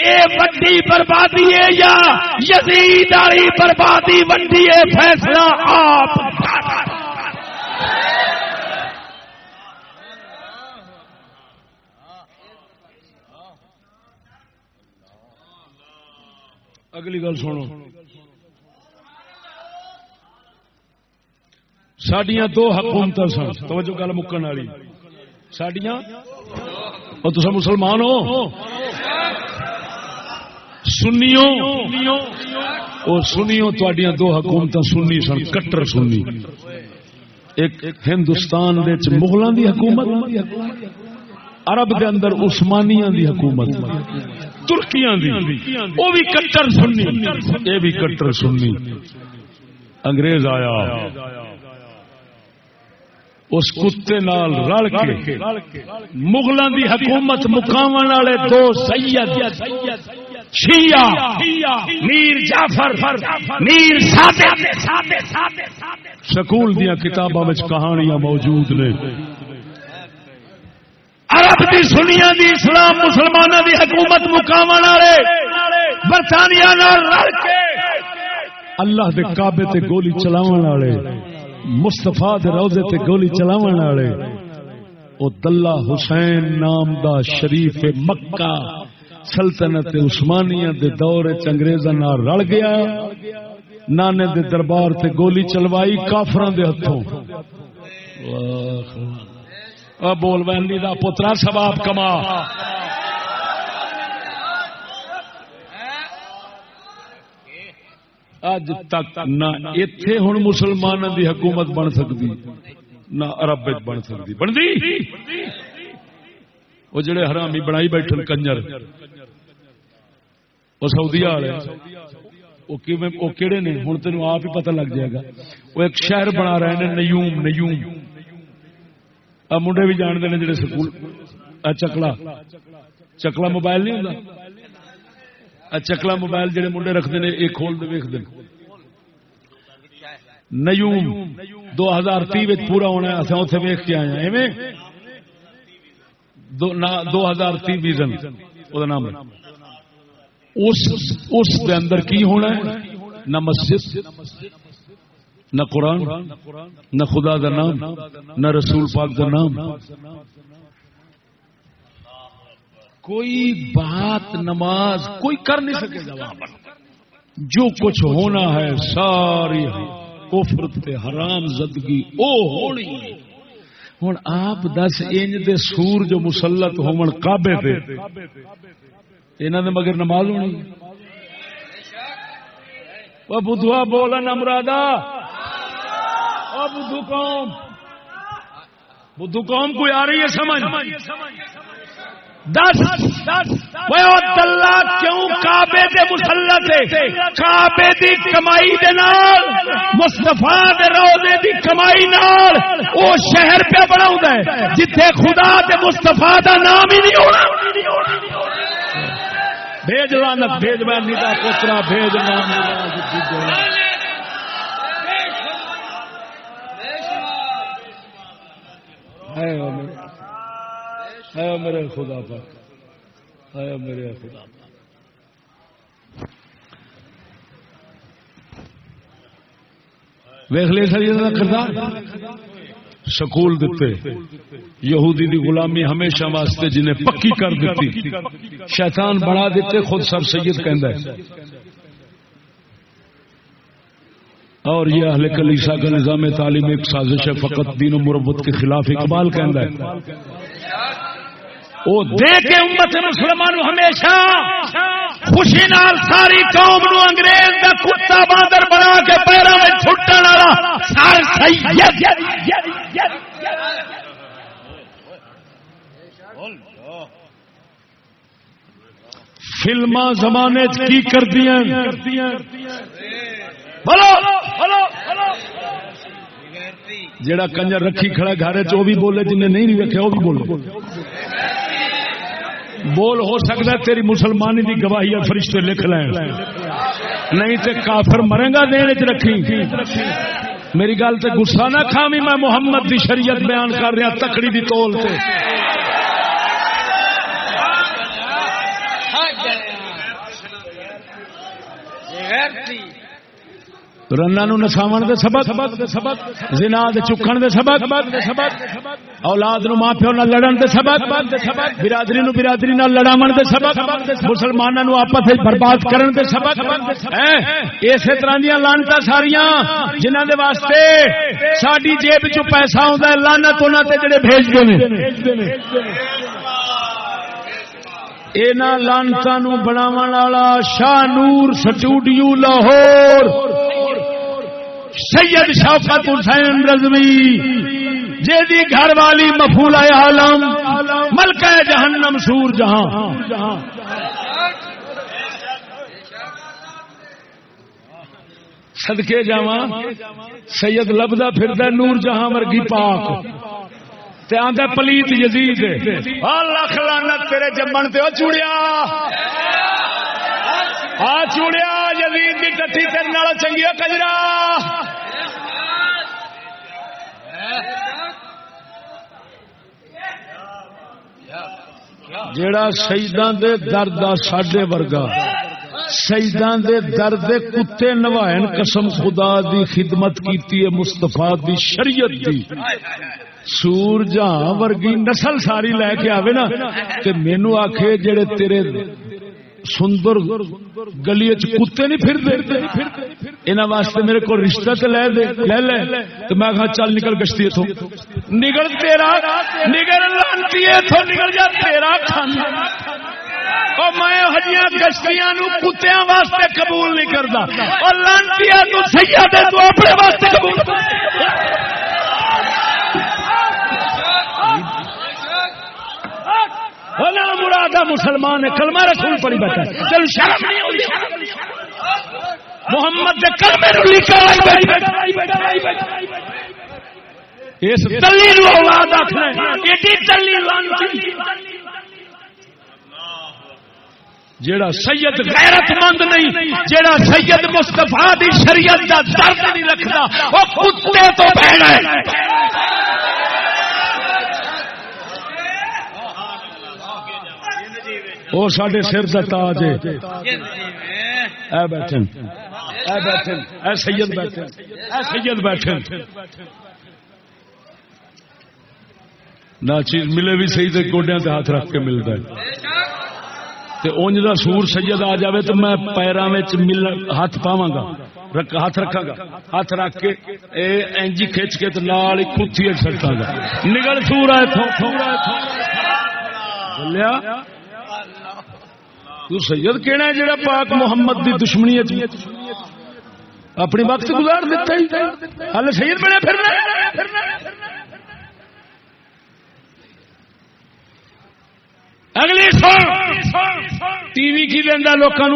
یہ وڈی بربادی ہے یا یزید والی بربادی وڈی ہے؟ فیصلہ آپ اگلی گل سنو۔ سڈیا دو حکومت سن۔ توجہ گل مکن والی۔ سڈیا اور تصا مسلمان ہو؟ سنیو اور سنیو تڈیا دو حکومت سنی سن، کٹر سنی ایک ہندوستان مغلوں دی حکومت، عرب دے اندر عثمانیاں دی حکومت، ترکیاں دی۔ وہ بھی کٹر سننی یہ بھی کٹر سننی۔ انگریز آیا۔ اس کتے نال رل کے مغلوں دی حکومت مقام والے دو سید، شیعہ، میر جعفر، میر سکول دیا کتاباں کہانیاں موجود نے۔ عرب دی سنیا دی، اسلام مسلمانوں دی حکومت مقام والے برطانیہ رل کے اللہ دے کعبے تے گولی چلاون والے مستفا روزے تے گولی چلاون والے، او دلہ حسین نام دا شریف مکہ سلطنت عثمانیہ دے دور چ انگریزاں نال رل گیا، نانے دے دربار تے گولی چلوائی کافراں دے ہتھوں۔ بول بہنی کا پترا سباب کما۔ اج تک نہ اتے ہوں مسلمان دی حکومت بن سکتی نہ عرب بن سکتی بنتی؟ وہ جڑے حرامی بنائی بیٹھے کنجر وہ سعودی والے وہ کہڑے نے؟ ہوں تین آپ ہی پتہ لگ جائے گا۔ وہ ایک شہر بنا رہے ہیں نیوم نیوم۔ منڈے بھی جانتے ہیں جڑے سکول چکلا۔ چکلا موبائل نہیں ہوتا چکلا موبائل جڑے منڈے رکھتے ہیں یہ کھول دے ویخ نیوم دو ہزار تی پورا ہونا اصل اتنے ویخ کے آئے ایویں؟ دو ہزار تی ویژن وہ نام اس اندر کی ہونا ہے؟ نہ مسجد، نہ قرآن، نہ خدا دا نام، نہ رسول پاک دا نام۔ کوئی بات نماز کوئی کر نہیں سکے گا جو کچھ ہونا ہے ساری کفرت حرام زدگی او ہونی۔ ہوں آپ دس انج دے سور جو مسلط ہون کابے پہ انہوں نے مگر نماز ہونی۔ بدھوا بولا نمرادا بدھو قوم۔ بدھو قوم کوئی آ رہی ہے سمجھ۔ دس دلہ کیوں کعبے دے مسلط کعبے دی کمائی دے نال، مصطفیٰ دے روزے دی کمائی نال او شہر پہ بناؤں ہے، جتھے خدا دے مصطفیٰ دا نام ہی نہیں ہونا۔ بھیج لانت بھیج میں نیتا پوترا، بھیج نام میرے خدا پاک ہے میرے خدا پاک۔ ویخ لے سر کردار۔ سکول دیتے یہودی دی غلامی ہمیشہ واسطے جنہیں پکی کر دیتی شیطان بڑھا دیتے خود سر سید کہندا ہے۔ اور یہ اہل کلیسا کا نظام تعلیم ایک سازش ہے، فقط دین و مربت کے خلاف اقبال کہندا ہے۔ وہ دے کے امت مسلمان ہمیشہ خوشی نال ساری قوم نو انگریز دا کتا باندر بنا کے پیروں میں چھٹن والا سر سید۔ فلما زمانے کی کر دیا جڑا کنجر رکھی کھڑا گھر چ بھی بولے جن نہیں رکھا وہ بھی بولے۔ بول ہو سکتا تیری مسلمانی کی گواہی فرشتے لکھ لین نہیں تے کافر مرے گا دین چ رکھی۔ میری گل تے گسا نہ کھاوی میں محمد دی شریعت بیان کر رہا، تکڑی دی تول تے۔ سے رنا نو نساو دے سبق زنا دے چکن دے سبق، اولاد نو ماں پیو نہ لڑن دے سبق، برادری نو برادری نہ لڑاون دے سبق، مسلماناں نو آپس وچ برباد کرن دے سبق اسی طرح دی لعنتاں ساریاں جنہاں دے واسطے ساڈی جیب چوں پیسہ ہوندا ہے، لعنت انہاں تے جڑے بھیج دے نے۔ اینا لانتا نو بناون والا شاہ نور سٹوڈیو لاہور۔ سید شوکت حسین رضوی جی گھر والی مفول عالم، ملکہ جہنم سور جہاں سدکے جا سید لبدا پھر نور جہاں ورگی پاک۔ تے آدھا پلیت یزید لکھ لانا تیرے جمن تے چوڑیا۔ آ چوڑیا یزید کی ٹٹی تیرے نال، چنگی کجرا۔ جیڑا شہیدان دے درد دا ساڈے ورگا، شہیدان دے درد دے کتے نوائن قسم خدا دی خدمت کیتی ہے مستفا دی شریعت دی۔ سور جہاں ورگی نسل ساری لے کے آوے نا، تے مینو آکھے جڑے تیرے سندر گلی کتے نہیں پھر انہوں واسطے میرے کو رشتہ لے دے۔ لے لے۔ تو میں کہا چل نکل گشتی نکل تیرا نکل لانتی نکل جا تیرا کھانا اور میں گشتیاں نو کتیاں واسطے قبول نہیں کرتا اور لانتی تو تو اپنے واسطے قبول مرادہ مسلمان، کلمہ رسول پڑی بیٹھا چل شرم نہیں ہوئی محمد دے کلمے اس تلی اولاد جیڑا سید غیرت مند نہیں، جیڑا سید مستفا دی شریعت دا درد نہیں رکھتا، وہ کتے تو بہن ہے۔ وہ سڈے سر کا تاج بیٹھے بیٹھے سید بیٹھے سید بیٹھے نہ چیز ملے بھی صحیح تو گوڈیا سے ہاتھ رکھ کے ملتا ہے۔ اونج کا سور سید آ جائے تو میں پیروں مل ہاتھ پاوا گا ہاتھ رکھا گا ہاتھ رکھ کے اینجی کھچ کے نال ہی کتھی سٹا گا نگل سور آئے بولیا تو سید کہنا ہے جڑا پاک محمد دی دشمنی اپنی وقت گزار دیتا ہی۔ ہل سید بنے پھر اگلی ٹی وی کی دینا لوگوں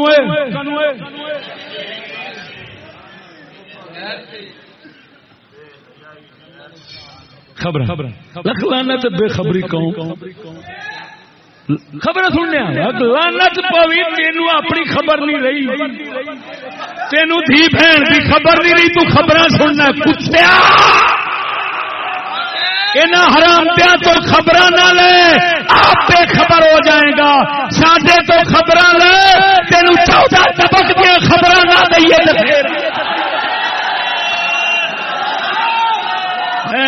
خبر لکھ لانا تو بے خبری کہوں خبر سننے لانت پوی تین اپنی خبر نہیں رہی۔ تین دھی بہن کی خبر نہیں رہی، تو خبر سننا۔ کتیا؟ حرام پیا تو خبر نہ لے۔ آپ پہ خبر ہو جائے گا۔ ساڈے تو خبر لے۔ تین چودہ چپک دیا خبر نہ دئیے۔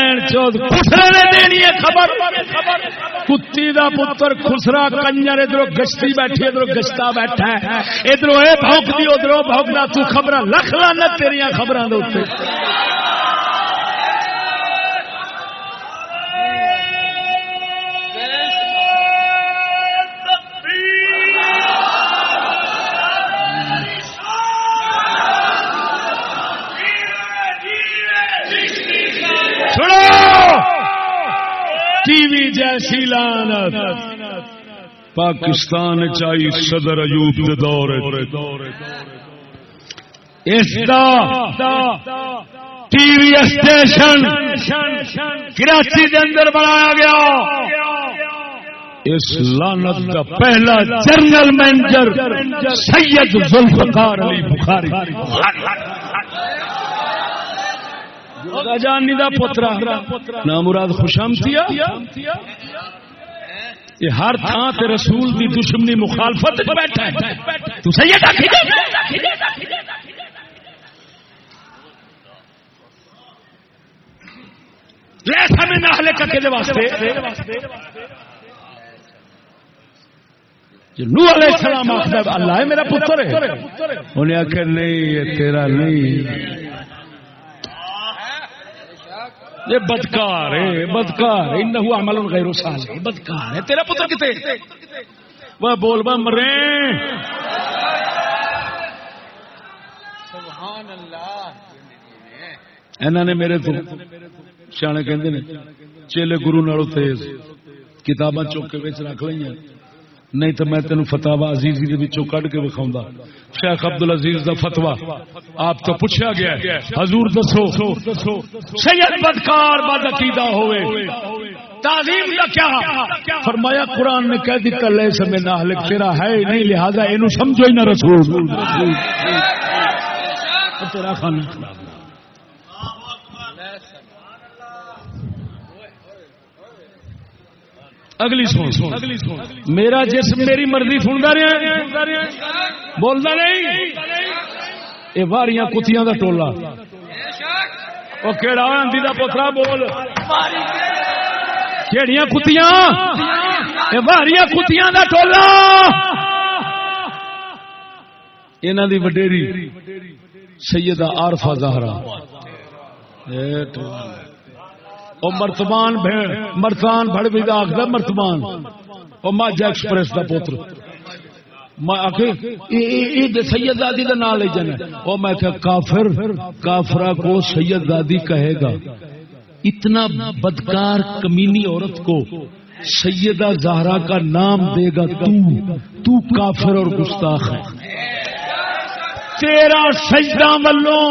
بہن چوتھ خسرے نے دینی خبر۔ کتی دا پتر، خسرا کنجر، ادھر گشتی بیٹھی، ادھر گشتا بیٹھا ہے۔ ادھر بھوک دی، ادھر بھوکنا تو خبر لکھ لانا تیریا خبروں کے اتنے ٹی وی جیسی لانت پاکستان چاہیے صدر ایوب دور ٹی وی اسٹیشن کراچی کے اندر بنایا گیا۔ اس لانت کا پہلا جنرل مینیجر سید ذوالفقار علی بخاری۔ جانی دا پترا۔ نام مراد خوشام تھیا یہ ہر تھان تے رسول دی دشمنی مخالفت بیٹھا ہے۔ تو سید لیسا میں نہ کا کے واسطے۔ نو علیہ السلام آخر اللہ ہے میرا پتر ہے۔ انہیں آخر، نہیں، یہ تیرا نہیں۔ یہ بدکار ہے بدکار، انہو عمل غیر صالح، بدکار ہے تیرا پتر کتے؟ وہ بول با مرے۔ سبحان اللہ انہوں نے میرے تو سیانے کہندے نے، چیلے گرو نالو تیز کتاباں چوک کے رکھ لئی نہیں تو میں تینوں فتوا عزیزی دے وچوں کڈ کے وکھاؤں شیخ عبد العزیز دا فتوا آپ تو پوچھا گیا حضور دسو سید بدکار بد عقیدہ ہوئے تعظیم کا کیا فرمایا قرآن نے کہہ دیتا لے سمے نہ تیرا ہے نہیں لہذا اینو سمجھو ہی نہ رسول تیرا خانہ اگلی سن. میرا جسم میری مرضی سنتا رہا بولتا نہیں؟ یہ واریاں کتیاں دا ٹولا. وہ کہڑا آندھی دا پوترا بول؟ کہڑیاں کتیاں؟ یہ واریاں کتیاں دا ٹولا. انہوں دی وڈیری سیدہ عارفہ زہرا. مرتمان مرتان بڑ بھی آخر مرتمان وہ ماجا ایکسپریس کا پوتر۔ سید دادی کا نام لے جانا وہ میں کہ کافر کافرا کو سید دادی کہے گا۔ اتنا بدکار کمینی عورت کو سیدہ زہرا کا نام دے گا تو۔ تو کافر اور گستاخ ہے۔ تیرا سجدہ ولو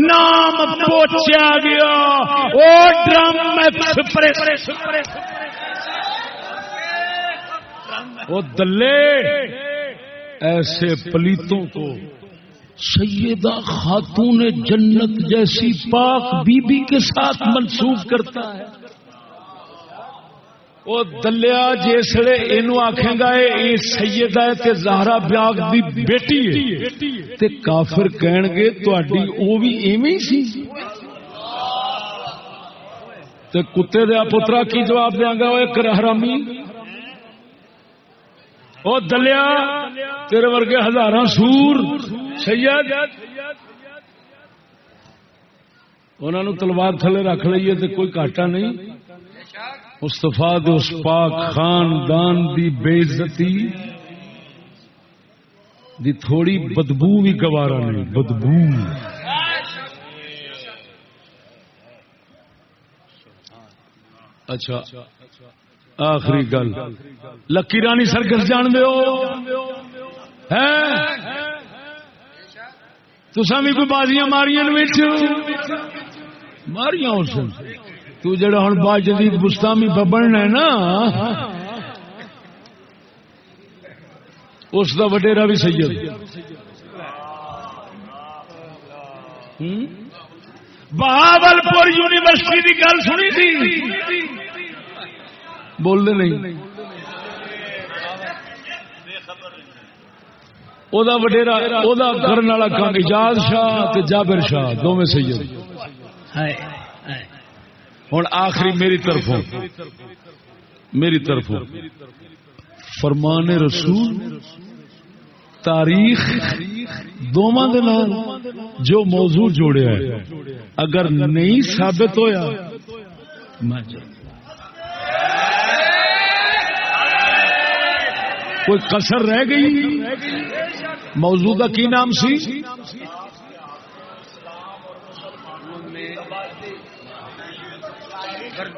نام پوچھا گیا، او ڈرم ایکسپریس وہ دلے، ایسے پلیتوں کو سیدہ خاتون جنت جیسی پاک بی بی کے ساتھ منسوخ کرتا ہے۔ وہ دلیا جسے یہ آخے گا یہ سید ہے تے زہرا بیاگ دی بیٹی ہے۔ تے کافر کہن گے تھی وہ بھی ایویں سی۔ تے کتے دیا پترا کی جواب دیا گا وہ ایک وہ دلیا، تیرے ورگے ہزار سور۔ سید۔ انہوں تلوار تھلے رکھ لیے تو کوئی کاٹا نہیں۔ مستفا اس پاک خاندان دی بےزتی دی تھوڑی بدبو بھی گوارا نہیں، بدبو۔ اچھا آخری گل۔ لکی رانی سرکس جان دو تسا بھی کوئی بازیاں ماریاں ماریاں اس تو جڑا ہوں با جدید بستامی ببن ہے نا، اس کا وڈیرا بھی سید۔ بہاول پور یونیورسٹی کی گل سنی تھی۔ بولنے نہیں۔ وڈیرا کرنے والا کام اجاز شاہ جابر شاہ دونوں سید۔ ہوں آخری میری طرف میری طرف فرمان رسول، تاریخ دونوں جو موضوع جوڑیا ہے۔ اگر نہیں ثابت ہویا کوئی کسر رہ گئی؟ موضوع کا کی نام سی؟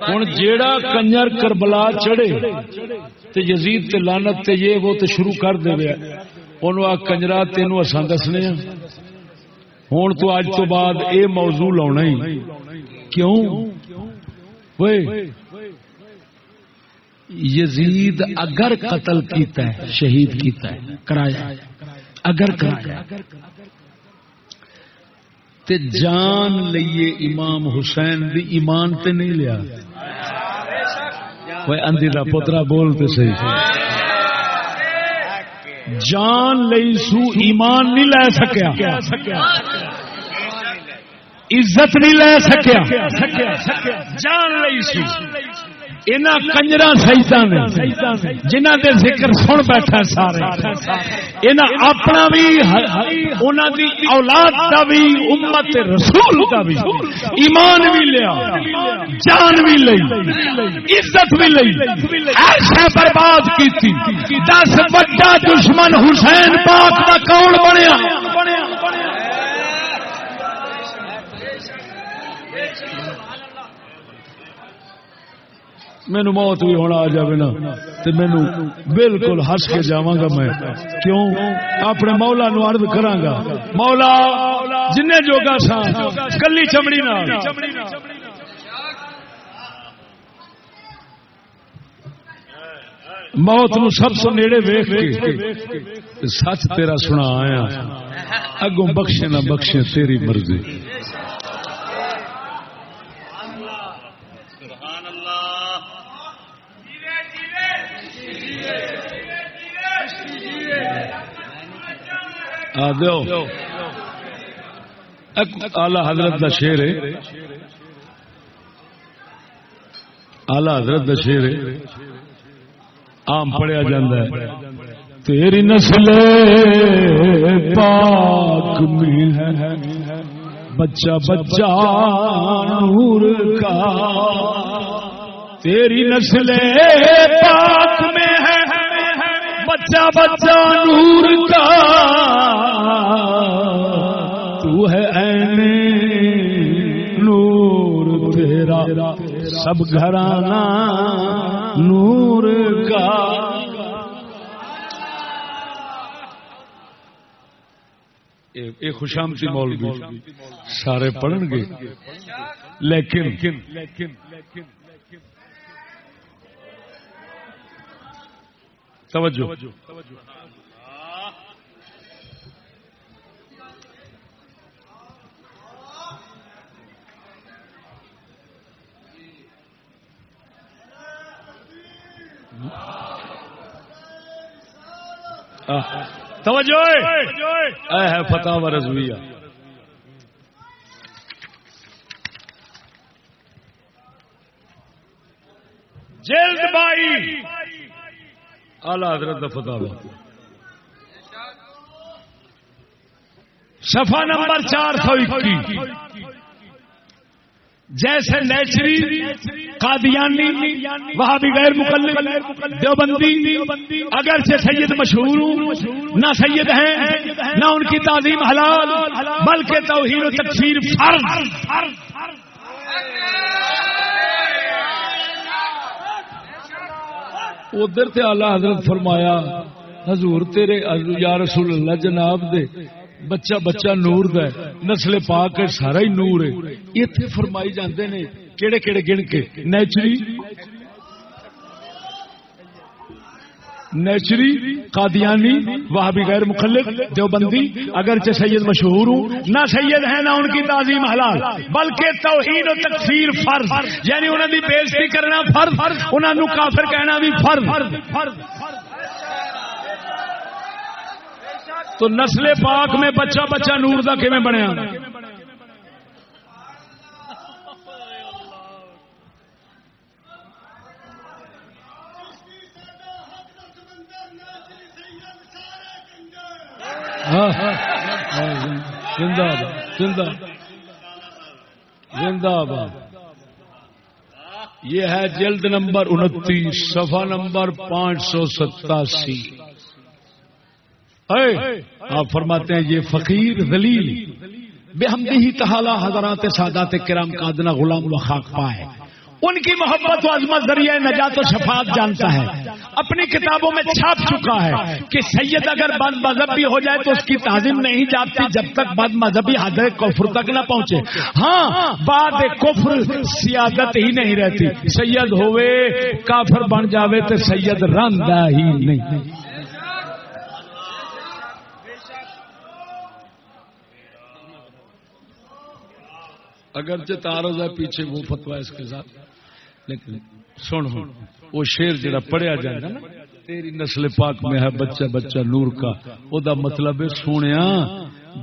ہوں جیڑا کنجر کربلا چڑھے تے یزید تے لانت تے یہ وہ تے شروع کر دے ان کنجرا تین اصا دسنے ہاں۔ ہوں تو اج تو بعد اے موضوع لاؤنا ہی۔ کیوں؟ یزید اگر قتل کیتا ہے، شہید کیتا ہے، کرایا اگر کرایا تے جان لئیے امام حسین دی ایمان تے نہیں لیا۔ وہ اندھی دا بول بولتے صحیح۔ جان لئی سو ایمان نہیں لے سکیا۔ عزت نہیں لے سکیا۔ جان لئی سو۔ کنجرا سائتان جنہ دے ذکر سن بیٹھا سارے۔ اپنا بھی دی اولاد کا بھی، امت رسول کا بھی، ایمان بھی لیا، جان بھی لئی، عزت بھی لئی ہر شہ برباد کی دس بڑا دشمن حسین پاک کا کون بنیا؟ مینو موت بھی ہونا آ جائے نا تو مینو بالکل ہس کے جا گا میں۔ کیوں؟ اپنے مولا نو ارد کرا گا۔ مولا جن جوگا سا کلی چمڑی نہ موت نو سب سے نیڑے ویخ کے سچ تیرا سنا آیا۔ اگوں بخشے نہ بخشے تیری مرضی۔ آلہ حضرت دا شیر ہے۔ آلہ حضرت دا شیر ہے۔ آم پڑھیا جاندہ ہے۔ تیری نسل پاک میں ہے۔ بچہ بچہ نور کا۔ تیری نسل پاک میں بچہ بچہ نور کا۔ تو ہے این نور تیرا۔ سب گھرانا نور کا۔ یہ خوشامتی مولوی، سارے پڑھن گے۔ لیکن توجہ۔ توجہ۔ ہے فتح و رضویہ۔ جلد بائی آلہ حضرت فتح سفا نمبر چار سو اکیس۔ جیسے نیچری، قادیانی وہاں بھی غیر مقلد دیوبندی اگر سے سید مشہور نہ سید ہیں، نہ ان کی تعظیم حلال، بلکہ توہین و تکفیر فرض۔ ادھر تے آلہ حضرت فرمایا، حضور تیرے یا رسول اللہ جناب دے، بچہ بچہ نور دے نسل پا کے سارا ہی نور ہے۔ اتنے فرمائی جاندے نے، کیڑے کیڑے گن کے، نیچری؟ نیچری قادیانی وہاں بھی غیر مخلف دیوبندی، اگرچہ سید مشہور ہوں، نہ سید ہے نہ ان کی تعظیم حلال، بلکہ توہین و تکفیر فرض یعنی انہوں نے بےزتی کرنا فرض انہوں نے کافر کہنا بھی فرض۔ تو نسل پاک میں بچہ بچہ نور دا کیویں بنیا؟ ہاں، ہاں۔ زندہ زندہ۔ زندہ یہ ہے جلد نمبر انتیس سفا نمبر پانچ سو ستاسی۔ آپ فرماتے ہیں یہ فقیر دلیل بے ہم ہی تحالہ حضرات سادات کرام کا ادنا غلام و خاک پائے ان کی محبت و عظمت ذریعہ نجات و شفاعت جانتا ہے۔ اپنی کتابوں میں چھاپ چکا ہے کہ سید اگر بد مذہبی ہو جائے تو اس کی تعظیم نہیں جاتی جب تک بد مذہبی حضرت کفر تک نہ پہنچے۔ ہاں بعد کفر سیادت ہی نہیں رہتی۔ سید ہوئے، کافر بن جاوے تو سید رندا ہی نہیں۔ اگرچہ تارز ہے پیچھے وہ فتوا اس کے ساتھ۔ لیکن سن وہ شیر جڑا پڑھیا جائے نا، تیری نسل پاک میں ہے بچہ بچہ نور کا، او دا مطلب ہے سونیا،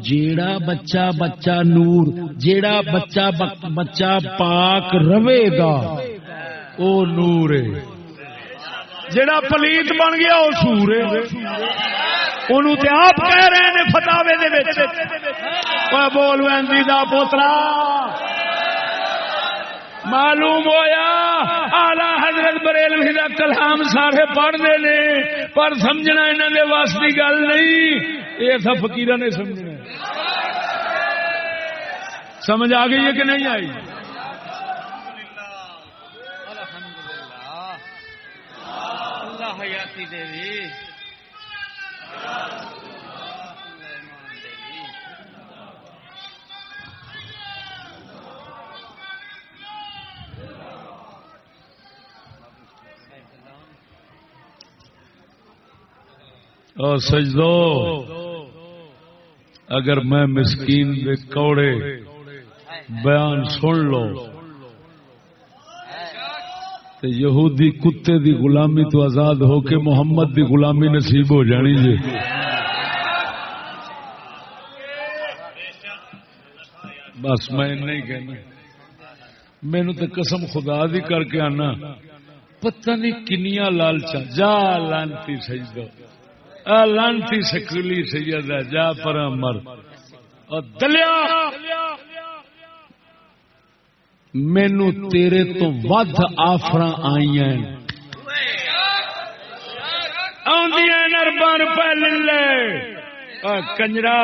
جیڑا بچہ بچہ نور، جیڑا بچہ بچہ پاک روے گا، او نور ہے۔ جیڑا پلیت بن گیا وہ سور انہوں تے آپ کہہ رہے ہیں فتاوے دے وچ۔ بول ویندی دا پوترا۔ معلوم ہویا آلہ حضرت بریلوی دا کلام سارے پڑھتے نے، پر سمجھنا انہوں نے واسط کی گل نہیں۔ یہ سب فکیر نے سمجھنا۔ سمجھ آ گئی ہے کہ نہیں آئی؟ حیاتی دیوی۔ اور سجدو. اگر میں مسکین دے کوڑے بیان سن لو تو یہودی کتے دی غلامی تو آزاد ہو کے محمد دی غلامی نصیب ہو جانی جی۔ بس میں نہیں کہنا۔ مینو تو قسم خدا دی کر کے آنا۔ پتہ نہیں کنیا لالچا جا لانتی سجدو لانتی سکولی سید ہے، جا پر مر اور دلیا، مینو تیرے تو ود آفر آئی نربا روپے لے کنجرا،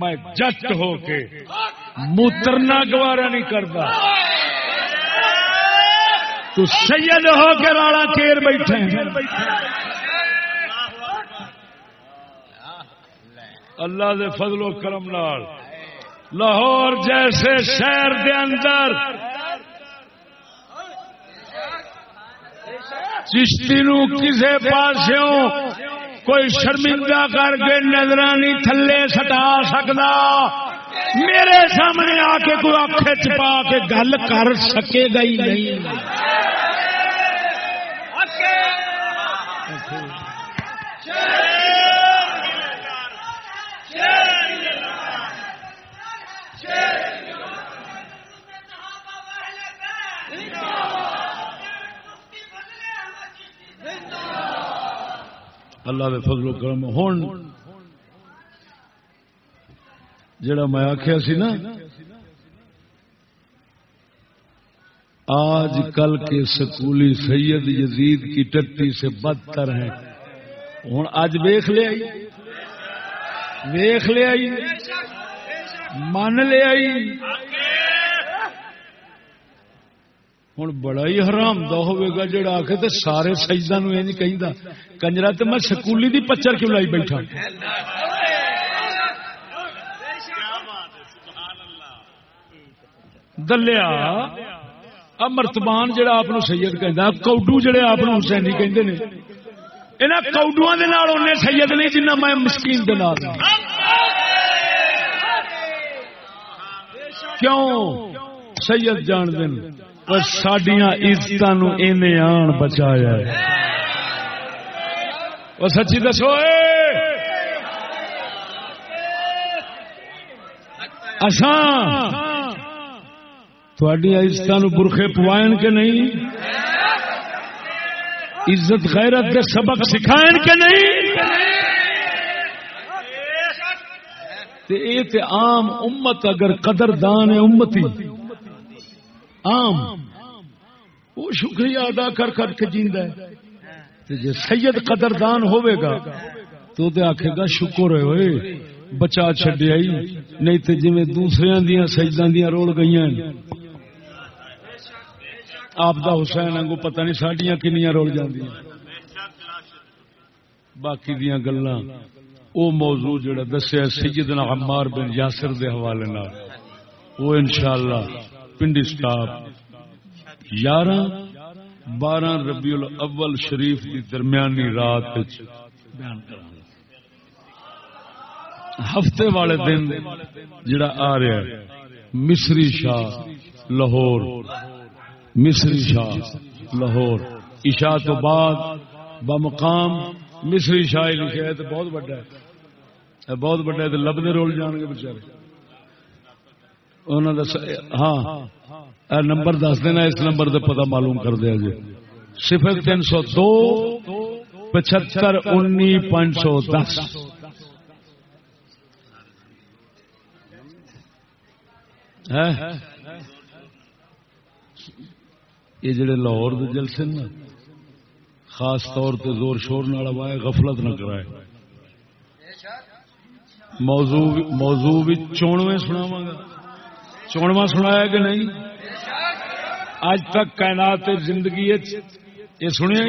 میں جٹ ہو کے موترنا گوارا نہیں کرتا۔ تو سید ہو کے راڑا کیر بیٹھے اللہ دے فضل و کرم نال۔ لاہور جیسے شہر دے اندر۔ چشتی نو کسے پاسوں کوئی شرمندہ کر کے نظرانی تھلے سٹا سکتا میرے سامنے آ کے کوئی اکھ چپا کے گل کر سکے گا ہی نہیں۔ اللہ دے فضل و کرم ہون۔ جڑا میں آخیا سی نا، آج کل کے سکولی سید یزید کی ٹٹی سے بدتر ہیں۔ ہوں اج ویخ لیا ویخ لیا من لیا ہوں بڑا ہی حرام دا ہوئے گا جڑا آ کے سارے سجدہ نو یہ نہیں کہ کنجرا تو میں سکولی دی پچر کیوں لائی بیٹھا دلیا امرتبان جڑا آپ سید کہ کوڈو جڑے آپ حسینی کہ یہاں کوڈو کے سید نہیں جنہ میں مسکین دے نال کیوں سید جان دین سڈیا عزت آن بچایا وہ سچی دسو تھوڑی عزت برخے پوائن کے نہیں عزت غیرت کے سبق سکھائن کے نہیں تے عام امت اگر قدر دان ہے امتی عام۔ وہ شکریہ ادا کر کر کے جیندا ہے۔ جی سید قدردان ہوئے گا، تو دے آکھے گا، شکر ہے ہوئے بچا چھڈیا ہی نہیں تے جویں دوسرے دیاں سجداں دیاں روڑ گئیاں آپ دا حسین آگو پتہ نہیں ساڈیاں کنیاں رول جاندیاں۔ باقی دیاں گلاں، او موضوع جڑا دسیا سیدنا عمار بن یاسر دے حوالے نال۔ وہ انشاءاللہ پنڈی سٹاپ، یارہ بارہ ربیع الاول شریف دی درمیانی رات ہفتے والے دن جڑا آ رہا ہے، مصری شاہ، لاہور۔ مصری شاہ، لاہور۔ عشاء تو بعد بمقام مصری شاہ لکھا ہے تو بہت بڑا ہے۔ بہت بڑا ہے تو لبنے رول جان گے بچارے ہاں نمبر دس دینا، اس نمبر سے پتا معلوم کر دیا جی۔ صفر تین سو دو، پچہتر انی پانچ سو دس۔ یہ جڑے لاہور دے جلسے نا، خاص طور تے زور شور نال وائے غفلت نہ کرائے۔ موضوع موضوع بھی چونویں سناواں گا۔ چونواں سنایا کہ نہیں؟ اج تک کائنات زندگی یہ سنیا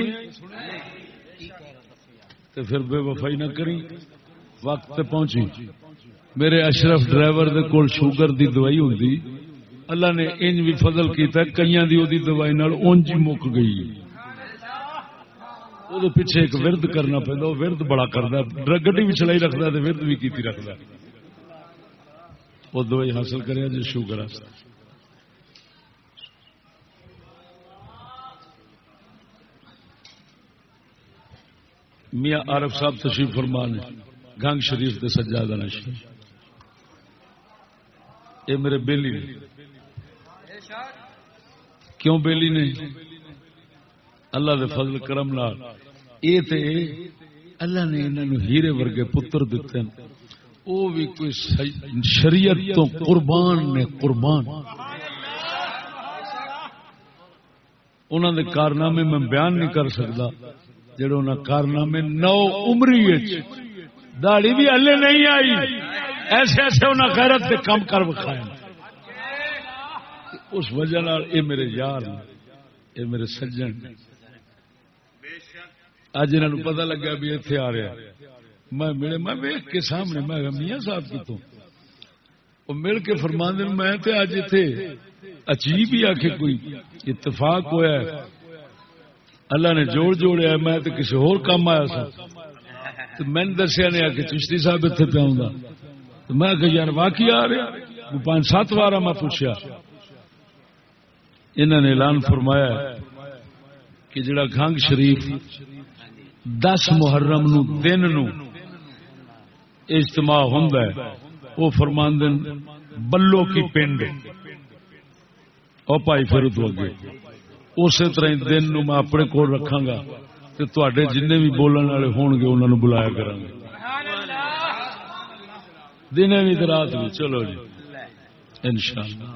تو پھر بے وفائی نہ کری، وقت پہنچی۔ میرے اشرف ڈرائیور دے کول شوگر دی دوائی ہوندی، اللہ نے انج بھی فضل کیتا کئیاں دی اودی دوائی نال اونج مک گئی۔ وہ پیچھے ایک ورد کرنا پہنتا ورد بڑا کرتا گڈی بھی چلائی رکھتا ورد بھی کیتی رکھتا وہ دوائی حاصل کرے جی شوگر میاں عارف صاحب تشریف فرمان گنگ شریف کے سجادہ نشی یہ میرے بیلی نے۔ کیوں بیلی نے؟ اللہ دے فضل کرم نال۔ اے تے اللہ نے انہوں ہیرے ورگے پتر دیتے ہیں۔ وہ بھی کوئی شریعت تو قربان نے قربان۔ انہوں نے کارنامے میں بیان نہیں کر سکتا، جڑے انہوں کارنامے نو عمری داڑی بھی ہلے نہیں آئی۔ ایسے ایسے انہیں غیرت کے کام کر بکھایا اس وجہ اے میرے یار اے میرے سجن اج انہوں پتا لگا بھی اتنے آ رہا میں ملے، میں ویک کے سامنے، میں میاں صاحب کی تو وہ مل کے فرما دن میں تے اج اتنے عجیب ہی آخ کوئی اتفاق ہوا ہے۔ اللہ نے جوڑ جوڑیا میں تو کسی ہور کام آیا سا۔ تو میں نے دسیا نے آ کے چشتی صاحب اتنے پہ آؤں گا تو میں کہ یار واقعی آ رہا پانچ سات بار میں پوچھا انہوں نے اعلان فرمایا کہ جڑا گنگ شریف دس محرم نو، دن نو اجتماع ہوں وہ فرماند بلو کی پنڈ۔ او پائی پھر تو اگے اسی طرح دن نو میں اپنے کول رکھا گا تے جن بھی بولن والے ہون گے انہوں بلایا کرا گے دن بھی رات بھی چلو جی۔ انشاءاللہ۔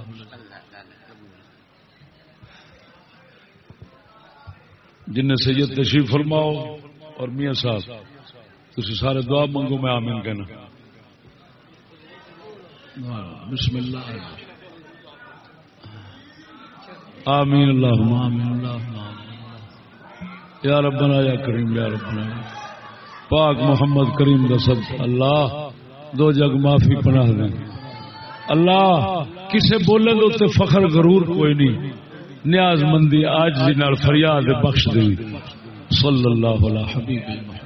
جن سید تشریف فرماؤ اور میاں صاحب۔ تھی سارے دعا منگو، میں آمین کہنا۔ بسم اللہ۔ آمین اللہ آمین اللہ یا ربنا، یا کریم، یا ربنا۔ پاک محمد کریم دا سب اللہ، دو جگ معافی پناہ دیں۔ اللہ، کسے بولے تو فخر غرور کوئی نہیں۔ نیاز مندی آج فریاد بخش دی صلی اللہ علیہ حبیب محمد